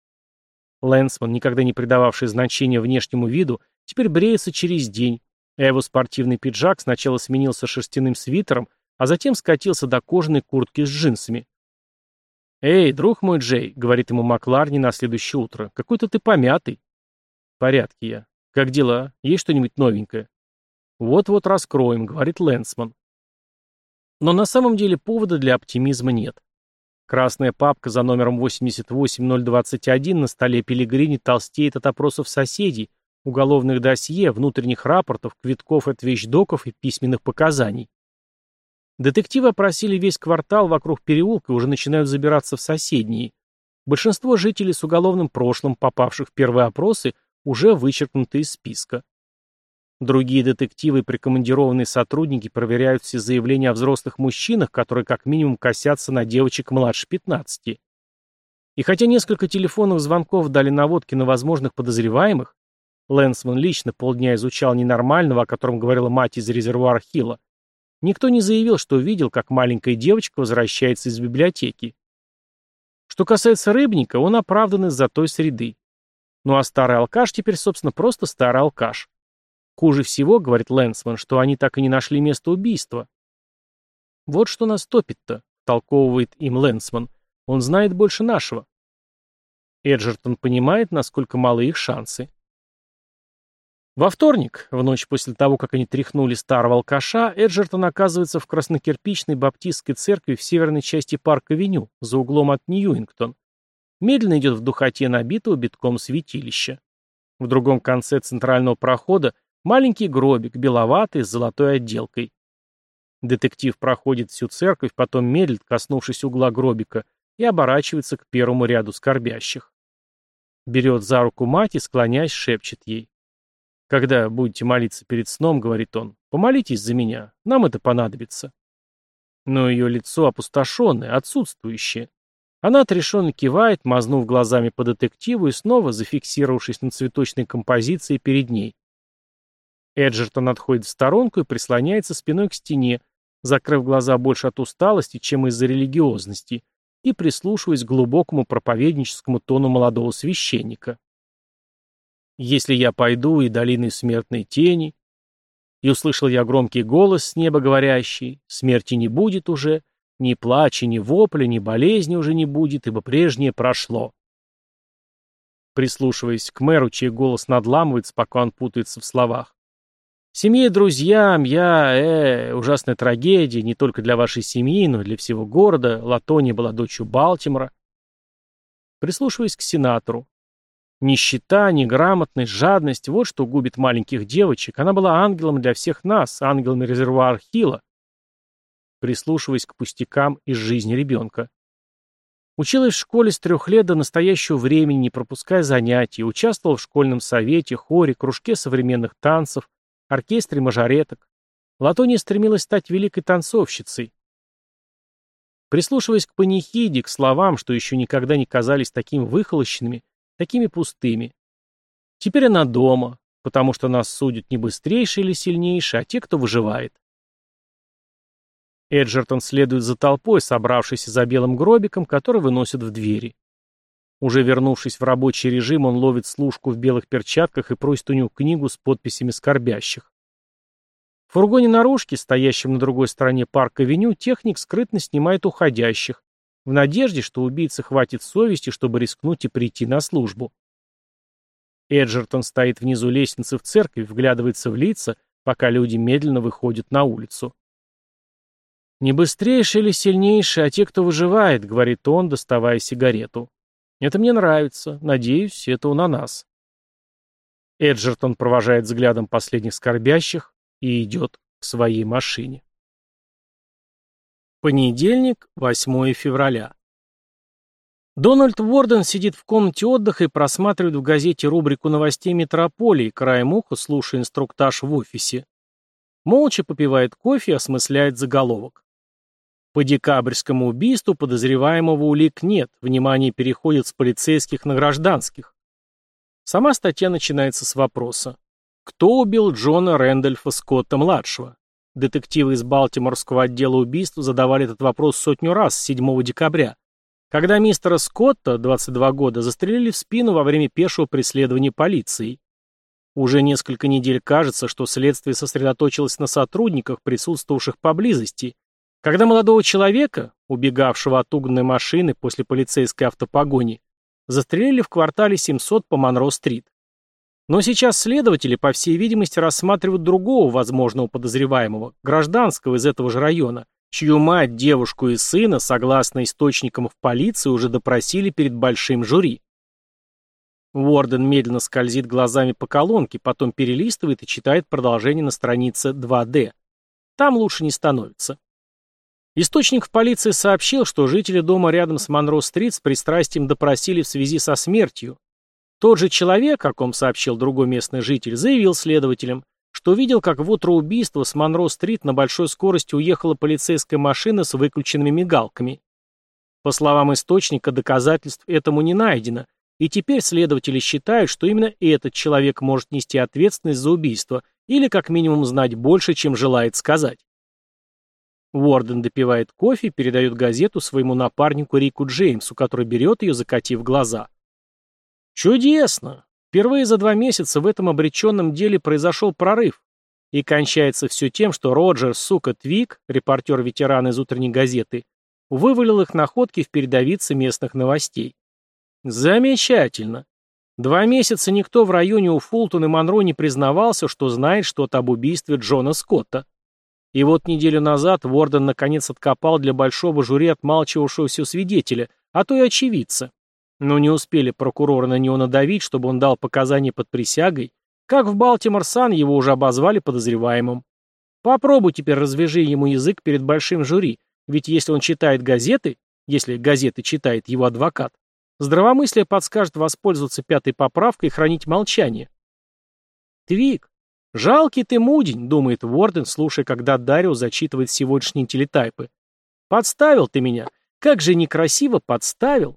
Лэнсман, никогда не придававший значения внешнему виду, теперь бреется через день, а его спортивный пиджак сначала сменился шерстяным свитером, а затем скатился до кожаной куртки с джинсами. «Эй, друг мой Джей», — говорит ему Макларни на следующее утро, — «какой-то ты помятый». «В порядке я. Как дела? Есть что-нибудь новенькое?» Вот-вот раскроем, говорит Лэнсман. Но на самом деле повода для оптимизма нет. Красная папка за номером 88021 на столе Пелигрини толстеет от опросов соседей, уголовных досье, внутренних рапортов, квитков от вещдоков и письменных показаний. Детективы опросили весь квартал вокруг переулка и уже начинают забираться в соседние. Большинство жителей с уголовным прошлым, попавших в первые опросы, уже вычеркнуты из списка. Другие детективы и прикомандированные сотрудники проверяют все заявления о взрослых мужчинах, которые как минимум косятся на девочек младше 15. И хотя несколько телефонных звонков дали наводки на возможных подозреваемых, Лэнсман лично полдня изучал ненормального, о котором говорила мать из резервуара Хилла, никто не заявил, что видел, как маленькая девочка возвращается из библиотеки. Что касается рыбника, он оправдан из-за той среды. Ну а старый алкаш теперь, собственно, просто старый алкаш. Хуже всего, говорит Лэнсман, что они так и не нашли место убийства. Вот что нас топит-то, толковывает им Лэнсман. Он знает больше нашего. Эджертон понимает, насколько малы их шансы. Во вторник, в ночь после того, как они тряхнули старого алкаша, Эджертон оказывается в краснокирпичной баптистской церкви в северной части парка-веню, за углом от Ньюингтон. Медленно идет в духоте набитого битком святилища. В другом конце центрального прохода Маленький гробик, беловатый, с золотой отделкой. Детектив проходит всю церковь, потом медлит, коснувшись угла гробика, и оборачивается к первому ряду скорбящих. Берет за руку мать и, склоняясь, шепчет ей. «Когда будете молиться перед сном, — говорит он, — помолитесь за меня, нам это понадобится». Но ее лицо опустошенное, отсутствующее. Она отрешенно кивает, мазнув глазами по детективу и снова зафиксировавшись на цветочной композиции перед ней. Эджертон отходит в сторонку и прислоняется спиной к стене, закрыв глаза больше от усталости, чем из-за религиозности, и прислушиваясь к глубокому проповедническому тону молодого священника. «Если я пойду и долиной смертной тени...» И услышал я громкий голос с неба говорящий, «Смерти не будет уже, ни плача, ни вопля, ни болезни уже не будет, ибо прежнее прошло». Прислушиваясь к мэру, чей голос надламывается, пока он путается в словах, Семье и друзьям я, э, ужасная трагедия, не только для вашей семьи, но и для всего города. Латония была дочью Балтимора. Прислушиваясь к сенатору. Нищета, неграмотность, жадность – вот что губит маленьких девочек. Она была ангелом для всех нас, ангелом резервуар Хилла. Прислушиваясь к пустякам из жизни ребенка. Училась в школе с трех лет до настоящего времени, не пропуская занятий, участвовала в школьном совете, хоре, кружке современных танцев, оркестре мажореток. Латония стремилась стать великой танцовщицей. Прислушиваясь к панихиде, к словам, что еще никогда не казались такими выхолощенными, такими пустыми. Теперь она дома, потому что нас судят не быстрейшие или сильнейшие, а те, кто выживает. Эджертон следует за толпой, собравшейся за белым гробиком, который выносят в двери. Уже вернувшись в рабочий режим, он ловит служку в белых перчатках и просит у него книгу с подписями скорбящих. В фургоне наружки, стоящем на другой стороне парка-авеню, техник скрытно снимает уходящих, в надежде, что убийце хватит совести, чтобы рискнуть и прийти на службу. Эджертон стоит внизу лестницы в церкви, вглядывается в лица, пока люди медленно выходят на улицу. «Не быстрейший или сильнейший, а те, кто выживает», — говорит он, доставая сигарету. Это мне нравится. Надеюсь, это он о нас. Эджертон провожает взглядом последних скорбящих и идет к своей машине. Понедельник, 8 февраля. Дональд Ворден сидит в комнате отдыха и просматривает в газете рубрику новостей метрополии, краем уха слушая инструктаж в офисе. Молча попивает кофе и осмысляет заголовок. По декабрьскому убийству подозреваемого улик нет, внимание переходит с полицейских на гражданских. Сама статья начинается с вопроса. Кто убил Джона Рэндольфа Скотта-младшего? Детективы из Балтиморского отдела убийств задавали этот вопрос сотню раз с 7 декабря, когда мистера Скотта, 22 года, застрелили в спину во время пешего преследования полицией. Уже несколько недель кажется, что следствие сосредоточилось на сотрудниках, присутствовавших поблизости, когда молодого человека, убегавшего от угнанной машины после полицейской автопогони, застрелили в квартале 700 по Монро-стрит. Но сейчас следователи, по всей видимости, рассматривают другого возможного подозреваемого, гражданского из этого же района, чью мать, девушку и сына, согласно источникам в полиции, уже допросили перед большим жюри. Уорден медленно скользит глазами по колонке, потом перелистывает и читает продолжение на странице 2D. Там лучше не становится. Источник в полиции сообщил, что жители дома рядом с Монро-стрит с пристрастием допросили в связи со смертью. Тот же человек, о ком сообщил другой местный житель, заявил следователям, что видел, как в утро убийства с Монро-стрит на большой скорости уехала полицейская машина с выключенными мигалками. По словам источника, доказательств этому не найдено, и теперь следователи считают, что именно этот человек может нести ответственность за убийство или как минимум знать больше, чем желает сказать. Уорден допивает кофе и передает газету своему напарнику Рику Джеймсу, который берет ее, закатив глаза. Чудесно! Впервые за два месяца в этом обреченном деле произошел прорыв. И кончается все тем, что Роджер, сука, Твик, репортер-ветеран из утренней газеты, вывалил их находки в передовице местных новостей. Замечательно. Два месяца никто в районе у Фултон и Монро не признавался, что знает что-то об убийстве Джона Скотта. И вот неделю назад Ворден наконец откопал для большого жюри отмалчивавшегося свидетеля, а то и очевидца. Но не успели прокуроры на него надавить, чтобы он дал показания под присягой, как в Балтимор-Сан его уже обозвали подозреваемым. Попробуй теперь развяжи ему язык перед большим жюри, ведь если он читает газеты, если газеты читает его адвокат, Здравомыслие подскажет воспользоваться пятой поправкой и хранить молчание. Твик, жалкий ты мудень, думает Ворден, слушая, когда Дарио зачитывает сегодняшние телетайпы. Подставил ты меня. Как же некрасиво подставил.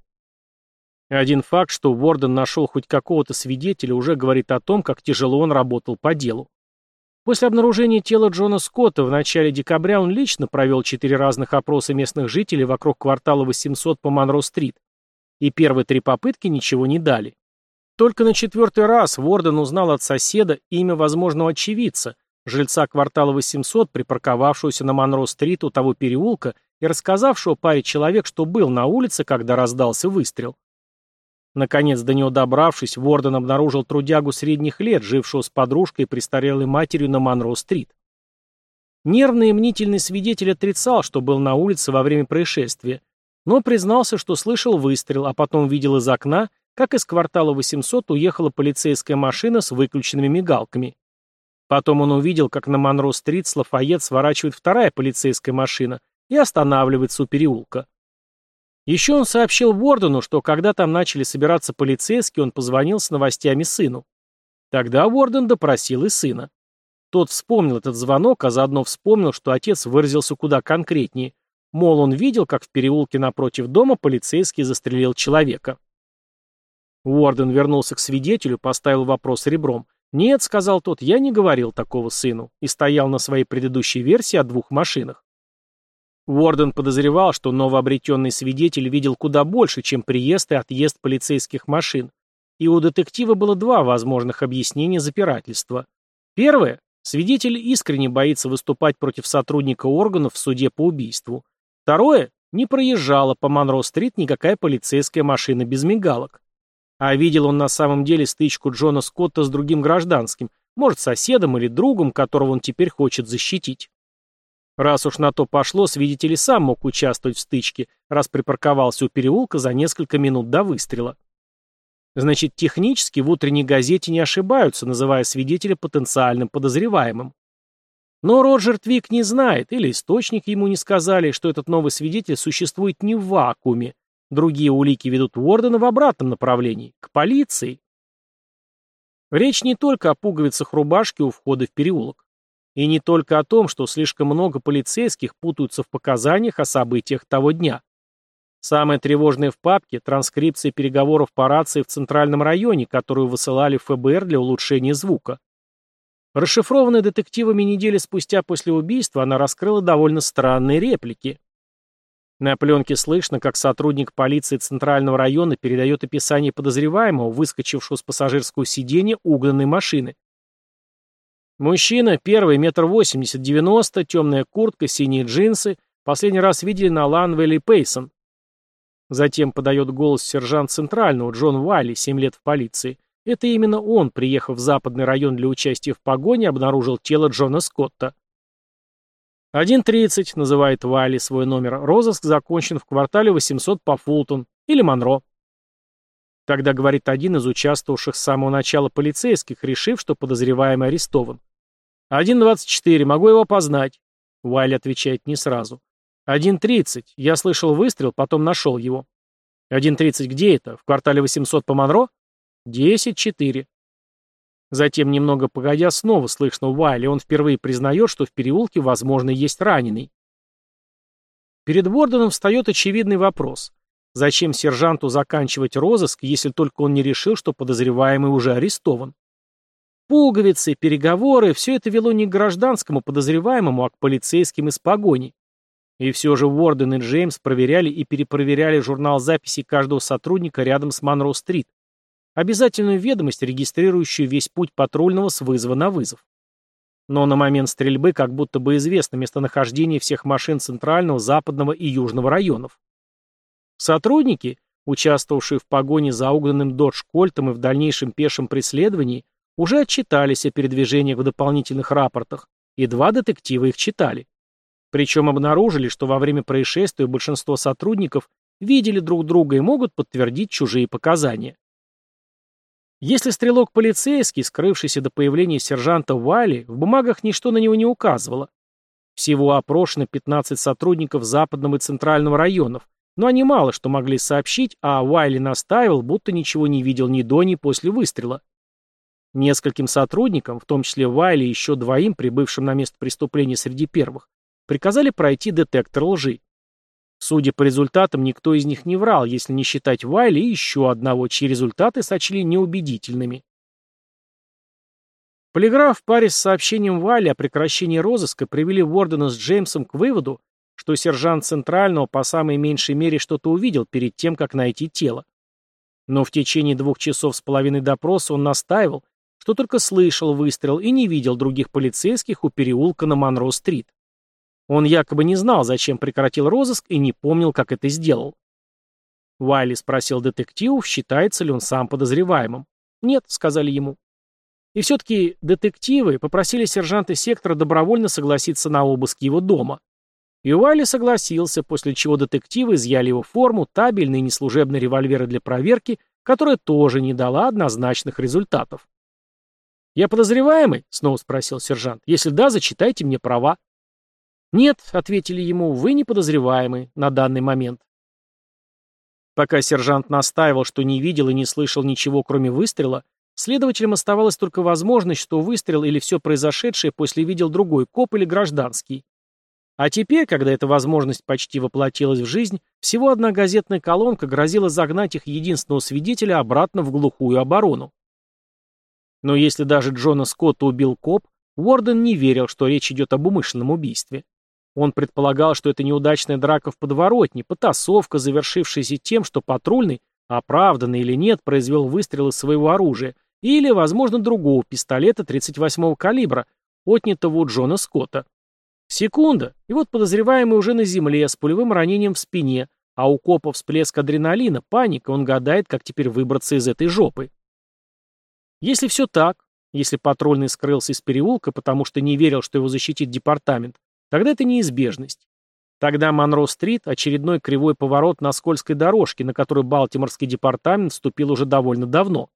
Один факт, что Ворден нашел хоть какого-то свидетеля, уже говорит о том, как тяжело он работал по делу. После обнаружения тела Джона Скотта в начале декабря он лично провел четыре разных опроса местных жителей вокруг квартала 800 по Монро-стрит, и первые три попытки ничего не дали. Только на четвертый раз Ворден узнал от соседа имя возможного очевидца, жильца квартала 800, припарковавшегося на Монро-стрит у того переулка и рассказавшего паре человек, что был на улице, когда раздался выстрел. Наконец, до него добравшись, Ворден обнаружил трудягу средних лет, жившего с подружкой и престарелой матерью на Монро-стрит. Нервный и мнительный свидетель отрицал, что был на улице во время происшествия, но признался, что слышал выстрел, а потом видел из окна, как из квартала 800 уехала полицейская машина с выключенными мигалками. Потом он увидел, как на Монро-стрит с Лафайет сворачивает вторая полицейская машина и останавливается у переулка. Еще он сообщил Уордену, что когда там начали собираться полицейские, он позвонил с новостями сыну. Тогда Уорден допросил и сына. Тот вспомнил этот звонок, а заодно вспомнил, что отец выразился куда конкретнее, Мол, он видел, как в переулке напротив дома полицейский застрелил человека. Уорден вернулся к свидетелю, поставил вопрос ребром. «Нет», — сказал тот, — «я не говорил такого сыну» и стоял на своей предыдущей версии о двух машинах. Уорден подозревал, что новообретенный свидетель видел куда больше, чем приезд и отъезд полицейских машин, и у детектива было два возможных объяснения запирательства. Первое. Свидетель искренне боится выступать против сотрудника органов в суде по убийству. Второе, не проезжала по Монро-стрит никакая полицейская машина без мигалок. А видел он на самом деле стычку Джона Скотта с другим гражданским, может, соседом или другом, которого он теперь хочет защитить. Раз уж на то пошло, свидетель сам мог участвовать в стычке, раз припарковался у переулка за несколько минут до выстрела. Значит, технически в утренней газете не ошибаются, называя свидетеля потенциальным подозреваемым. Но Роджер Твик не знает, или источник ему не сказали, что этот новый свидетель существует не в вакууме. Другие улики ведут Уордена в обратном направлении, к полиции. Речь не только о пуговицах рубашки у входа в переулок. И не только о том, что слишком много полицейских путаются в показаниях о событиях того дня. Самое тревожное в папке – транскрипция переговоров по рации в Центральном районе, которую высылали в ФБР для улучшения звука. Расшифрованная детективами недели спустя после убийства, она раскрыла довольно странные реплики. На пленке слышно, как сотрудник полиции Центрального района передает описание подозреваемого, выскочившего с пассажирского сиденья угнанной машины. Мужчина, первый, метр восемьдесят, девяносто, темная куртка, синие джинсы, последний раз видели на Ланвелли Пейсон. Затем подает голос сержант Центрального, Джон Вайли, семь лет в полиции. Это именно он, приехав в западный район для участия в погоне, обнаружил тело Джона Скотта. 1.30, называет Вайли свой номер, розыск закончен в квартале 800 по Фултон или Монро. Тогда говорит один из участвовавших с самого начала полицейских, решив, что подозреваемый арестован. 1.24, могу его познать. Вайли отвечает не сразу. 1.30, я слышал выстрел, потом нашел его. 1.30, где это? В квартале 800 по Монро? 10.4. Затем, немного погодя, снова слышно Вайли, он впервые признает, что в переулке, возможно, есть раненый. Перед Ворденом встает очевидный вопрос. Зачем сержанту заканчивать розыск, если только он не решил, что подозреваемый уже арестован? Пуговицы, переговоры – все это вело не к гражданскому подозреваемому, а к полицейским из погони. И все же Уорден и Джеймс проверяли и перепроверяли журнал записей каждого сотрудника рядом с Монро-стрит. Обязательную ведомость, регистрирующую весь путь патрульного с вызова на вызов. Но на момент стрельбы как будто бы известно местонахождение всех машин центрального, западного и южного районов. Сотрудники, участвовавшие в погоне за угнанным Додж Кольтом и в дальнейшем пешем преследовании, уже отчитались о передвижениях в дополнительных рапортах, и два детектива их читали. Причем обнаружили, что во время происшествия большинство сотрудников видели друг друга и могут подтвердить чужие показания. Если стрелок полицейский, скрывшийся до появления сержанта Вайли, в бумагах ничто на него не указывало. Всего опрошено 15 сотрудников западного и центрального районов, но они мало что могли сообщить, а Уайли настаивал, будто ничего не видел ни до, ни после выстрела. Нескольким сотрудникам, в том числе Уайли и еще двоим, прибывшим на место преступления среди первых, приказали пройти детектор лжи. Судя по результатам, никто из них не врал, если не считать Уайли и еще одного, чьи результаты сочли неубедительными. Полиграф в паре с сообщением Вайли о прекращении розыска привели Вордена с Джеймсом к выводу, что сержант Центрального по самой меньшей мере что-то увидел перед тем, как найти тело. Но в течение двух часов с половиной допроса он настаивал, что только слышал выстрел и не видел других полицейских у переулка на Монро-стрит. Он якобы не знал, зачем прекратил розыск и не помнил, как это сделал. Уайли спросил детективов, считается ли он сам подозреваемым. «Нет», — сказали ему. И все-таки детективы попросили сержанта сектора добровольно согласиться на обыск его дома. И Уайли согласился, после чего детективы изъяли его форму, табельные неслужебные револьверы для проверки, которая тоже не дала однозначных результатов. «Я подозреваемый?» — снова спросил сержант. «Если да, зачитайте мне права». «Нет», — ответили ему, — «вы не подозреваемый на данный момент». Пока сержант настаивал, что не видел и не слышал ничего, кроме выстрела, следователям оставалась только возможность, что выстрел или все произошедшее после видел другой коп или гражданский. А теперь, когда эта возможность почти воплотилась в жизнь, всего одна газетная колонка грозила загнать их единственного свидетеля обратно в глухую оборону. Но если даже Джона Скотта убил коп, Уорден не верил, что речь идет об умышленном убийстве. Он предполагал, что это неудачная драка в подворотне, потасовка, завершившаяся тем, что патрульный, оправданный или нет, произвел выстрел из своего оружия, или, возможно, другого пистолета 38-го калибра, отнятого у Джона Скотта. Секунда, и вот подозреваемый уже на земле, с пулевым ранением в спине, а у копа всплеск адреналина, паника, он гадает, как теперь выбраться из этой жопы. Если все так, если патрульный скрылся из переулка, потому что не верил, что его защитит департамент, тогда это неизбежность. Тогда Монро-стрит – очередной кривой поворот на скользкой дорожке, на которую Балтиморский департамент вступил уже довольно давно.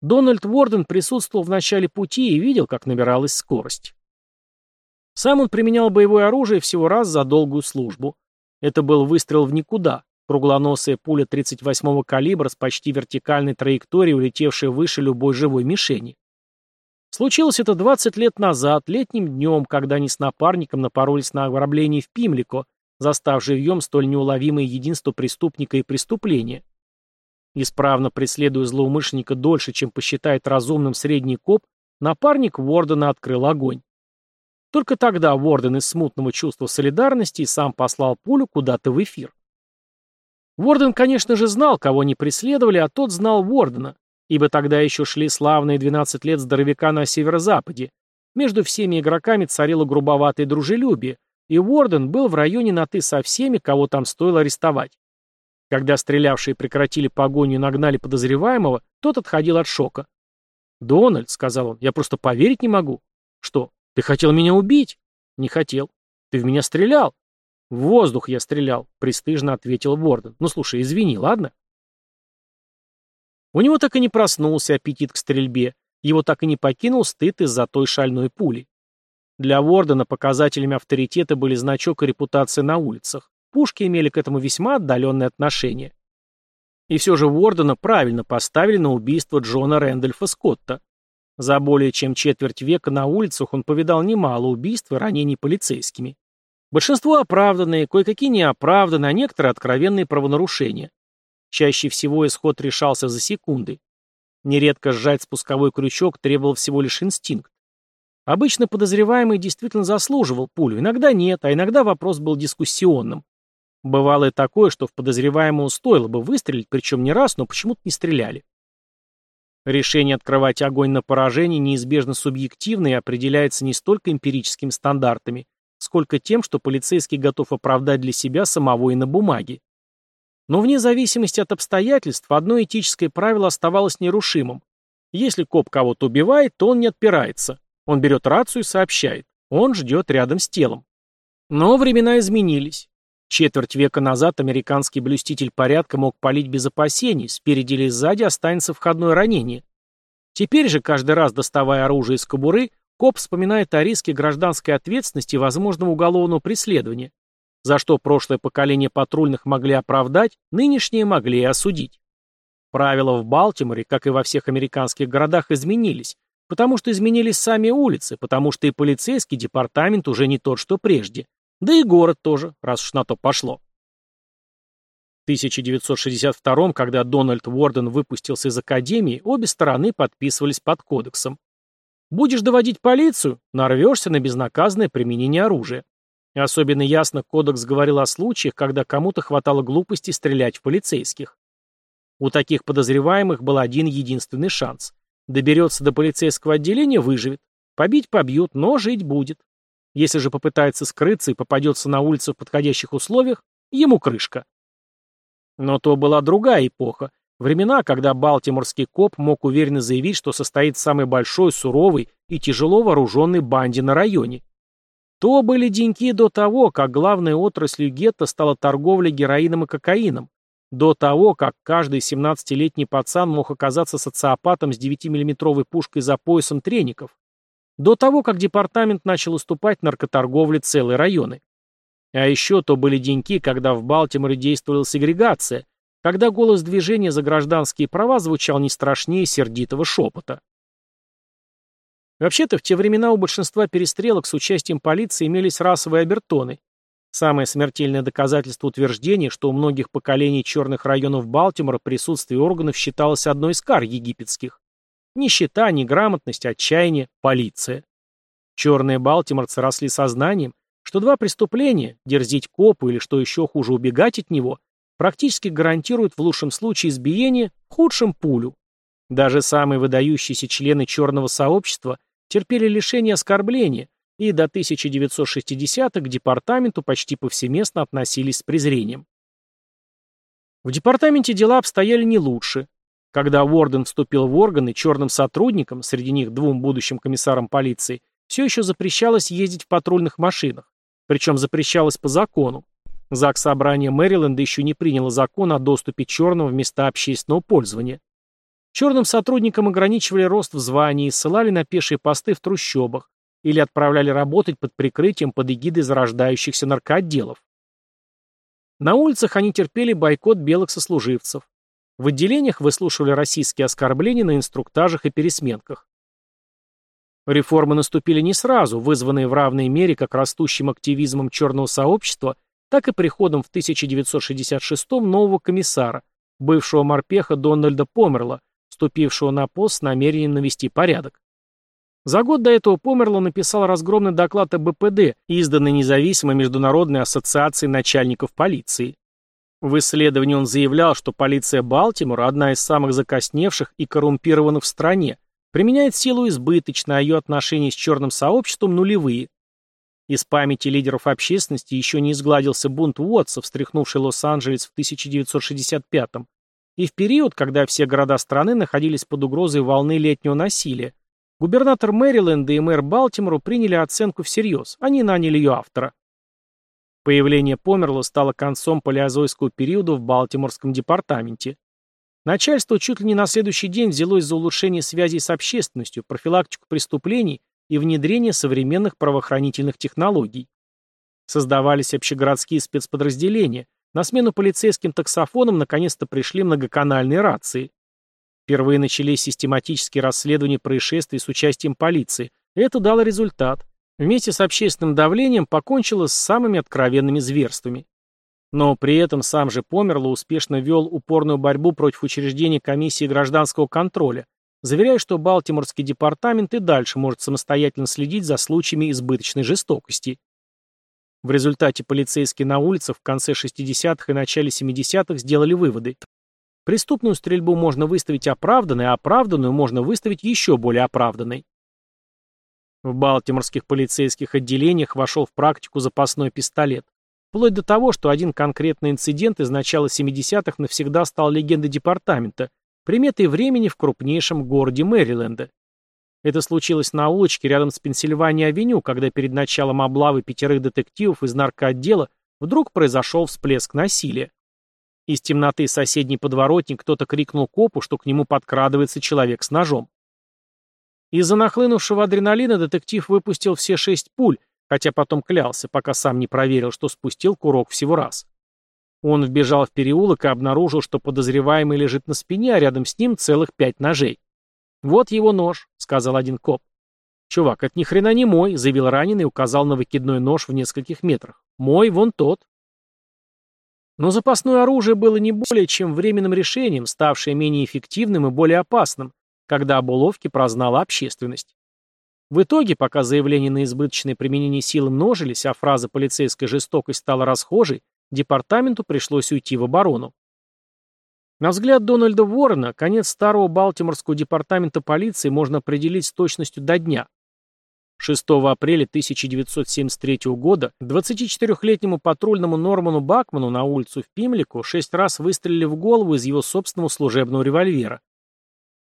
Дональд Уорден присутствовал в начале пути и видел, как набиралась скорость. Сам он применял боевое оружие всего раз за долгую службу. Это был выстрел в никуда. Круглоносая пуля 38-го калибра с почти вертикальной траекторией, улетевшая выше любой живой мишени. Случилось это 20 лет назад, летним днем, когда они с напарником напоролись на ограбление в Пимлико, застав живьем столь неуловимое единство преступника и преступления. Исправно преследуя злоумышленника дольше, чем посчитает разумным средний коп, напарник Вордена открыл огонь. Только тогда Ворден из смутного чувства солидарности сам послал пулю куда-то в эфир. Ворден, конечно же, знал, кого они преследовали, а тот знал Вордена, ибо тогда еще шли славные 12 лет здоровяка на северо-западе. Между всеми игроками царило грубоватое дружелюбие, и Ворден был в районе на «ты» со всеми, кого там стоило арестовать. Когда стрелявшие прекратили погоню и нагнали подозреваемого, тот отходил от шока. «Дональд», — сказал он, — «я просто поверить не могу». «Что, ты хотел меня убить?» «Не хотел. Ты в меня стрелял?» «В воздух я стрелял», — престыжно ответил Ворден. «Ну слушай, извини, ладно?» У него так и не проснулся аппетит к стрельбе, его так и не покинул стыд из-за той шальной пули. Для Вордена показателями авторитета были значок и репутация на улицах. Пушки имели к этому весьма отдаленное отношение. И все же Вордена правильно поставили на убийство Джона Рэндольфа Скотта. За более чем четверть века на улицах он повидал немало убийств и ранений полицейскими. Большинство оправданные, кое-какие неоправданные, а некоторые откровенные правонарушения. Чаще всего исход решался за секунды. Нередко сжать спусковой крючок требовал всего лишь инстинкт. Обычно подозреваемый действительно заслуживал пулю, иногда нет, а иногда вопрос был дискуссионным. Бывало и такое, что в подозреваемого стоило бы выстрелить, причем не раз, но почему-то не стреляли. Решение открывать огонь на поражение неизбежно субъективно и определяется не столько эмпирическими стандартами, сколько тем, что полицейский готов оправдать для себя самого и на бумаге. Но вне зависимости от обстоятельств, одно этическое правило оставалось нерушимым. Если коп кого-то убивает, то он не отпирается. Он берет рацию и сообщает. Он ждет рядом с телом. Но времена изменились. Четверть века назад американский блюститель порядка мог палить без опасений, спереди или сзади останется входное ранение. Теперь же, каждый раз доставая оружие из кобуры, коп вспоминает о риске гражданской ответственности и возможного уголовного преследования, за что прошлое поколение патрульных могли оправдать, нынешние могли и осудить. Правила в Балтиморе, как и во всех американских городах, изменились, потому что изменились сами улицы, потому что и полицейский департамент уже не тот, что прежде. Да и город тоже, раз уж на то пошло. В 1962 когда Дональд Уорден выпустился из академии, обе стороны подписывались под кодексом. Будешь доводить полицию, нарвешься на безнаказанное применение оружия. Особенно ясно кодекс говорил о случаях, когда кому-то хватало глупости стрелять в полицейских. У таких подозреваемых был один единственный шанс. Доберется до полицейского отделения – выживет. Побить побьют, но жить будет. Если же попытается скрыться и попадется на улице в подходящих условиях, ему крышка. Но то была другая эпоха. Времена, когда балтиморский коп мог уверенно заявить, что состоит в самой большой, суровой и тяжело вооруженной банде на районе. То были деньки до того, как главной отраслью гетто стала торговля героином и кокаином, до того, как каждый 17-летний пацан мог оказаться социопатом с 9-миллиметровой пушкой за поясом треников, до того, как департамент начал уступать наркоторговле целые районы. А еще то были деньки, когда в Балтиморе действовала сегрегация, когда голос движения за гражданские права звучал не страшнее сердитого шепота. Вообще-то в те времена у большинства перестрелок с участием полиции имелись расовые обертоны. Самое смертельное доказательство утверждения, что у многих поколений черных районов Балтимора присутствие органов считалось одной из кар египетских. Нищета, неграмотность, отчаяние, полиция. Черные балтиморцы росли сознанием, что два преступления, дерзить копу или, что еще хуже, убегать от него, практически гарантируют в лучшем случае избиение, в худшем – пулю. Даже самые выдающиеся члены черного сообщества терпели лишение оскорбления, и до 1960-х к департаменту почти повсеместно относились с презрением. В департаменте дела обстояли не лучше. Когда Уорден вступил в органы, черным сотрудникам, среди них двум будущим комиссарам полиции, все еще запрещалось ездить в патрульных машинах. Причем запрещалось по закону. ЗАГС собрания Мэриленда еще не приняло закон о доступе черного в места общественного пользования. Черным сотрудникам ограничивали рост в звании и ссылали на пешие посты в трущобах или отправляли работать под прикрытием под эгидой зарождающихся наркоотделов. На улицах они терпели бойкот белых сослуживцев. В отделениях выслушивали российские оскорбления на инструктажах и пересменках. Реформы наступили не сразу, вызванные в равной мере как растущим активизмом черного сообщества, так и приходом в 1966 нового комиссара, бывшего морпеха Дональда Померла, вступившего на пост с намерением навести порядок. За год до этого Померло написал разгромный доклад о БПД, изданный независимой Международной ассоциацией начальников полиции. В исследовании он заявлял, что полиция Балтимора, одна из самых закосневших и коррумпированных в стране, применяет силу избыточно, а ее отношения с черным сообществом нулевые. Из памяти лидеров общественности еще не изгладился бунт Уотса, встряхнувший Лос-Анджелес в 1965-м, и в период, когда все города страны находились под угрозой волны летнего насилия, губернатор Мэриленда и мэр Балтимору приняли оценку всерьез, они наняли ее автора. Появление Померла стало концом палеозойского периода в Балтиморском департаменте. Начальство чуть ли не на следующий день взялось за улучшение связей с общественностью, профилактику преступлений и внедрение современных правоохранительных технологий. Создавались общегородские спецподразделения, на смену полицейским таксофонам наконец-то пришли многоканальные рации. Впервые начались систематические расследования происшествий с участием полиции, это дало результат. Вместе с общественным давлением покончило с самыми откровенными зверствами. Но при этом сам же Померло успешно вел упорную борьбу против учреждения комиссии гражданского контроля, заверяя, что Балтиморский департамент и дальше может самостоятельно следить за случаями избыточной жестокости. В результате полицейские на улицах в конце 60-х и начале 70-х сделали выводы. Преступную стрельбу можно выставить оправданной, а оправданную можно выставить еще более оправданной. В балтиморских полицейских отделениях вошел в практику запасной пистолет. Вплоть до того, что один конкретный инцидент из начала 70-х навсегда стал легендой департамента, приметой времени в крупнейшем городе Мэриленда. Это случилось на улочке рядом с Пенсильвания-авеню, когда перед началом облавы пятерых детективов из наркоотдела вдруг произошел всплеск насилия. Из темноты соседней подворотни кто-то крикнул копу, что к нему подкрадывается человек с ножом. Из-за нахлынувшего адреналина детектив выпустил все шесть пуль, хотя потом клялся, пока сам не проверил, что спустил курок всего раз. Он вбежал в переулок и обнаружил, что подозреваемый лежит на спине, а рядом с ним целых пять ножей. «Вот его нож», — сказал один коп. «Чувак, это ни хрена не мой», — заявил раненый и указал на выкидной нож в нескольких метрах. «Мой, вон тот». Но запасное оружие было не более чем временным решением, ставшее менее эффективным и более опасным, когда об уловке прознала общественность. В итоге, пока заявления на избыточное применение силы множились, а фраза «полицейская жестокость» стала расхожей, департаменту пришлось уйти в оборону. На взгляд Дональда Уоррена, конец старого Балтиморского департамента полиции можно определить с точностью до дня. 6 апреля 1973 года 24-летнему патрульному Норману Бакману на улицу в Пимлику шесть раз выстрелили в голову из его собственного служебного револьвера.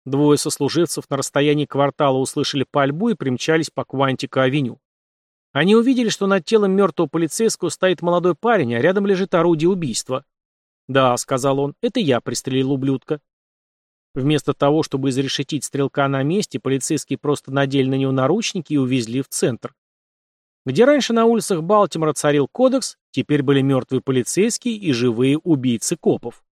Двое сослуживцев на расстоянии квартала услышали пальбу и примчались по Квантика-авеню. Они увидели, что над телом мертвого полицейского стоит молодой парень, а рядом лежит орудие убийства. «Да», — сказал он, — «это я пристрелил ублюдка». Вместо того, чтобы изрешетить стрелка на месте, полицейские просто надели на него наручники и увезли в центр. Где раньше на улицах Балтимора царил кодекс, теперь были мертвые полицейские и живые убийцы копов.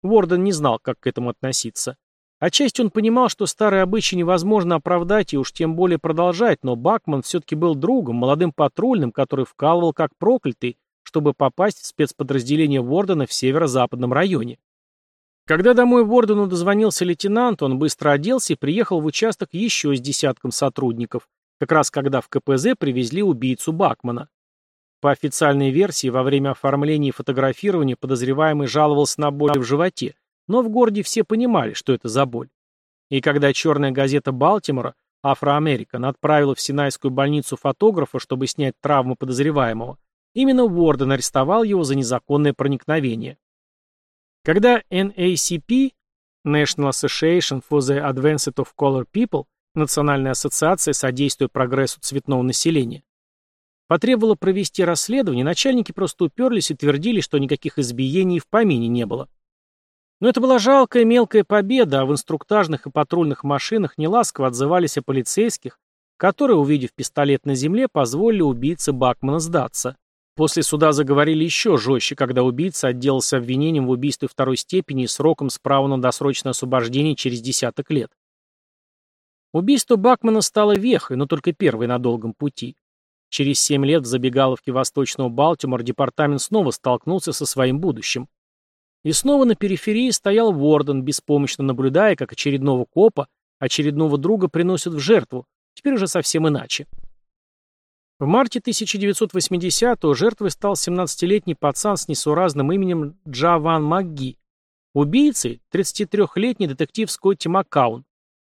Ворден не знал, как к этому относиться. Отчасти он понимал, что старые обычаи невозможно оправдать и уж тем более продолжать, но Бакман все-таки был другом, молодым патрульным, который вкалывал как проклятый, чтобы попасть в спецподразделение Вордена в северо-западном районе. Когда домой Вордену дозвонился лейтенант, он быстро оделся и приехал в участок еще с десятком сотрудников, как раз когда в КПЗ привезли убийцу Бакмана. По официальной версии, во время оформления и фотографирования подозреваемый жаловался на боль в животе, но в городе все понимали, что это за боль. И когда черная газета Балтимора «Афроамерикан» отправила в Синайскую больницу фотографа, чтобы снять травму подозреваемого, именно Уорден арестовал его за незаконное проникновение. Когда NACP National Association for the Advancement of Color People Национальная ассоциация содействия прогрессу цветного населения потребовала провести расследование, начальники просто уперлись и твердили, что никаких избиений в помине не было. Но это была жалкая мелкая победа, а в инструктажных и патрульных машинах неласково отзывались о полицейских, которые, увидев пистолет на земле, позволили убийце Бакмана сдаться. После суда заговорили еще жестче, когда убийца отделался обвинением в убийстве второй степени и сроком с правом на досрочное освобождение через десяток лет. Убийство Бакмана стало вехой, но только первой на долгом пути. Через семь лет в забегаловке Восточного Балтимора департамент снова столкнулся со своим будущим. И снова на периферии стоял Ворден, беспомощно наблюдая, как очередного копа, очередного друга приносят в жертву, теперь уже совсем иначе. В марте 1980-го жертвой стал 17-летний пацан с несуразным именем Джаван МакГи. Убийцей – 33-летний детектив Скотти Маккаун.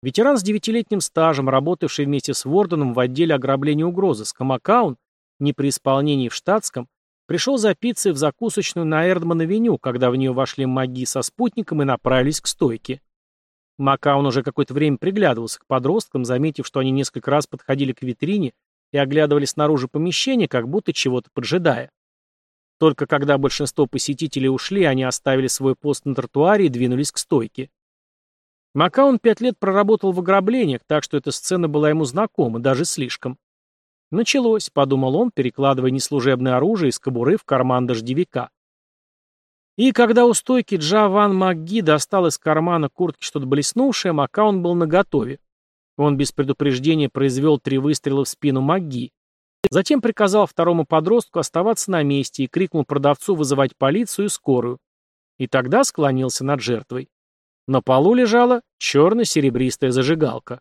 Ветеран с девятилетним стажем, работавший вместе с Ворденом в отделе ограбления угрозы, Скамакаун, не при исполнении в штатском, пришел за пиццей в закусочную на Эрдман-авеню, когда в нее вошли маги со спутником и направились к стойке. Макаун уже какое-то время приглядывался к подросткам, заметив, что они несколько раз подходили к витрине и оглядывали снаружи помещения, как будто чего-то поджидая. Только когда большинство посетителей ушли, они оставили свой пост на тротуаре и двинулись к стойке. Макаун пять лет проработал в ограблениях, так что эта сцена была ему знакома, даже слишком. «Началось», — подумал он, перекладывая неслужебное оружие из кобуры в карман дождевика. И когда у стойки Джаван МакГи достал из кармана куртки что-то блеснувшее, Макаун был наготове. Он без предупреждения произвел три выстрела в спину МакГи. Затем приказал второму подростку оставаться на месте и крикнул продавцу вызывать полицию и скорую. И тогда склонился над жертвой. На полу лежала черно-серебристая зажигалка.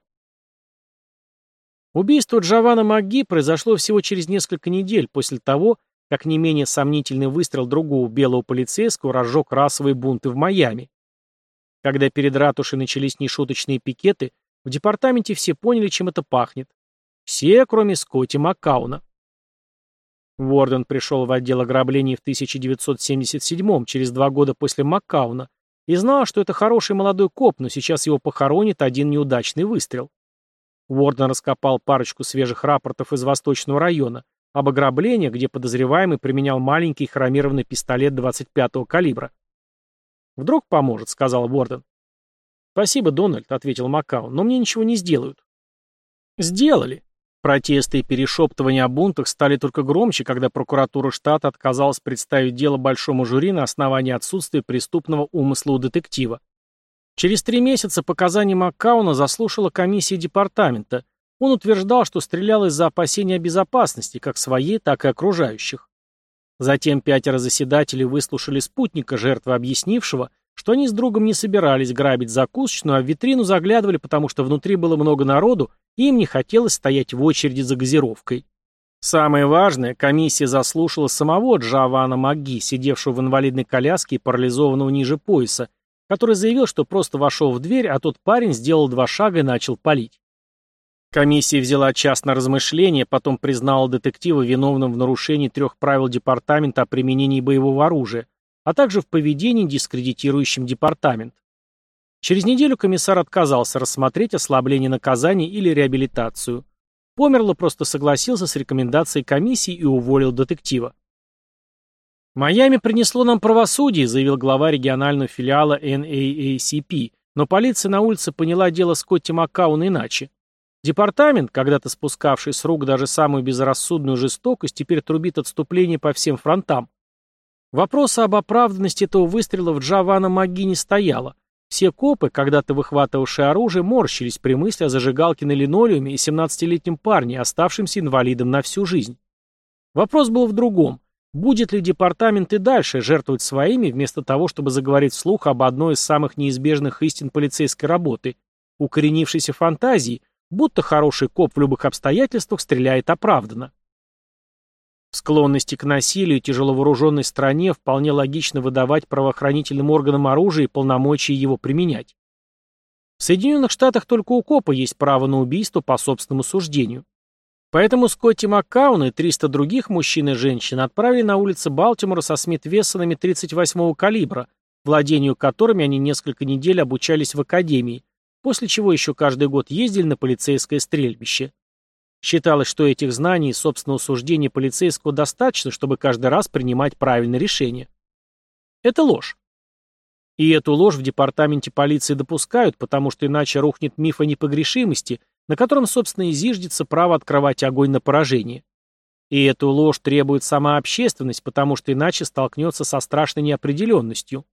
Убийство Джавана МакГи произошло всего через несколько недель после того, как не менее сомнительный выстрел другого белого полицейского разжег расовые бунты в Майами. Когда перед ратушей начались нешуточные пикеты, в департаменте все поняли, чем это пахнет. Все, кроме Скотти Маккауна. Ворден пришел в отдел ограблений в 1977 через два года после Маккауна, и знал, что это хороший молодой коп, но сейчас его похоронит один неудачный выстрел. Уорден раскопал парочку свежих рапортов из Восточного района об ограблении, где подозреваемый применял маленький хромированный пистолет 25-го калибра. «Вдруг поможет», — сказал Уорден. «Спасибо, Дональд», — ответил Макао, — «но мне ничего не сделают». «Сделали». Протесты и перешептывания о бунтах стали только громче, когда прокуратура штата отказалась представить дело большому жюри на основании отсутствия преступного умысла у детектива. Через три месяца показания Маккауна заслушала комиссия департамента. Он утверждал, что стрелял из-за опасения безопасности, как своей, так и окружающих. Затем пятеро заседателей выслушали спутника жертвы, объяснившего, что они с другом не собирались грабить закусочную, а в витрину заглядывали, потому что внутри было много народу, и им не хотелось стоять в очереди за газировкой. Самое важное, комиссия заслушала самого Джавана Маги, сидевшего в инвалидной коляске и парализованного ниже пояса, который заявил, что просто вошел в дверь, а тот парень сделал два шага и начал палить. Комиссия взяла час на размышление, потом признала детектива виновным в нарушении трех правил департамента о применении боевого оружия, а также в поведении, дискредитирующем департамент. Через неделю комиссар отказался рассмотреть ослабление наказания или реабилитацию. Померло просто согласился с рекомендацией комиссии и уволил детектива. «Майами принесло нам правосудие», заявил глава регионального филиала NAACP, но полиция на улице поняла дело Скотти Маккауна иначе. Департамент, когда-то спускавший с рук даже самую безрассудную жестокость, теперь трубит отступление по всем фронтам. Вопроса об оправданности этого выстрела в Джавана Маги не стояло. Все копы, когда-то выхватывавшие оружие, морщились при мысли о зажигалке на линолеуме и 17-летнем парне, оставшемся инвалидом на всю жизнь. Вопрос был в другом. Будет ли департамент и дальше жертвовать своими, вместо того, чтобы заговорить вслух об одной из самых неизбежных истин полицейской работы, укоренившейся фантазии, будто хороший коп в любых обстоятельствах стреляет оправданно? В склонности к насилию тяжеловооруженной стране вполне логично выдавать правоохранительным органам оружие и полномочия его применять. В Соединенных Штатах только у копа есть право на убийство по собственному суждению. Поэтому Скотти Маккаун и 300 других мужчин и женщин отправили на улицы Балтимора со Смит-Вессонами 38-го калибра, владению которыми они несколько недель обучались в академии, после чего еще каждый год ездили на полицейское стрельбище. Считалось, что этих знаний и собственного суждения полицейского достаточно, чтобы каждый раз принимать правильное решение. Это ложь. И эту ложь в департаменте полиции допускают, потому что иначе рухнет миф о непогрешимости – на котором, собственно, и зиждется право открывать огонь на поражение. И эту ложь требует сама общественность, потому что иначе столкнется со страшной неопределенностью.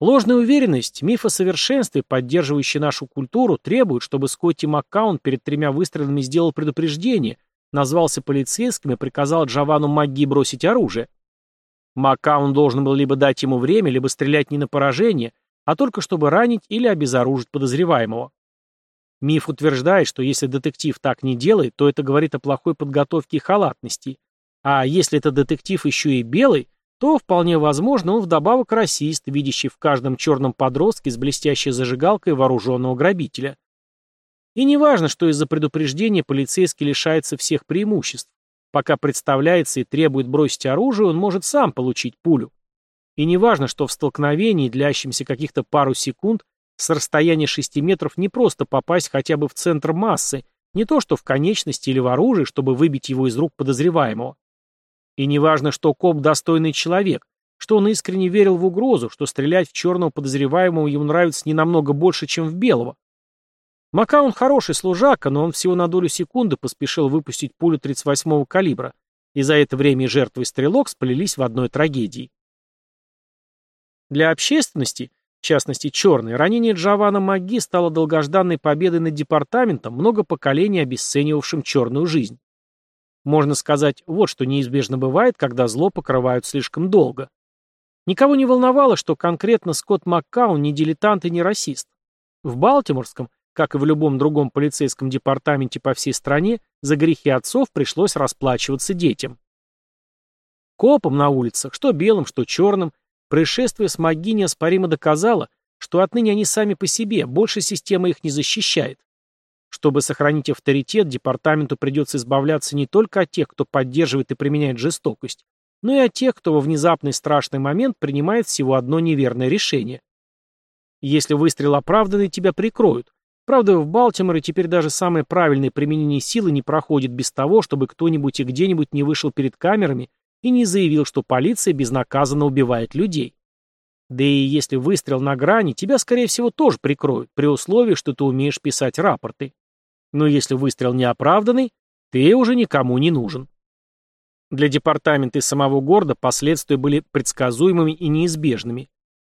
Ложная уверенность, миф о совершенстве, поддерживающий нашу культуру, требует, чтобы Скотти Маккаун перед тремя выстрелами сделал предупреждение, назвался полицейским и приказал Джовану Магги бросить оружие. Маккаун должен был либо дать ему время, либо стрелять не на поражение, а только чтобы ранить или обезоружить подозреваемого. Миф утверждает, что если детектив так не делает, то это говорит о плохой подготовке и халатности. А если это детектив еще и белый, то вполне возможно он вдобавок расист, видящий в каждом черном подростке с блестящей зажигалкой вооруженного грабителя. И не важно, что из-за предупреждения полицейский лишается всех преимуществ. Пока представляется и требует бросить оружие, он может сам получить пулю. И не важно, что в столкновении, длящемся каких-то пару секунд, с расстояния 6 метров не просто попасть хотя бы в центр массы, не то что в конечности или в оружие, чтобы выбить его из рук подозреваемого. И не важно, что коп достойный человек, что он искренне верил в угрозу, что стрелять в черного подозреваемого ему нравится не намного больше, чем в белого. Макаун хороший служака, но он всего на долю секунды поспешил выпустить пулю 38-го калибра, и за это время и жертва и стрелок сплелись в одной трагедии. Для общественности, в частности черной, ранение Джавана Маги стало долгожданной победой над департаментом, много поколений обесценивавшим черную жизнь. Можно сказать, вот что неизбежно бывает, когда зло покрывают слишком долго. Никого не волновало, что конкретно Скотт Маккаун не дилетант и не расист. В Балтиморском, как и в любом другом полицейском департаменте по всей стране, за грехи отцов пришлось расплачиваться детям. Копам на улицах, что белым, что черным, происшествие с Маги неоспоримо доказало, что отныне они сами по себе, больше система их не защищает. Чтобы сохранить авторитет, департаменту придется избавляться не только от тех, кто поддерживает и применяет жестокость, но и от тех, кто во внезапный страшный момент принимает всего одно неверное решение. Если выстрел оправданный, тебя прикроют. Правда, в Балтиморе теперь даже самое правильное применение силы не проходит без того, чтобы кто-нибудь и где-нибудь не вышел перед камерами и не заявил, что полиция безнаказанно убивает людей. Да и если выстрел на грани, тебя, скорее всего, тоже прикроют, при условии, что ты умеешь писать рапорты. Но если выстрел неоправданный, ты уже никому не нужен. Для департамента и самого города последствия были предсказуемыми и неизбежными.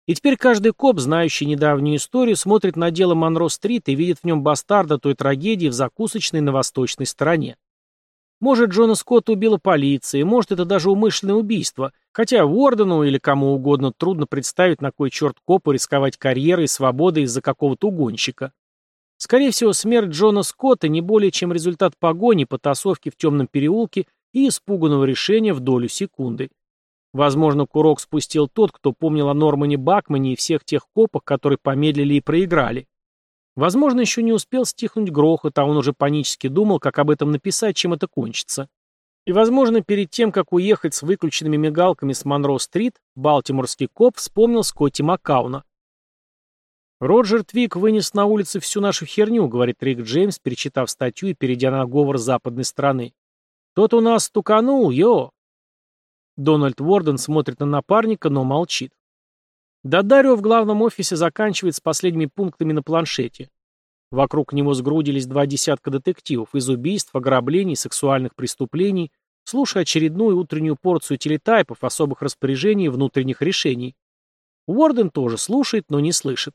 И теперь каждый коп, знающий недавнюю историю, смотрит на дело Монро-стрит и видит в нем бастарда той трагедии в закусочной на восточной стороне. Может, Джона Скотта убила полиция, может, это даже умышленное убийство, хотя Уордену или кому угодно трудно представить, на кой черт копу рисковать карьерой и свободой из-за какого-то угонщика. Скорее всего, смерть Джона Скотта не более чем результат погони, потасовки в темном переулке и испуганного решения в долю секунды. Возможно, курок спустил тот, кто помнил о Нормане Бакмане и всех тех копах, которые помедлили и проиграли. Возможно, еще не успел стихнуть грохот, а он уже панически думал, как об этом написать, чем это кончится. И, возможно, перед тем, как уехать с выключенными мигалками с Монро-стрит, балтиморский коп вспомнил Скотти Маккауна. «Роджер Твик вынес на улице всю нашу херню», — говорит Рик Джеймс, перечитав статью и перейдя на говор западной страны. «Тот у нас стуканул, йо!» Дональд Уорден смотрит на напарника, но молчит. Дадарио в главном офисе заканчивает с последними пунктами на планшете. Вокруг него сгрудились два десятка детективов из убийств, ограблений, сексуальных преступлений, слушая очередную утреннюю порцию телетайпов, особых распоряжений и внутренних решений. Уорден тоже слушает, но не слышит.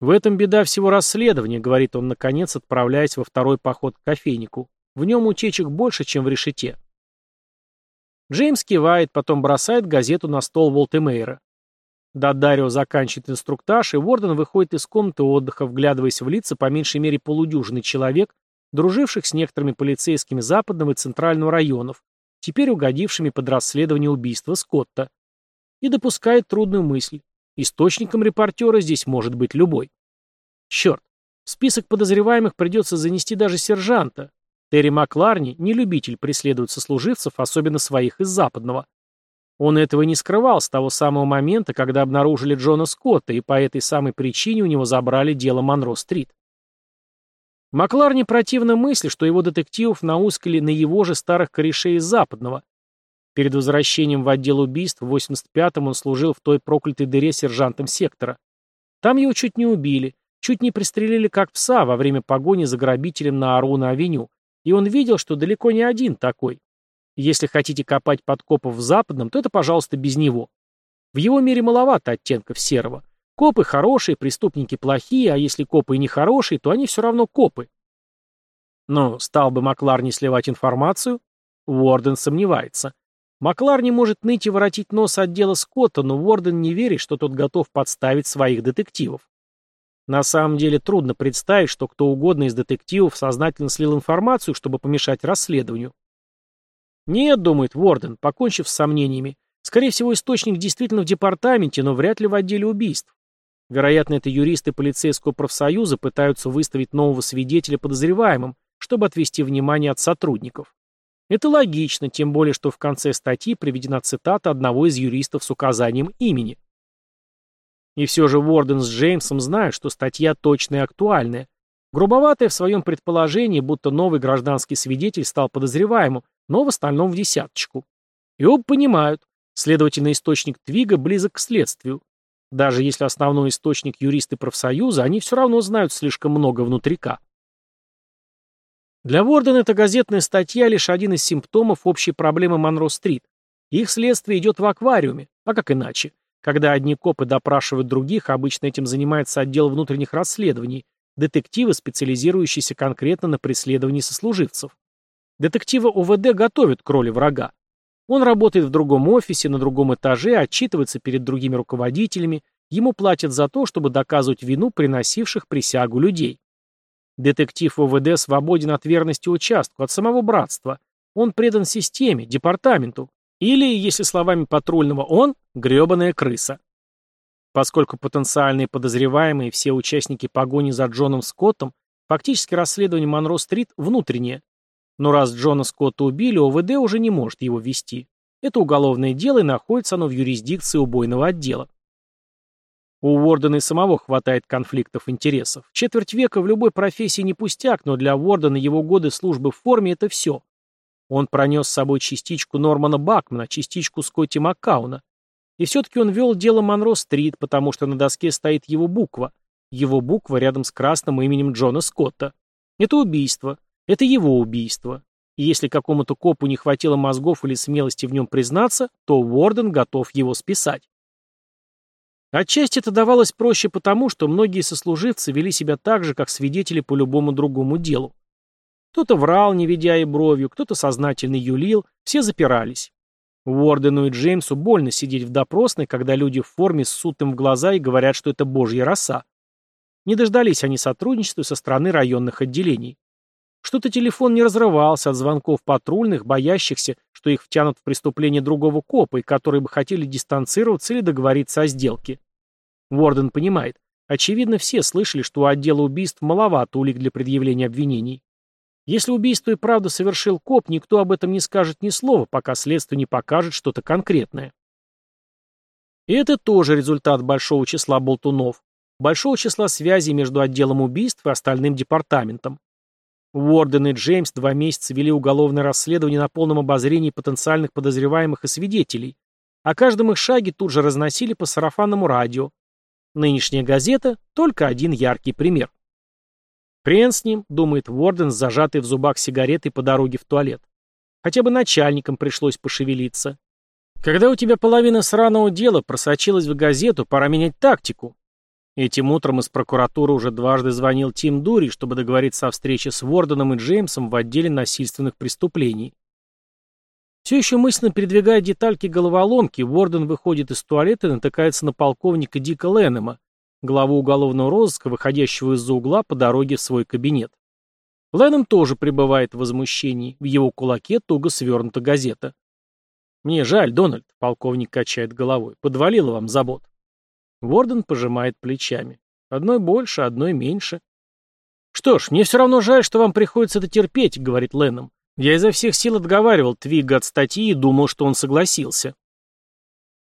«В этом беда всего расследования», — говорит он, наконец, отправляясь во второй поход к кофейнику. «В нем утечек больше, чем в решете». Джеймс кивает, потом бросает газету на стол Волтемейра. Дадарио заканчивает инструктаж, и Ворден выходит из комнаты отдыха, вглядываясь в лица по меньшей мере полудюжины человек, друживших с некоторыми полицейскими западного и центрального районов, теперь угодившими под расследование убийства Скотта. И допускает трудную мысль. Источником репортера здесь может быть любой. Черт, в список подозреваемых придется занести даже сержанта. Терри Макларни не любитель преследовать сослуживцев, особенно своих из западного. Он этого не скрывал с того самого момента, когда обнаружили Джона Скотта, и по этой самой причине у него забрали дело Монро-стрит. Макларни противна мысли, что его детективов наускали на его же старых корешей из западного, Перед возвращением в отдел убийств в 85-м он служил в той проклятой дыре сержантом сектора. Там его чуть не убили, чуть не пристрелили как пса во время погони за грабителем на Аруна-авеню, и он видел, что далеко не один такой. Если хотите копать подкопов в западном, то это, пожалуйста, без него. В его мире маловато оттенков серого. Копы хорошие, преступники плохие, а если копы и не хорошие, то они все равно копы. Но стал бы Маклар не сливать информацию? Уорден сомневается. Маклар не может ныть и воротить нос от дела Скотта, но Уорден не верит, что тот готов подставить своих детективов. На самом деле трудно представить, что кто угодно из детективов сознательно слил информацию, чтобы помешать расследованию. Нет, думает Уорден, покончив с сомнениями. Скорее всего, источник действительно в департаменте, но вряд ли в отделе убийств. Вероятно, это юристы полицейского профсоюза пытаются выставить нового свидетеля подозреваемым, чтобы отвести внимание от сотрудников. Это логично, тем более, что в конце статьи приведена цитата одного из юристов с указанием имени. И все же Уорден с Джеймсом знают, что статья точная и актуальная. Грубоватая в своем предположении, будто новый гражданский свидетель стал подозреваемым, но в остальном в десяточку. И оба понимают, следовательно, источник Твига близок к следствию. Даже если основной источник юристы профсоюза, они все равно знают слишком много внутрика. Для Вордена эта газетная статья лишь один из симптомов общей проблемы Монро-стрит. Их следствие идет в аквариуме, а как иначе? Когда одни копы допрашивают других, обычно этим занимается отдел внутренних расследований, детективы, специализирующиеся конкретно на преследовании сослуживцев. Детективы УВД готовят к роли врага. Он работает в другом офисе, на другом этаже, отчитывается перед другими руководителями, ему платят за то, чтобы доказывать вину приносивших присягу людей. Детектив ОВД свободен от верности участку, от самого братства. Он предан системе, департаменту. Или, если словами патрульного «он» — гребаная крыса. Поскольку потенциальные подозреваемые, все участники погони за Джоном Скоттом, фактически расследование Монро-стрит внутреннее. Но раз Джона Скотта убили, ОВД уже не может его вести. Это уголовное дело, и находится оно в юрисдикции убойного отдела. У Уордена и самого хватает конфликтов интересов. Четверть века в любой профессии не пустяк, но для Уордена его годы службы в форме – это все. Он пронес с собой частичку Нормана Бакмана, частичку Скотти Маккауна. И все-таки он вел дело Монро-стрит, потому что на доске стоит его буква. Его буква рядом с красным именем Джона Скотта. Это убийство. Это его убийство. И если какому-то копу не хватило мозгов или смелости в нем признаться, то Уорден готов его списать. Отчасти это давалось проще потому, что многие сослуживцы вели себя так же, как свидетели по любому другому делу. Кто-то врал, не ведя и бровью, кто-то сознательно юлил, все запирались. Уордену и Джеймсу больно сидеть в допросной, когда люди в форме ссут им в глаза и говорят, что это божья роса. Не дождались они сотрудничества со стороны районных отделений. Что-то телефон не разрывался от звонков патрульных, боящихся, что их втянут в преступление другого копа, и которые бы хотели дистанцироваться или договориться о сделке. Уорден понимает. Очевидно, все слышали, что у отдела убийств маловато улик для предъявления обвинений. Если убийство и правда совершил коп, никто об этом не скажет ни слова, пока следствие не покажет что-то конкретное. И это тоже результат большого числа болтунов, большого числа связей между отделом убийств и остальным департаментом. Уорден и Джеймс два месяца вели уголовное расследование на полном обозрении потенциальных подозреваемых и свидетелей. О каждом их шаге тут же разносили по сарафанному радио. Нынешняя газета – только один яркий пример. Хрен с ним, думает Уорден, зажатый в зубах сигаретой по дороге в туалет. Хотя бы начальникам пришлось пошевелиться. Когда у тебя половина сраного дела просочилась в газету, пора менять тактику. Этим утром из прокуратуры уже дважды звонил Тим Дури, чтобы договориться о встрече с Ворденом и Джеймсом в отделе насильственных преступлений. Все еще мысленно передвигая детальки головоломки, Ворден выходит из туалета и натыкается на полковника Дика Леннема, главу уголовного розыска, выходящего из-за угла по дороге в свой кабинет. Леннем тоже пребывает в возмущении, в его кулаке туго свернута газета. «Мне жаль, Дональд», — полковник качает головой, — «подвалило вам забот». Ворден пожимает плечами. Одной больше, одной меньше. «Что ж, мне все равно жаль, что вам приходится это терпеть», — говорит Ленном. «Я изо всех сил отговаривал Твига от статьи и думал, что он согласился».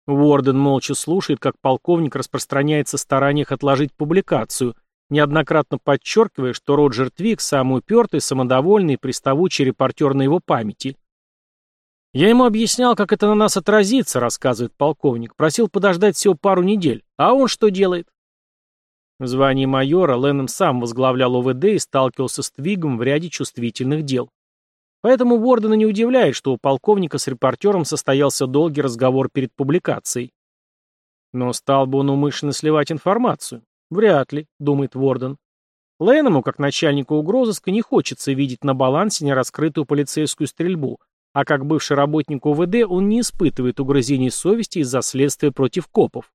Уорден молча слушает, как полковник распространяется в стараниях отложить публикацию, неоднократно подчеркивая, что Роджер Твиг самый упертый, самодовольный и приставучий репортер на его памяти. «Я ему объяснял, как это на нас отразится», — рассказывает полковник. «Просил подождать всего пару недель. А он что делает?» В звании майора Леннем сам возглавлял ОВД и сталкивался с Твигом в ряде чувствительных дел. Поэтому Уордена не удивляет, что у полковника с репортером состоялся долгий разговор перед публикацией. Но стал бы он умышленно сливать информацию? Вряд ли, думает Ворден. Ленному, как начальнику угрозыска, не хочется видеть на балансе нераскрытую полицейскую стрельбу, а как бывший работник УВД он не испытывает угрызений совести из-за следствия против копов.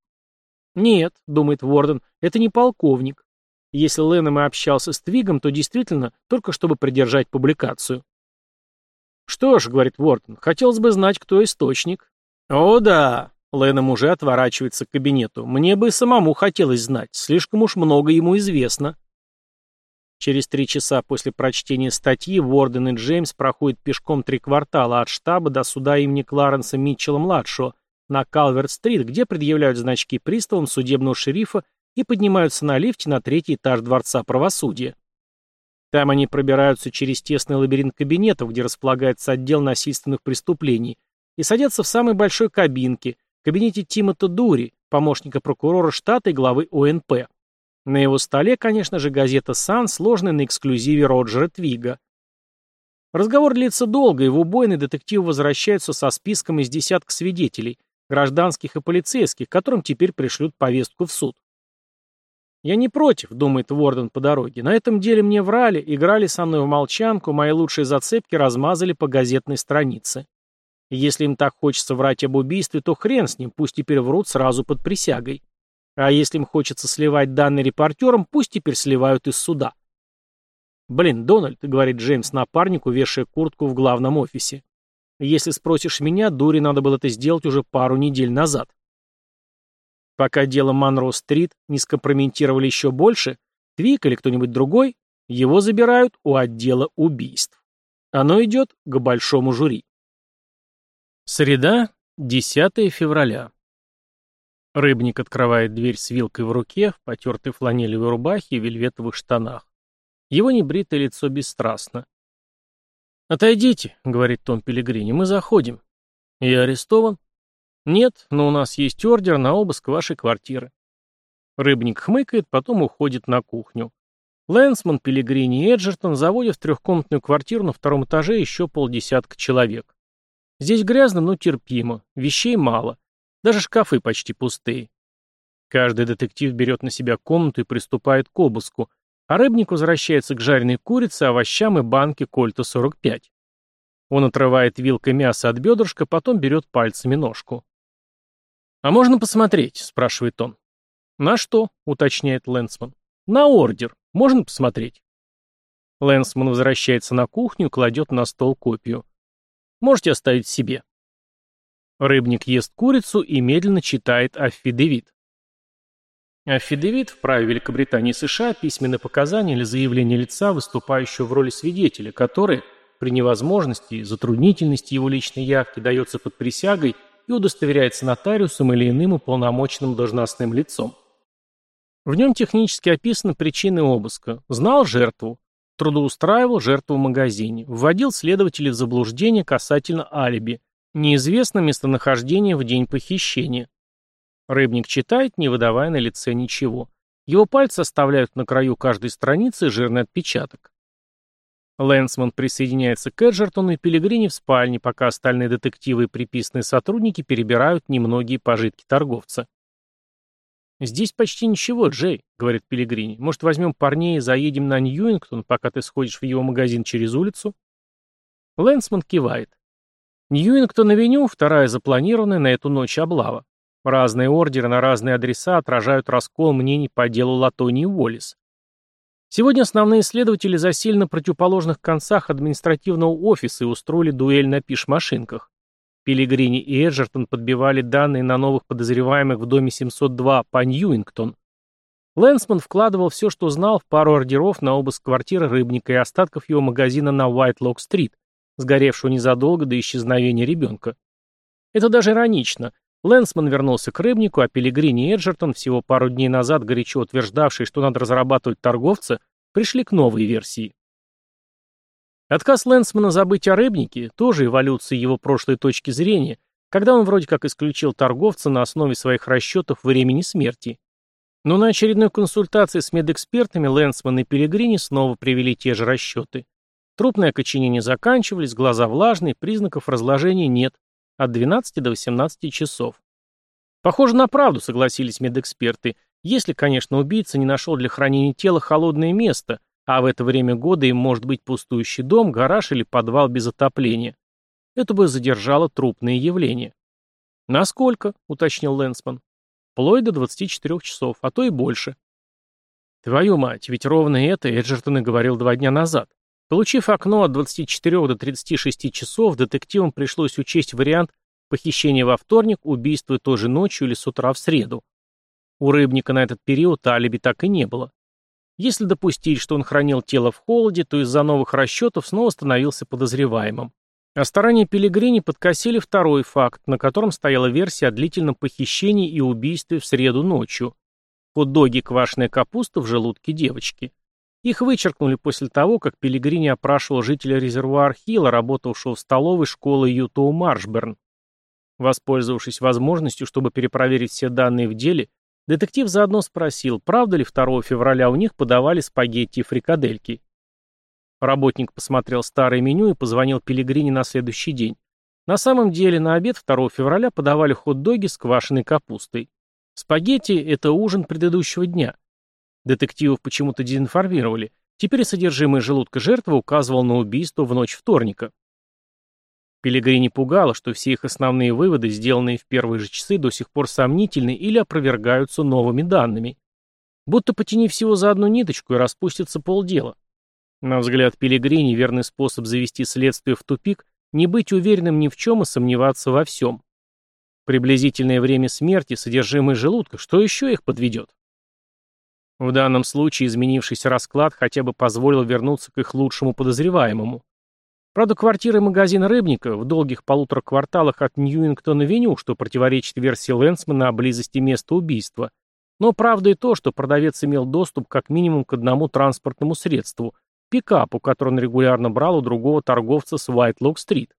Нет, думает Ворден, это не полковник. Если Ленном и общался с Твигом, то действительно только чтобы придержать публикацию. Что ж, говорит Ворден, хотелось бы знать, кто источник. О да, Леном уже отворачивается к кабинету. Мне бы самому хотелось знать. Слишком уж много ему известно. Через три часа после прочтения статьи Ворден и Джеймс проходят пешком три квартала от штаба до суда имени Кларенса Митчелла-младшего на Калверт-стрит, где предъявляют значки приставам судебного шерифа и поднимаются на лифте на третий этаж Дворца правосудия. Там они пробираются через тесный лабиринт кабинетов, где располагается отдел насильственных преступлений, и садятся в самой большой кабинке, кабинете Тимота Дури, помощника прокурора штата и главы ОНП. На его столе, конечно же, газета «Сан», сложная на эксклюзиве Роджера Твига. Разговор длится долго, и в убойный детектив возвращаются со списком из десятка свидетелей, гражданских и полицейских, которым теперь пришлют повестку в суд. «Я не против», — думает Ворден по дороге. «На этом деле мне врали, играли со мной в молчанку, мои лучшие зацепки размазали по газетной странице. Если им так хочется врать об убийстве, то хрен с ним, пусть теперь врут сразу под присягой. А если им хочется сливать данные репортерам, пусть теперь сливают из суда. «Блин, Дональд», — говорит Джеймс напарнику, вешая куртку в главном офисе. «Если спросишь меня, дури надо было это сделать уже пару недель назад». Пока дело Монро-стрит не скомпрометировали еще больше, Твик или кто-нибудь другой, его забирают у отдела убийств. Оно идет к большому жюри. Среда, 10 февраля. Рыбник открывает дверь с вилкой в руке, в потертой фланелевой рубахе и вельветовых штанах. Его небритое лицо бесстрастно. «Отойдите», — говорит Том Пелегрини, — «мы заходим». «Я арестован?» «Нет, но у нас есть ордер на обыск вашей квартиры». Рыбник хмыкает, потом уходит на кухню. Лэнсман, Пелегрини и Эджертон заводят в трехкомнатную квартиру на втором этаже еще полдесятка человек. Здесь грязно, но терпимо, вещей мало. Даже шкафы почти пустые. Каждый детектив берет на себя комнату и приступает к обыску, а рыбник возвращается к жареной курице, овощам и банке Кольта 45. Он отрывает вилкой мясо от бедрышка, потом берет пальцами ножку. «А можно посмотреть?» — спрашивает он. «На что?» — уточняет Лэнсман. «На ордер. Можно посмотреть?» Лэнсман возвращается на кухню кладет на стол копию. Можете оставить себе. Рыбник ест курицу и медленно читает аффидевит. Аффидевит в праве Великобритании и США – письменное показание или заявление лица, выступающего в роли свидетеля, которое, при невозможности и затруднительности его личной явки, дается под присягой и удостоверяется нотариусом или иным уполномоченным должностным лицом. В нем технически описаны причины обыска. Знал жертву, Трудоустраивал жертву в магазине. Вводил следователей в заблуждение касательно алиби. Неизвестно местонахождение в день похищения. Рыбник читает, не выдавая на лице ничего. Его пальцы оставляют на краю каждой страницы жирный отпечаток. Лэнсман присоединяется к Эджертону и Пилигрини в спальне, пока остальные детективы и приписанные сотрудники перебирают немногие пожитки торговца. «Здесь почти ничего, Джей», — говорит Пилигрини. «Может, возьмем парней и заедем на Ньюингтон, пока ты сходишь в его магазин через улицу?» Лэнсман кивает. Ньюингтон-авеню, вторая запланированная на эту ночь облава. Разные ордеры на разные адреса отражают раскол мнений по делу Латони и Уоллес. Сегодня основные следователи засели на противоположных концах административного офиса и устроили дуэль на пиш-машинках. Пилигрини и Эджертон подбивали данные на новых подозреваемых в доме 702 по Ньюингтон. Лэнсман вкладывал все, что знал, в пару ордеров на обыск квартиры Рыбника и остатков его магазина на Уайтлок-стрит, сгоревшего незадолго до исчезновения ребенка. Это даже иронично. Лэнсман вернулся к Рыбнику, а Пилигрини и Эджертон, всего пару дней назад горячо утверждавшие, что надо разрабатывать торговца, пришли к новой версии. Отказ Лэнсмана забыть о рыбнике – тоже эволюция его прошлой точки зрения, когда он вроде как исключил торговца на основе своих расчетов времени смерти. Но на очередной консультации с медэкспертами Лэнсман и Пелегрини снова привели те же расчеты. Трупные окоченения заканчивались, глаза влажные, признаков разложения нет. От 12 до 18 часов. Похоже на правду, согласились медэксперты, если, конечно, убийца не нашел для хранения тела холодное место – а в это время года им может быть пустующий дом, гараж или подвал без отопления. Это бы задержало трупные явления. «Насколько?» — уточнил Лэнсман. «Вплоть до 24 часов, а то и больше». «Твою мать, ведь ровно это Эджертон и говорил два дня назад. Получив окно от 24 до 36 часов, детективам пришлось учесть вариант Похищение во вторник, убийство той же ночью или с утра в среду. У Рыбника на этот период алиби так и не было. Если допустить, что он хранил тело в холоде, то из-за новых расчетов снова становился подозреваемым. А старания Пелегрини подкосили второй факт, на котором стояла версия о длительном похищении и убийстве в среду ночью. Хот-доги квашеная капуста в желудке девочки. Их вычеркнули после того, как Пелегрини опрашивал жителя резервуар Хилла, работавшего в столовой школы Ютоу Маршберн. Воспользовавшись возможностью, чтобы перепроверить все данные в деле, детектив заодно спросил, правда ли 2 февраля у них подавали спагетти и фрикадельки. Работник посмотрел старое меню и позвонил Пелегрини на следующий день. На самом деле на обед 2 февраля подавали хот-доги с квашеной капустой. Спагетти – это ужин предыдущего дня. Детективов почему-то дезинформировали. Теперь содержимое желудка жертвы указывал на убийство в ночь вторника. Пелегрини пугало, что все их основные выводы, сделанные в первые же часы, до сих пор сомнительны или опровергаются новыми данными. Будто потяни всего за одну ниточку и распустится полдела. На взгляд Пелегрини верный способ завести следствие в тупик – не быть уверенным ни в чем и сомневаться во всем. Приблизительное время смерти, содержимое желудка, что еще их подведет? В данном случае изменившийся расклад хотя бы позволил вернуться к их лучшему подозреваемому. Правда, квартира и магазин Рыбника в долгих полутора кварталах от Ньюингтона-Веню, что противоречит версии Лэнсмана о близости места убийства. Но правда и то, что продавец имел доступ как минимум к одному транспортному средству – пикапу, который он регулярно брал у другого торговца с Уайтлок-стрит.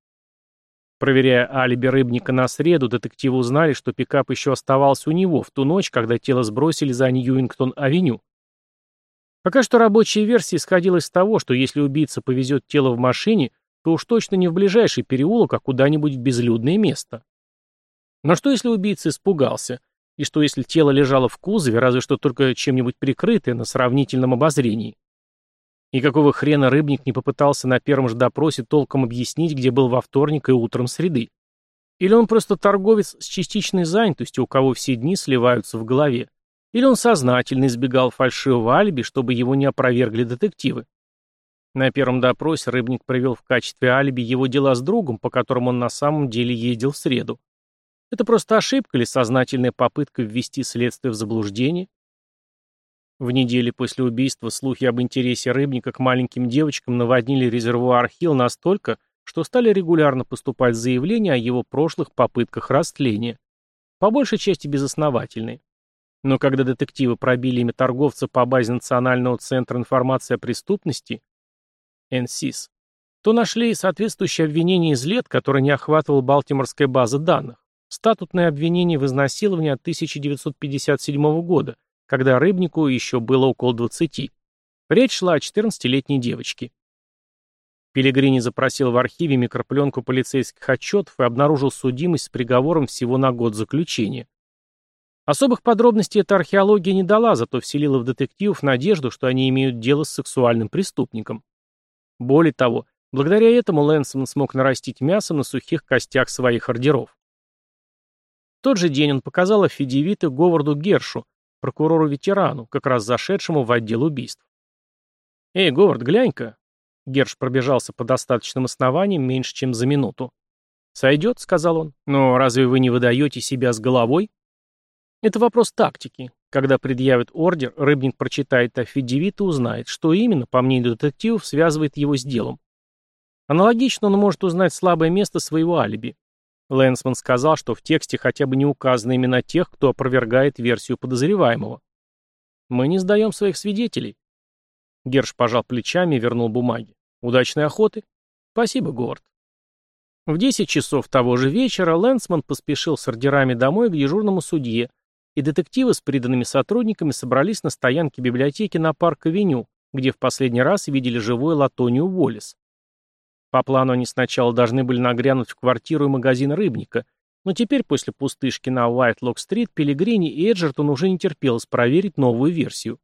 Проверяя алиби Рыбника на среду, детективы узнали, что пикап еще оставался у него в ту ночь, когда тело сбросили за Ньюингтон-авеню. Пока что рабочая версия исходила из того, что если убийца повезет тело в машине, то уж точно не в ближайший переулок, а куда-нибудь в безлюдное место. Но что если убийца испугался? И что если тело лежало в кузове, разве что только чем-нибудь прикрытое на сравнительном обозрении? И какого хрена рыбник не попытался на первом же допросе толком объяснить, где был во вторник и утром среды? Или он просто торговец с частичной занятостью, у кого все дни сливаются в голове? Или он сознательно избегал фальшивого алиби, чтобы его не опровергли детективы? На первом допросе рыбник привел в качестве алиби его дела с другом, по которым он на самом деле ездил в среду. Это просто ошибка или сознательная попытка ввести следствие в заблуждение? В неделе после убийства слухи об интересе рыбника к маленьким девочкам наводнили резервуар Хилл настолько, что стали регулярно поступать заявления о его прошлых попытках растления. По большей части безосновательные. Но когда детективы пробили имя торговца по базе Национального центра информации о преступности, НСИС, то нашли соответствующее обвинение из лет, которое не охватывала Балтиморская база данных. Статутное обвинение в изнасиловании от 1957 года – когда Рыбнику еще было около 20. Речь шла о 14-летней девочке. Пелегрини запросил в архиве микропленку полицейских отчетов и обнаружил судимость с приговором всего на год заключения. Особых подробностей эта археология не дала, зато вселила в детективов надежду, что они имеют дело с сексуальным преступником. Более того, благодаря этому Лэнсман смог нарастить мясо на сухих костях своих ордеров. В тот же день он показал афидевиты Говарду Гершу, прокурору-ветерану, как раз зашедшему в отдел убийств. «Эй, Говард, глянь-ка!» Герш пробежался по достаточным основаниям меньше, чем за минуту. «Сойдет», — сказал он. «Но разве вы не выдаете себя с головой?» Это вопрос тактики. Когда предъявят ордер, Рыбник прочитает афидевит и узнает, что именно, по мнению детективов, связывает его с делом. Аналогично он может узнать слабое место своего алиби. Лэнсман сказал, что в тексте хотя бы не указаны имена тех, кто опровергает версию подозреваемого. «Мы не сдаем своих свидетелей». Герш пожал плечами и вернул бумаги. «Удачной охоты?» «Спасибо, Говард». В 10 часов того же вечера Лэнсман поспешил с ордерами домой к дежурному судье, и детективы с приданными сотрудниками собрались на стоянке библиотеки на Парк-авеню, где в последний раз видели живую Латонию Уоллес. По плану они сначала должны были нагрянуть в квартиру и магазин рыбника, но теперь после пустышки на Уайтлок-стрит Пелегрини и Эджертон уже не терпелось проверить новую версию.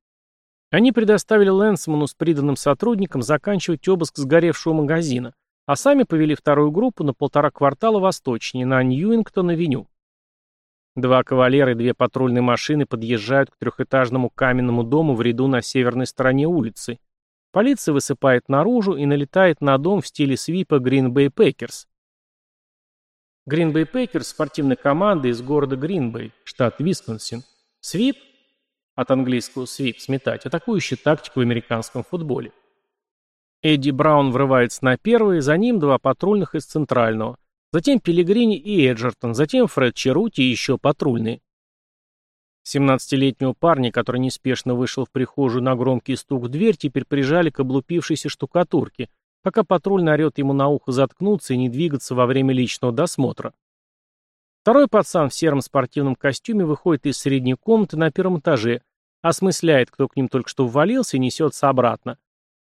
Они предоставили Лэнсману с приданным сотрудникам заканчивать обыск сгоревшего магазина, а сами повели вторую группу на полтора квартала восточнее, на Ньюингтон-авеню. Два кавалера и две патрульные машины подъезжают к трехэтажному каменному дому в ряду на северной стороне улицы, Полиция высыпает наружу и налетает на дом в стиле свипа Green Bay Packers. Гринбей Пейкерс – спортивная команда из города Гринбей, штат Висконсин. Свип, от английского свип – сметать, атакующая тактика в американском футболе. Эдди Браун врывается на первый, за ним два патрульных из центрального, затем Пелигрини и Эджертон, затем Фред Черути и еще патрульные. 17-летнего парня, который неспешно вышел в прихожую на громкий стук в дверь, теперь прижали к облупившейся штукатурке, пока патрульный орет ему на ухо заткнуться и не двигаться во время личного досмотра. Второй пацан в сером спортивном костюме выходит из средней комнаты на первом этаже, осмысляет, кто к ним только что ввалился и несется обратно.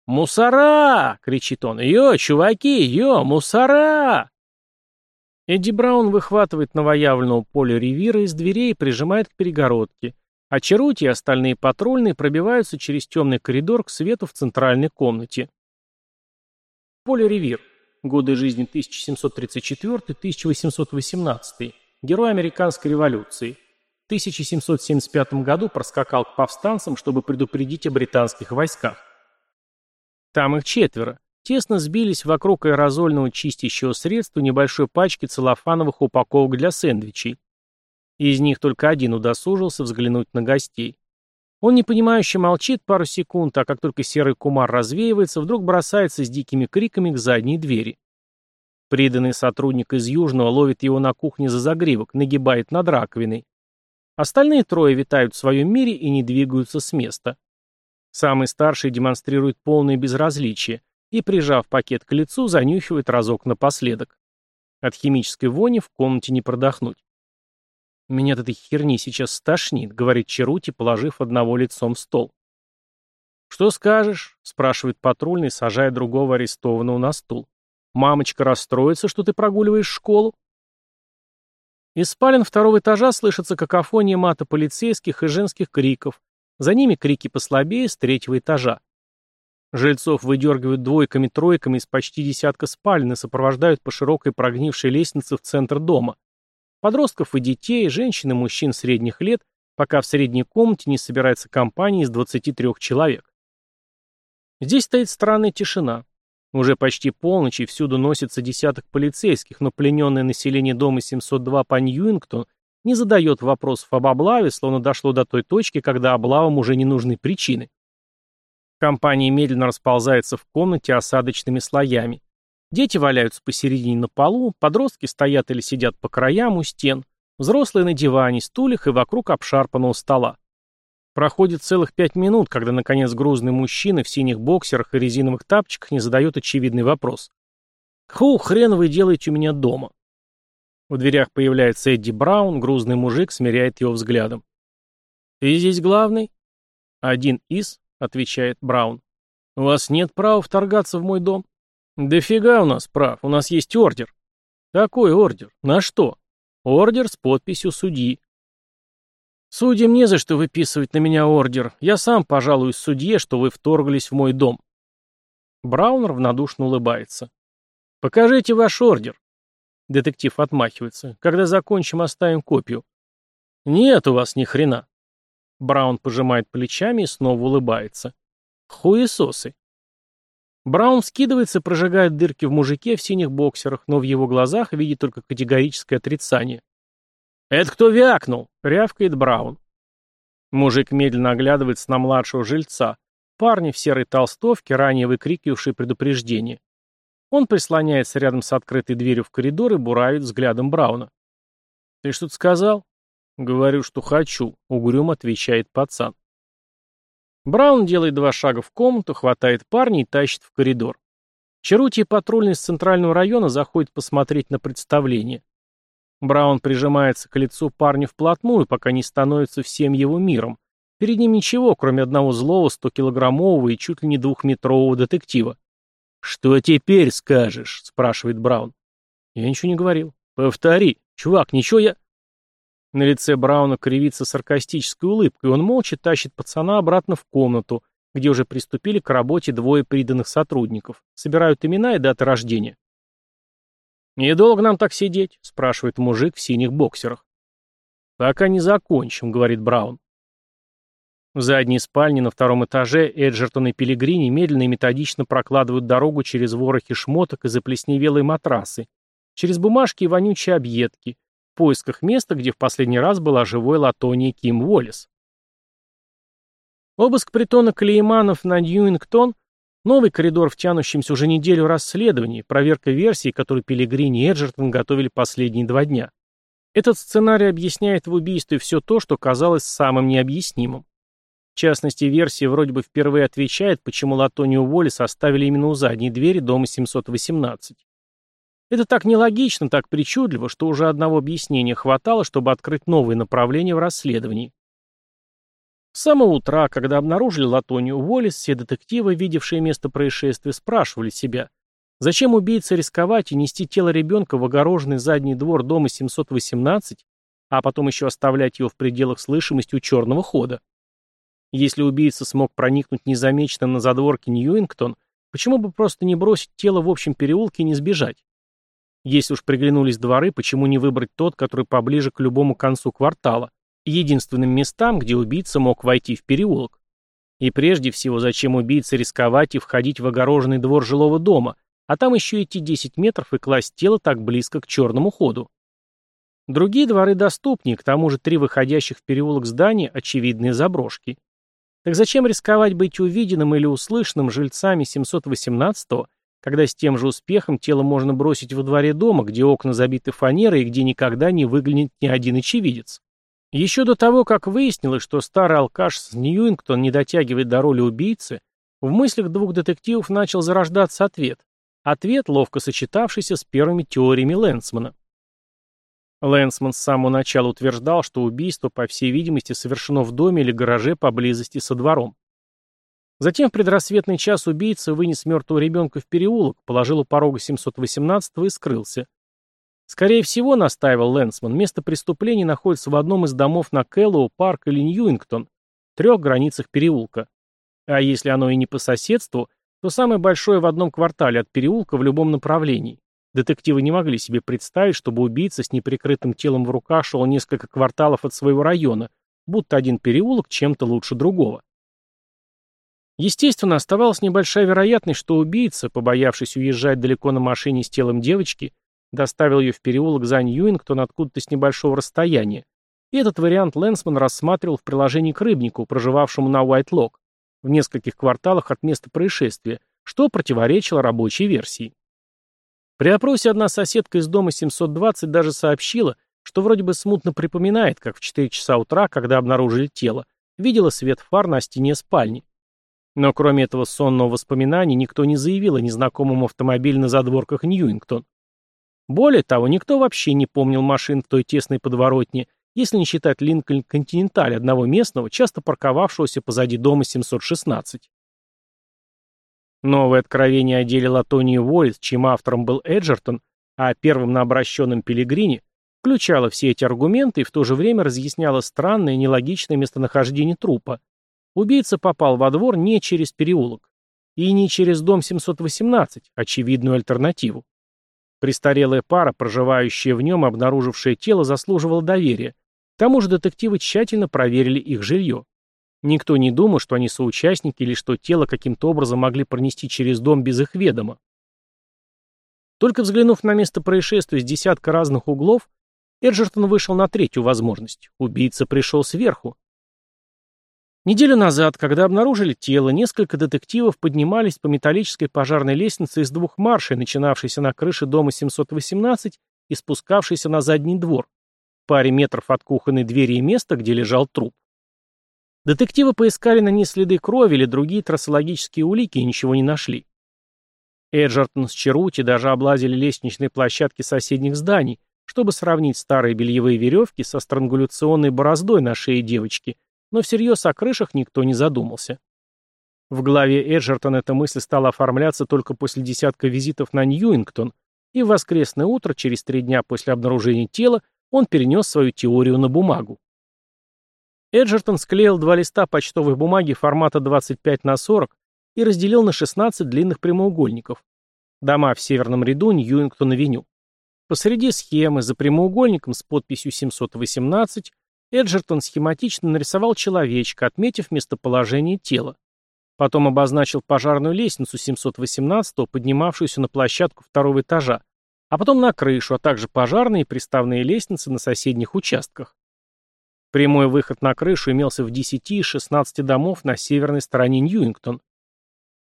«Мусора!» — кричит он. «Йо, чуваки, йо, мусора!» Эдди Браун выхватывает новоявленного поля ревира из дверей и прижимает к перегородке, а Черути и остальные патрульные пробиваются через темный коридор к свету в центральной комнате. Поле Ревир. Годы жизни 1734-1818. Герой американской революции. В 1775 году проскакал к повстанцам, чтобы предупредить о британских войсках. Там их четверо. Тесно сбились вокруг аэрозольного чистящего средства небольшой пачки целлофановых упаковок для сэндвичей. Из них только один удосужился взглянуть на гостей. Он непонимающе молчит пару секунд, а как только серый кумар развеивается, вдруг бросается с дикими криками к задней двери. Приданный сотрудник из Южного ловит его на кухне за загривок, нагибает над раковиной. Остальные трое витают в своем мире и не двигаются с места. Самый старший демонстрирует полное безразличие и, прижав пакет к лицу, занюхивает разок напоследок. От химической вони в комнате не продохнуть. «Меня от этой херни сейчас стошнит», — говорит Черути, положив одного лицом в стол. «Что скажешь?» — спрашивает патрульный, сажая другого арестованного на стул. «Мамочка расстроится, что ты прогуливаешь школу?» Из спален второго этажа слышится какофония мата полицейских и женских криков. За ними крики послабее с третьего этажа. Жильцов выдергивают двойками-тройками из почти десятка спален и сопровождают по широкой прогнившей лестнице в центр дома. Подростков и детей, женщин и мужчин средних лет, пока в средней комнате не собирается компания из 23 человек. Здесь стоит странная тишина. Уже почти полночь и всюду носится десяток полицейских, но плененное население дома 702 по Ньюингтон не задает вопросов об облаве, словно дошло до той точки, когда облавам уже не нужны причины. Компания медленно расползается в комнате осадочными слоями. Дети валяются посередине на полу, подростки стоят или сидят по краям у стен, взрослые на диване, стульях и вокруг обшарпанного стола. Проходит целых пять минут, когда, наконец, грузный мужчина в синих боксерах и резиновых тапчиках не задает очевидный вопрос. «Ху, хрен вы делаете у меня дома?» В дверях появляется Эдди Браун, грузный мужик смиряет его взглядом. «Ты здесь главный?» «Один из», — отвечает Браун. «У вас нет права вторгаться в мой дом?» «Дофига у нас прав, у нас есть ордер». «Какой ордер? На что?» «Ордер с подписью судьи». «Судьям не за что выписывать на меня ордер. Я сам пожалуюсь судье, что вы вторглись в мой дом». Браун равнодушно улыбается. «Покажите ваш ордер». Детектив отмахивается. «Когда закончим, оставим копию». «Нет у вас ни хрена». Браун пожимает плечами и снова улыбается. «Хуесосы. Браун скидывается прожигает дырки в мужике в синих боксерах, но в его глазах видит только категорическое отрицание. «Это кто вякнул?» — рявкает Браун. Мужик медленно оглядывается на младшего жильца, парня в серой толстовке, ранее выкрикивавший предупреждение. Он прислоняется рядом с открытой дверью в коридор и буравит взглядом Брауна. «Ты что-то сказал?» «Говорю, что хочу», — угрюм отвечает пацан. Браун делает два шага в комнату, хватает парня и тащит в коридор. Черути патрульный из центрального района заходит посмотреть на представление. Браун прижимается к лицу парня вплотную, пока не становится всем его миром. Перед ним ничего, кроме одного злого 100-килограммового и чуть ли не двухметрового детектива. «Что теперь скажешь?» — спрашивает Браун. «Я ничего не говорил». «Повтори. Чувак, ничего я...» На лице Брауна кривится саркастическая улыбка, и он молча тащит пацана обратно в комнату, где уже приступили к работе двое приданных сотрудников. Собирают имена и даты рождения. «Недолго нам так сидеть?» – спрашивает мужик в синих боксерах. «Пока не закончим», – говорит Браун. В задней спальне на втором этаже Эджертон и Пилигрини медленно и методично прокладывают дорогу через ворохи шмоток и заплесневелые матрасы, через бумажки и вонючие объедки, поисках места, где в последний раз была живой Латония Ким Уоллес. Обыск притона Клейманов на Ньюингтон, новый коридор в тянущемся уже неделю расследований, проверка версий, которую Пелегрини и Эджертон готовили последние два дня. Этот сценарий объясняет в убийстве все то, что казалось самым необъяснимым. В частности, версия вроде бы впервые отвечает, почему Латонию Уоллес оставили именно у задней двери дома 718. Это так нелогично, так причудливо, что уже одного объяснения хватало, чтобы открыть новые направления в расследовании. С самого утра, когда обнаружили Латонию Уоллес, все детективы, видевшие место происшествия, спрашивали себя, зачем убийце рисковать и нести тело ребенка в огороженный задний двор дома 718, а потом еще оставлять его в пределах слышимости у черного хода. Если убийца смог проникнуть незамеченным на задворке Ньюингтон, почему бы просто не бросить тело в общем переулке и не сбежать? Если уж приглянулись дворы, почему не выбрать тот, который поближе к любому концу квартала, единственным местам, где убийца мог войти в переулок? И прежде всего, зачем убийце рисковать и входить в огороженный двор жилого дома, а там еще идти 10 метров и класть тело так близко к черному ходу? Другие дворы доступнее, к тому же три выходящих в переулок здания – очевидные заброшки. Так зачем рисковать быть увиденным или услышанным жильцами 718-го, когда с тем же успехом тело можно бросить во дворе дома, где окна забиты фанерой и где никогда не выглянет ни один очевидец? Еще до того, как выяснилось, что старый алкаш с Ньюингтон не дотягивает до роли убийцы, в мыслях двух детективов начал зарождаться ответ. Ответ, ловко сочетавшийся с первыми теориями Лэнсмана. Лэнсман с самого начала утверждал, что убийство, по всей видимости, совершено в доме или гараже поблизости со двором. Затем в предрассветный час убийца вынес мертвого ребенка в переулок, положил у порога 718 и скрылся. Скорее всего, настаивал Лэнсман, место преступления находится в одном из домов на Кэллоу, Парк или Ньюингтон, трех границах переулка. А если оно и не по соседству, то самое большое в одном квартале от переулка в любом направлении. Детективы не могли себе представить, чтобы убийца с неприкрытым телом в руках шел несколько кварталов от своего района, будто один переулок чем-то лучше другого. Естественно, оставалась небольшая вероятность, что убийца, побоявшись уезжать далеко на машине с телом девочки, доставил ее в переулок за Ньюингтон откуда-то с небольшого расстояния. И этот вариант Лэнсман рассматривал в приложении к рыбнику, проживавшему на Уайтлок, в нескольких кварталах от места происшествия, что противоречило рабочей версии. При опросе одна соседка из дома 720 даже сообщила, что вроде бы смутно припоминает, как в 4 часа утра, когда обнаружили тело, видела свет фар на стене спальни. Но кроме этого сонного воспоминания никто не заявил о незнакомом автомобиле на задворках Ньюингтон. Более того, никто вообще не помнил машин в той тесной подворотне, если не считать Линкольн Континенталь одного местного, часто парковавшегося позади дома 716. Новое откровение о деле Латонии Уоллес, чьим автором был Эджертон, а первым на обращенном Пилигрине, включало все эти аргументы и в то же время разъясняло странное нелогичное местонахождение трупа. Убийца попал во двор не через переулок. И не через дом 718, очевидную альтернативу. Престарелая пара, проживающая в нем, обнаружившая тело, заслуживала доверия. К тому же детективы тщательно проверили их жилье. Никто не думал, что они соучастники или что тело каким-то образом могли пронести через дом без их ведома. Только взглянув на место происшествия с десятка разных углов, Эджертон вышел на третью возможность. Убийца пришел сверху. Неделю назад, когда обнаружили тело, несколько детективов поднимались по металлической пожарной лестнице из двух маршей, начинавшейся на крыше дома 718 и спускавшейся на задний двор, в паре метров от кухонной двери и места, где лежал труп. Детективы поискали на ней следы крови или другие трассологические улики и ничего не нашли. Эджертон с Черути даже облазили лестничные площадки соседних зданий, чтобы сравнить старые бельевые веревки со странгуляционной бороздой на шее девочки, но всерьез о крышах никто не задумался. В голове Эджертона эта мысль стала оформляться только после десятка визитов на Ньюингтон, и в воскресное утро, через три дня после обнаружения тела, он перенес свою теорию на бумагу. Эджертон склеил два листа почтовой бумаги формата 25 на 40 и разделил на 16 длинных прямоугольников. Дома в северном ряду Ньюингтон-авеню. Посреди схемы, за прямоугольником с подписью 718, Эджертон схематично нарисовал человечка, отметив местоположение тела. Потом обозначил пожарную лестницу 718 поднимавшуюся на площадку второго этажа, а потом на крышу, а также пожарные и приставные лестницы на соседних участках. Прямой выход на крышу имелся в 10 из 16 домов на северной стороне Ньюингтон.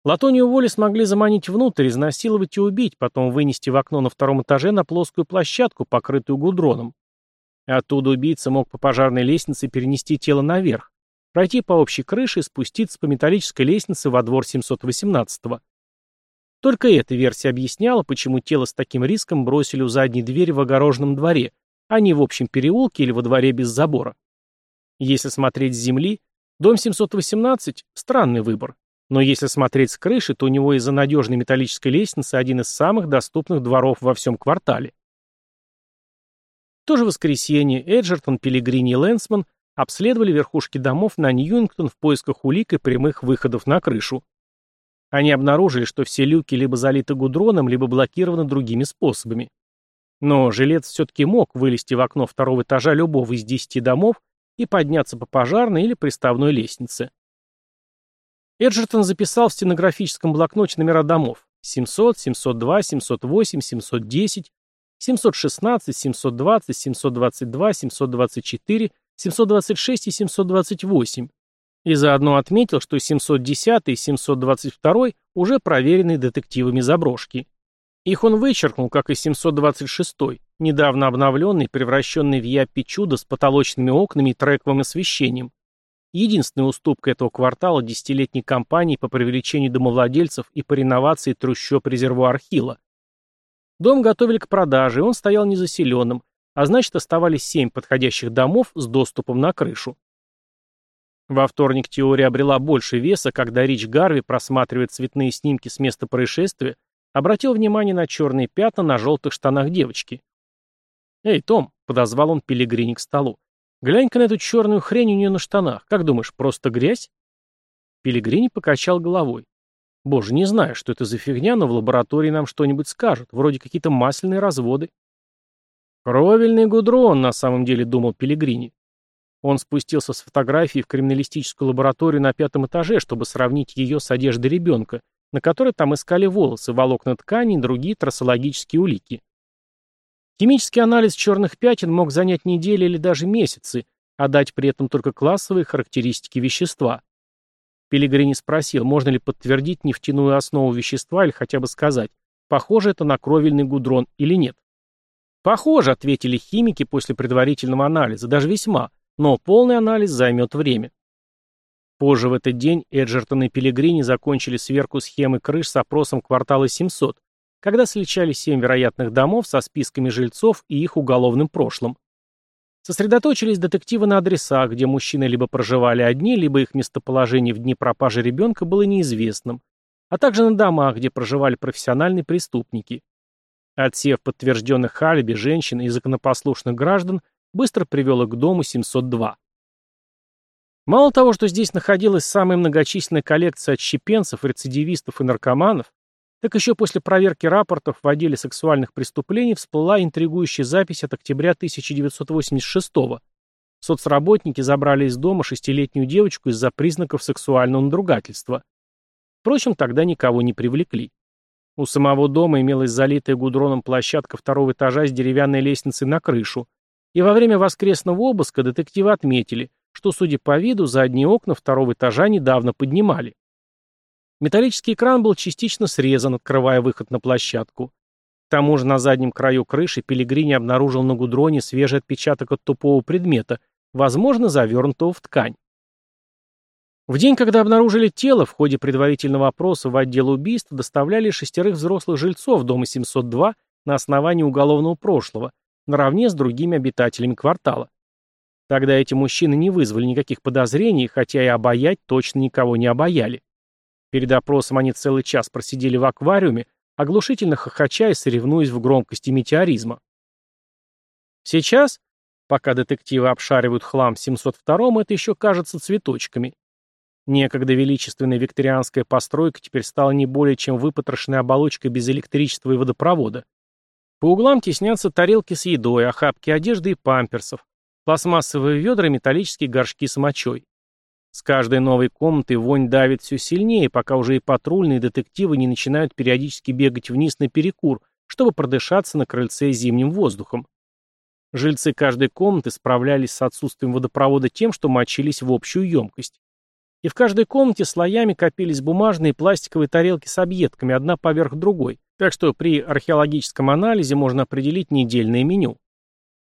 Латонию Воли смогли заманить внутрь, изнасиловать и убить, потом вынести в окно на втором этаже на плоскую площадку, покрытую гудроном. Оттуда убийца мог по пожарной лестнице перенести тело наверх, пройти по общей крыше и спуститься по металлической лестнице во двор 718-го. Только эта версия объясняла, почему тело с таким риском бросили у задней двери в огороженном дворе, а не в общем переулке или во дворе без забора. Если смотреть с земли, дом 718 – странный выбор. Но если смотреть с крыши, то у него из-за надежной металлической лестницы один из самых доступных дворов во всем квартале. То же воскресенье Эджертон, Пилигрини и Лэнсман обследовали верхушки домов на Ньюингтон в поисках улик и прямых выходов на крышу. Они обнаружили, что все люки либо залиты гудроном, либо блокированы другими способами. Но жилец все-таки мог вылезти в окно второго этажа любого из десяти домов и подняться по пожарной или приставной лестнице. Эджертон записал в стенографическом блокноте номера домов 700, 702, 708, 710, 716, 720, 722, 724, 726 и 728, и заодно отметил, что 710 и 722 уже проверены детективами заброшки. Их он вычеркнул, как и 726, недавно обновленный, превращенный в Яппи чудо с потолочными окнами и трековым освещением. Единственная уступка этого квартала десятилетней кампании по привлечению домовладельцев и по реновации трущоб резервуар Хилла. Дом готовили к продаже, и он стоял незаселенным, а значит оставались семь подходящих домов с доступом на крышу. Во вторник теория обрела больше веса, когда Рич Гарви, просматривая цветные снимки с места происшествия, обратил внимание на черные пятна на желтых штанах девочки. «Эй, Том», — подозвал он Пилигрини к столу, — «глянь-ка на эту черную хрень у нее на штанах. Как думаешь, просто грязь?» Пилигрини покачал головой. «Боже, не знаю, что это за фигня, но в лаборатории нам что-нибудь скажут, вроде какие-то масляные разводы». «Кровельный гудрон», — на самом деле думал Пилигрини. Он спустился с фотографией в криминалистическую лабораторию на пятом этаже, чтобы сравнить ее с одеждой ребенка, на которой там искали волосы, волокна ткани и другие трассологические улики. Химический анализ черных пятен мог занять недели или даже месяцы, а дать при этом только классовые характеристики вещества. Пелигрини спросил, можно ли подтвердить нефтяную основу вещества или хотя бы сказать, похоже это на кровельный гудрон или нет. Похоже, ответили химики после предварительного анализа, даже весьма, но полный анализ займет время. Позже в этот день Эджертон и Пелегрини закончили сверку схемы крыш с опросом квартала 700, когда сличали семь вероятных домов со списками жильцов и их уголовным прошлым. Сосредоточились детективы на адресах, где мужчины либо проживали одни, либо их местоположение в дни пропажи ребенка было неизвестным, а также на домах, где проживали профессиональные преступники. Отсев подтвержденных алиби женщин и законопослушных граждан быстро привел их к дому 702. Мало того, что здесь находилась самая многочисленная коллекция отщепенцев, рецидивистов и наркоманов, так еще после проверки рапортов в отделе сексуальных преступлений всплыла интригующая запись от октября 1986 -го. Соцработники забрали из дома шестилетнюю девочку из-за признаков сексуального надругательства. Впрочем, тогда никого не привлекли. У самого дома имелась залитая гудроном площадка второго этажа с деревянной лестницей на крышу, и во время воскресного обыска детективы отметили, что, судя по виду, задние окна второго этажа недавно поднимали. Металлический экран был частично срезан, открывая выход на площадку. К тому же на заднем краю крыши Пелегрини обнаружил на гудроне свежий отпечаток от тупого предмета, возможно, завернутого в ткань. В день, когда обнаружили тело, в ходе предварительного опроса в отдел убийств доставляли шестерых взрослых жильцов дома 702 на основании уголовного прошлого, наравне с другими обитателями квартала. Тогда эти мужчины не вызвали никаких подозрений, хотя и обаять точно никого не обаяли. Перед опросом они целый час просидели в аквариуме, оглушительно хохоча и соревнуясь в громкости метеоризма. Сейчас, пока детективы обшаривают хлам в 702-м, это еще кажется цветочками. Некогда величественная викторианская постройка теперь стала не более чем выпотрошенной оболочкой без электричества и водопровода. По углам теснятся тарелки с едой, охапки одежды и памперсов, пластмассовые ведра и металлические горшки с мочой. С каждой новой комнаты вонь давит все сильнее, пока уже и патрульные детективы не начинают периодически бегать вниз на перекур, чтобы продышаться на крыльце зимним воздухом. Жильцы каждой комнаты справлялись с отсутствием водопровода тем, что мочились в общую емкость. И в каждой комнате слоями копились бумажные и пластиковые тарелки с объедками, одна поверх другой, так что при археологическом анализе можно определить недельное меню.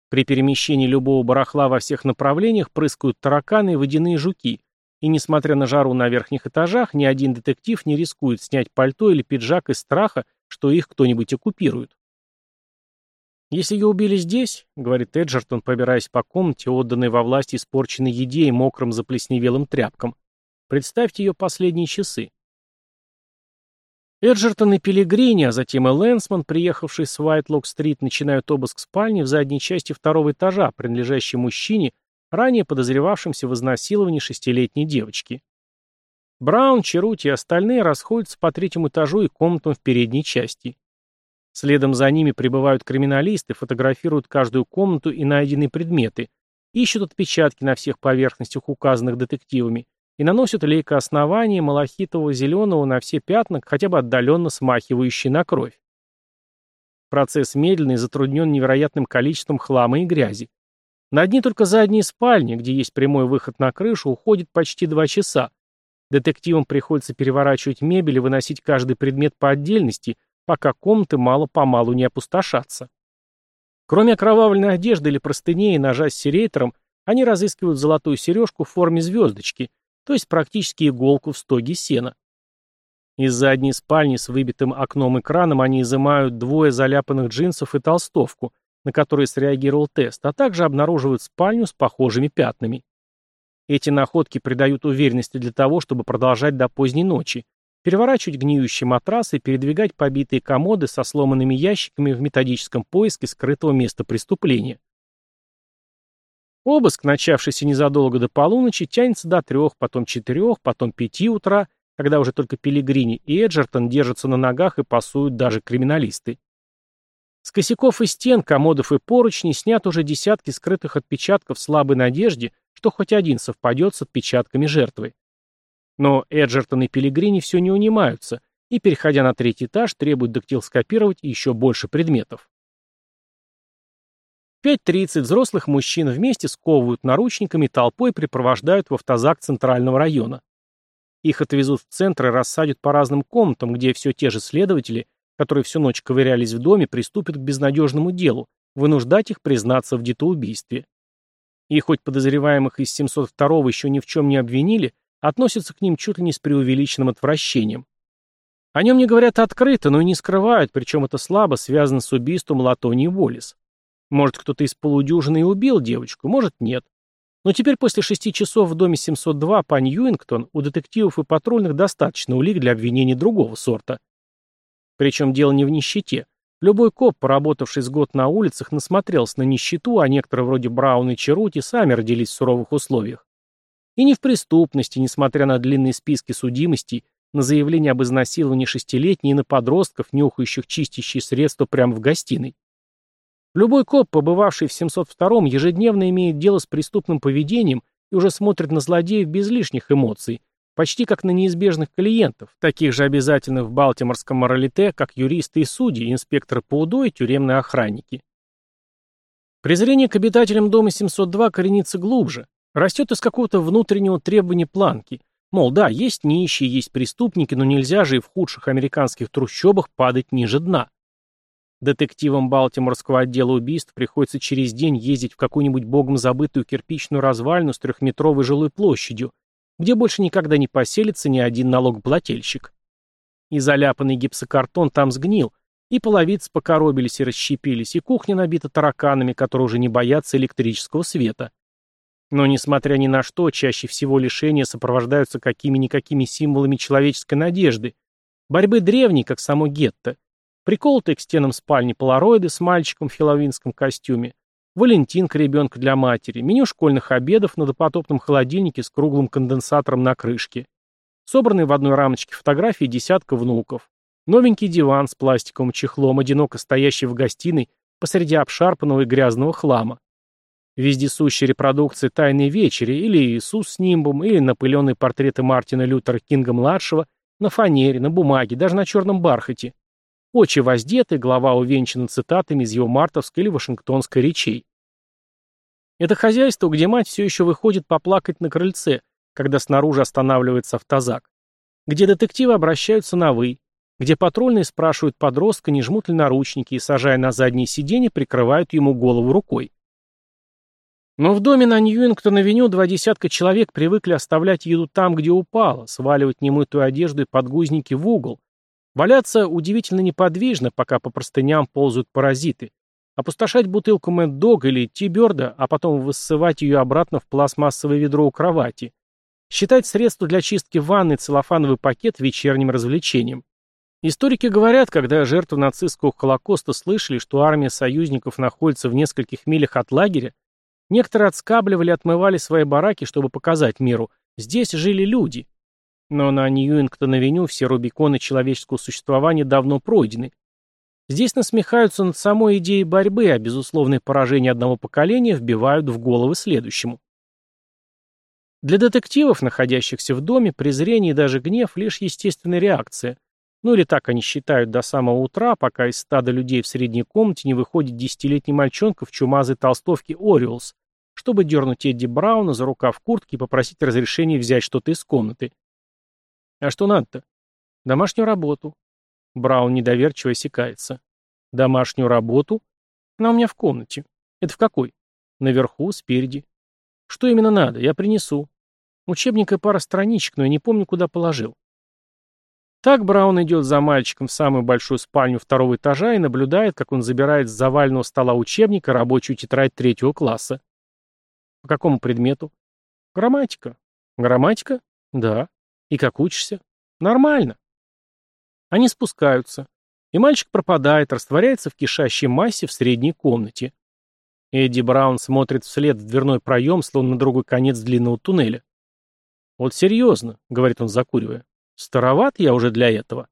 При перемещении любого барахла во всех направлениях прыскают тараканы и водяные жуки, и несмотря на жару на верхних этажах, ни один детектив не рискует снять пальто или пиджак из страха, что их кто-нибудь оккупирует. «Если ее убили здесь», — говорит Эджертон, побираясь по комнате, отданной во власть испорченной еде и мокрым заплесневелым тряпкам, представьте ее последние часы. Эджертон и Пилигрини, а затем и Лэнсман, приехавший с Уайтлок-стрит, начинают обыск спальни в задней части второго этажа, принадлежащей мужчине, ранее подозревавшимся в изнасиловании шестилетней девочки. Браун, Черути и остальные расходятся по третьему этажу и комнатам в передней части. Следом за ними прибывают криминалисты, фотографируют каждую комнату и найденные предметы, ищут отпечатки на всех поверхностях, указанных детективами, и наносят лейкооснование малахитового зеленого на все пятна, хотя бы отдаленно смахивающие на кровь. Процесс медленный и затруднен невероятным количеством хлама и грязи. На одни только задние спальни, где есть прямой выход на крышу, уходит почти два часа. Детективам приходится переворачивать мебель и выносить каждый предмет по отдельности, пока комнаты мало-помалу не опустошатся. Кроме окровавленной одежды или простыней и ножа с серейтером, они разыскивают золотую сережку в форме звездочки, то есть практически иголку в стоге сена. Из задней спальни с выбитым окном-экраном они изымают двое заляпанных джинсов и толстовку, на которые среагировал тест, а также обнаруживают спальню с похожими пятнами. Эти находки придают уверенности для того, чтобы продолжать до поздней ночи, переворачивать гниющие матрасы и передвигать побитые комоды со сломанными ящиками в методическом поиске скрытого места преступления. Обыск, начавшийся незадолго до полуночи, тянется до трех, потом четырех, потом пяти утра, когда уже только Пилигрини и Эджертон держатся на ногах и пасуют даже криминалисты. С косяков и стен, комодов и поручней снят уже десятки скрытых отпечатков слабой надежде, что хоть один совпадет с отпечатками жертвы. Но Эджертон и Пилигрини все не унимаются и, переходя на третий этаж, требуют дактилоскопировать еще больше предметов. В 5.30 взрослых мужчин вместе сковывают наручниками и толпой припровождают в автозак центрального района. Их отвезут в центр и рассадят по разным комнатам, где все те же следователи, которые всю ночь ковырялись в доме, приступят к безнадежному делу, вынуждать их признаться в детоубийстве. И хоть подозреваемых из 702 еще ни в чем не обвинили, относятся к ним чуть ли не с преувеличенным отвращением. О нем не говорят открыто, но и не скрывают, причем это слабо связано с убийством Латонии Волис. Может, кто-то из полудюжины и убил девочку, может, нет. Но теперь после шести часов в доме 702 по Ньюингтон у детективов и патрульных достаточно улик для обвинений другого сорта. Причем дело не в нищете. Любой коп, поработавший год на улицах, насмотрелся на нищету, а некоторые вроде Брауна и Черути сами родились в суровых условиях. И не в преступности, несмотря на длинные списки судимостей, на заявление об изнасиловании шестилетней и на подростков, нюхающих чистящие средства прямо в гостиной. Любой коп, побывавший в 702-м, ежедневно имеет дело с преступным поведением и уже смотрит на злодеев без лишних эмоций, почти как на неизбежных клиентов, таких же обязательных в Балтиморском моралите, как юристы и судьи, инспекторы по УДО и тюремные охранники. Презрение к обитателям дома 702 коренится глубже, Растет из какого-то внутреннего требования планки. Мол, да, есть нищие, есть преступники, но нельзя же и в худших американских трущобах падать ниже дна. Детективам Балтиморского отдела убийств приходится через день ездить в какую-нибудь богом забытую кирпичную развалину с трехметровой жилой площадью, где больше никогда не поселится ни один налогоплательщик. И заляпанный гипсокартон там сгнил, и половицы покоробились и расщепились, и кухня набита тараканами, которые уже не боятся электрического света. Но, несмотря ни на что, чаще всего лишения сопровождаются какими-никакими символами человеческой надежды, борьбы древней, как само гетто, приколотые к стенам спальни полароиды с мальчиком в хеллоуинском костюме, валентинка ребенка для матери, меню школьных обедов на допотопном холодильнике с круглым конденсатором на крышке, собранные в одной рамочке фотографии десятка внуков, новенький диван с пластиковым чехлом, одиноко стоящий в гостиной посреди обшарпанного и грязного хлама, Вездесущие репродукции «Тайной вечери» или «Иисус с нимбом», или напыленные портреты Мартина Лютера Кинга-младшего на фанере, на бумаге, даже на черном бархате. Очи воздеты, голова увенчана цитатами из его мартовской или вашингтонской речей. Это хозяйство, где мать все еще выходит поплакать на крыльце, когда снаружи останавливается автозак. Где детективы обращаются на «вы», где патрульные спрашивают подростка, не жмут ли наручники, и, сажая на заднее сиденье, прикрывают ему голову рукой. Но в доме на Ньюингтон-авеню два десятка человек привыкли оставлять еду там, где упала, сваливать немытую одежду и подгузники в угол, валяться удивительно неподвижно, пока по простыням ползают паразиты, опустошать бутылку Мэтт-Дог или Ти-Бёрда, а потом высывать ее обратно в пластмассовое ведро у кровати, считать средства для чистки ванны целлофановый пакет вечерним развлечением. Историки говорят, когда жертвы нацистского Холокоста слышали, что армия союзников находится в нескольких милях от лагеря, некоторые отскабливали отмывали свои бараки, чтобы показать миру, здесь жили люди. Но на Ньюингтон-авеню все рубиконы человеческого существования давно пройдены. Здесь насмехаются над самой идеей борьбы, а безусловное поражение одного поколения вбивают в головы следующему. Для детективов, находящихся в доме, презрение и даже гнев – лишь естественная реакция, ну или так они считают до самого утра, пока из стада людей в средней комнате не выходит десятилетний мальчонка в чумазой толстовке «Ориолс», чтобы дернуть Эдди Брауна за рукав куртки и попросить разрешения взять что-то из комнаты. А что надо-то? Домашнюю работу. Браун недоверчиво осекается. Домашнюю работу? Она у меня в комнате. Это в какой? Наверху, спереди. Что именно надо? Я принесу. Учебник и пара страничек, но я не помню, куда положил. Так Браун идет за мальчиком в самую большую спальню второго этажа и наблюдает, как он забирает с заваленного стола учебника рабочую тетрадь третьего класса. По какому предмету? Грамматика. Грамматика? Да. И как учишься? Нормально. Они спускаются. И мальчик пропадает, растворяется в кишащей массе в средней комнате. Эдди Браун смотрит вслед в дверной проем, словно на другой конец длинного туннеля. «Вот серьезно», — говорит он, закуривая. Староват я уже для этого.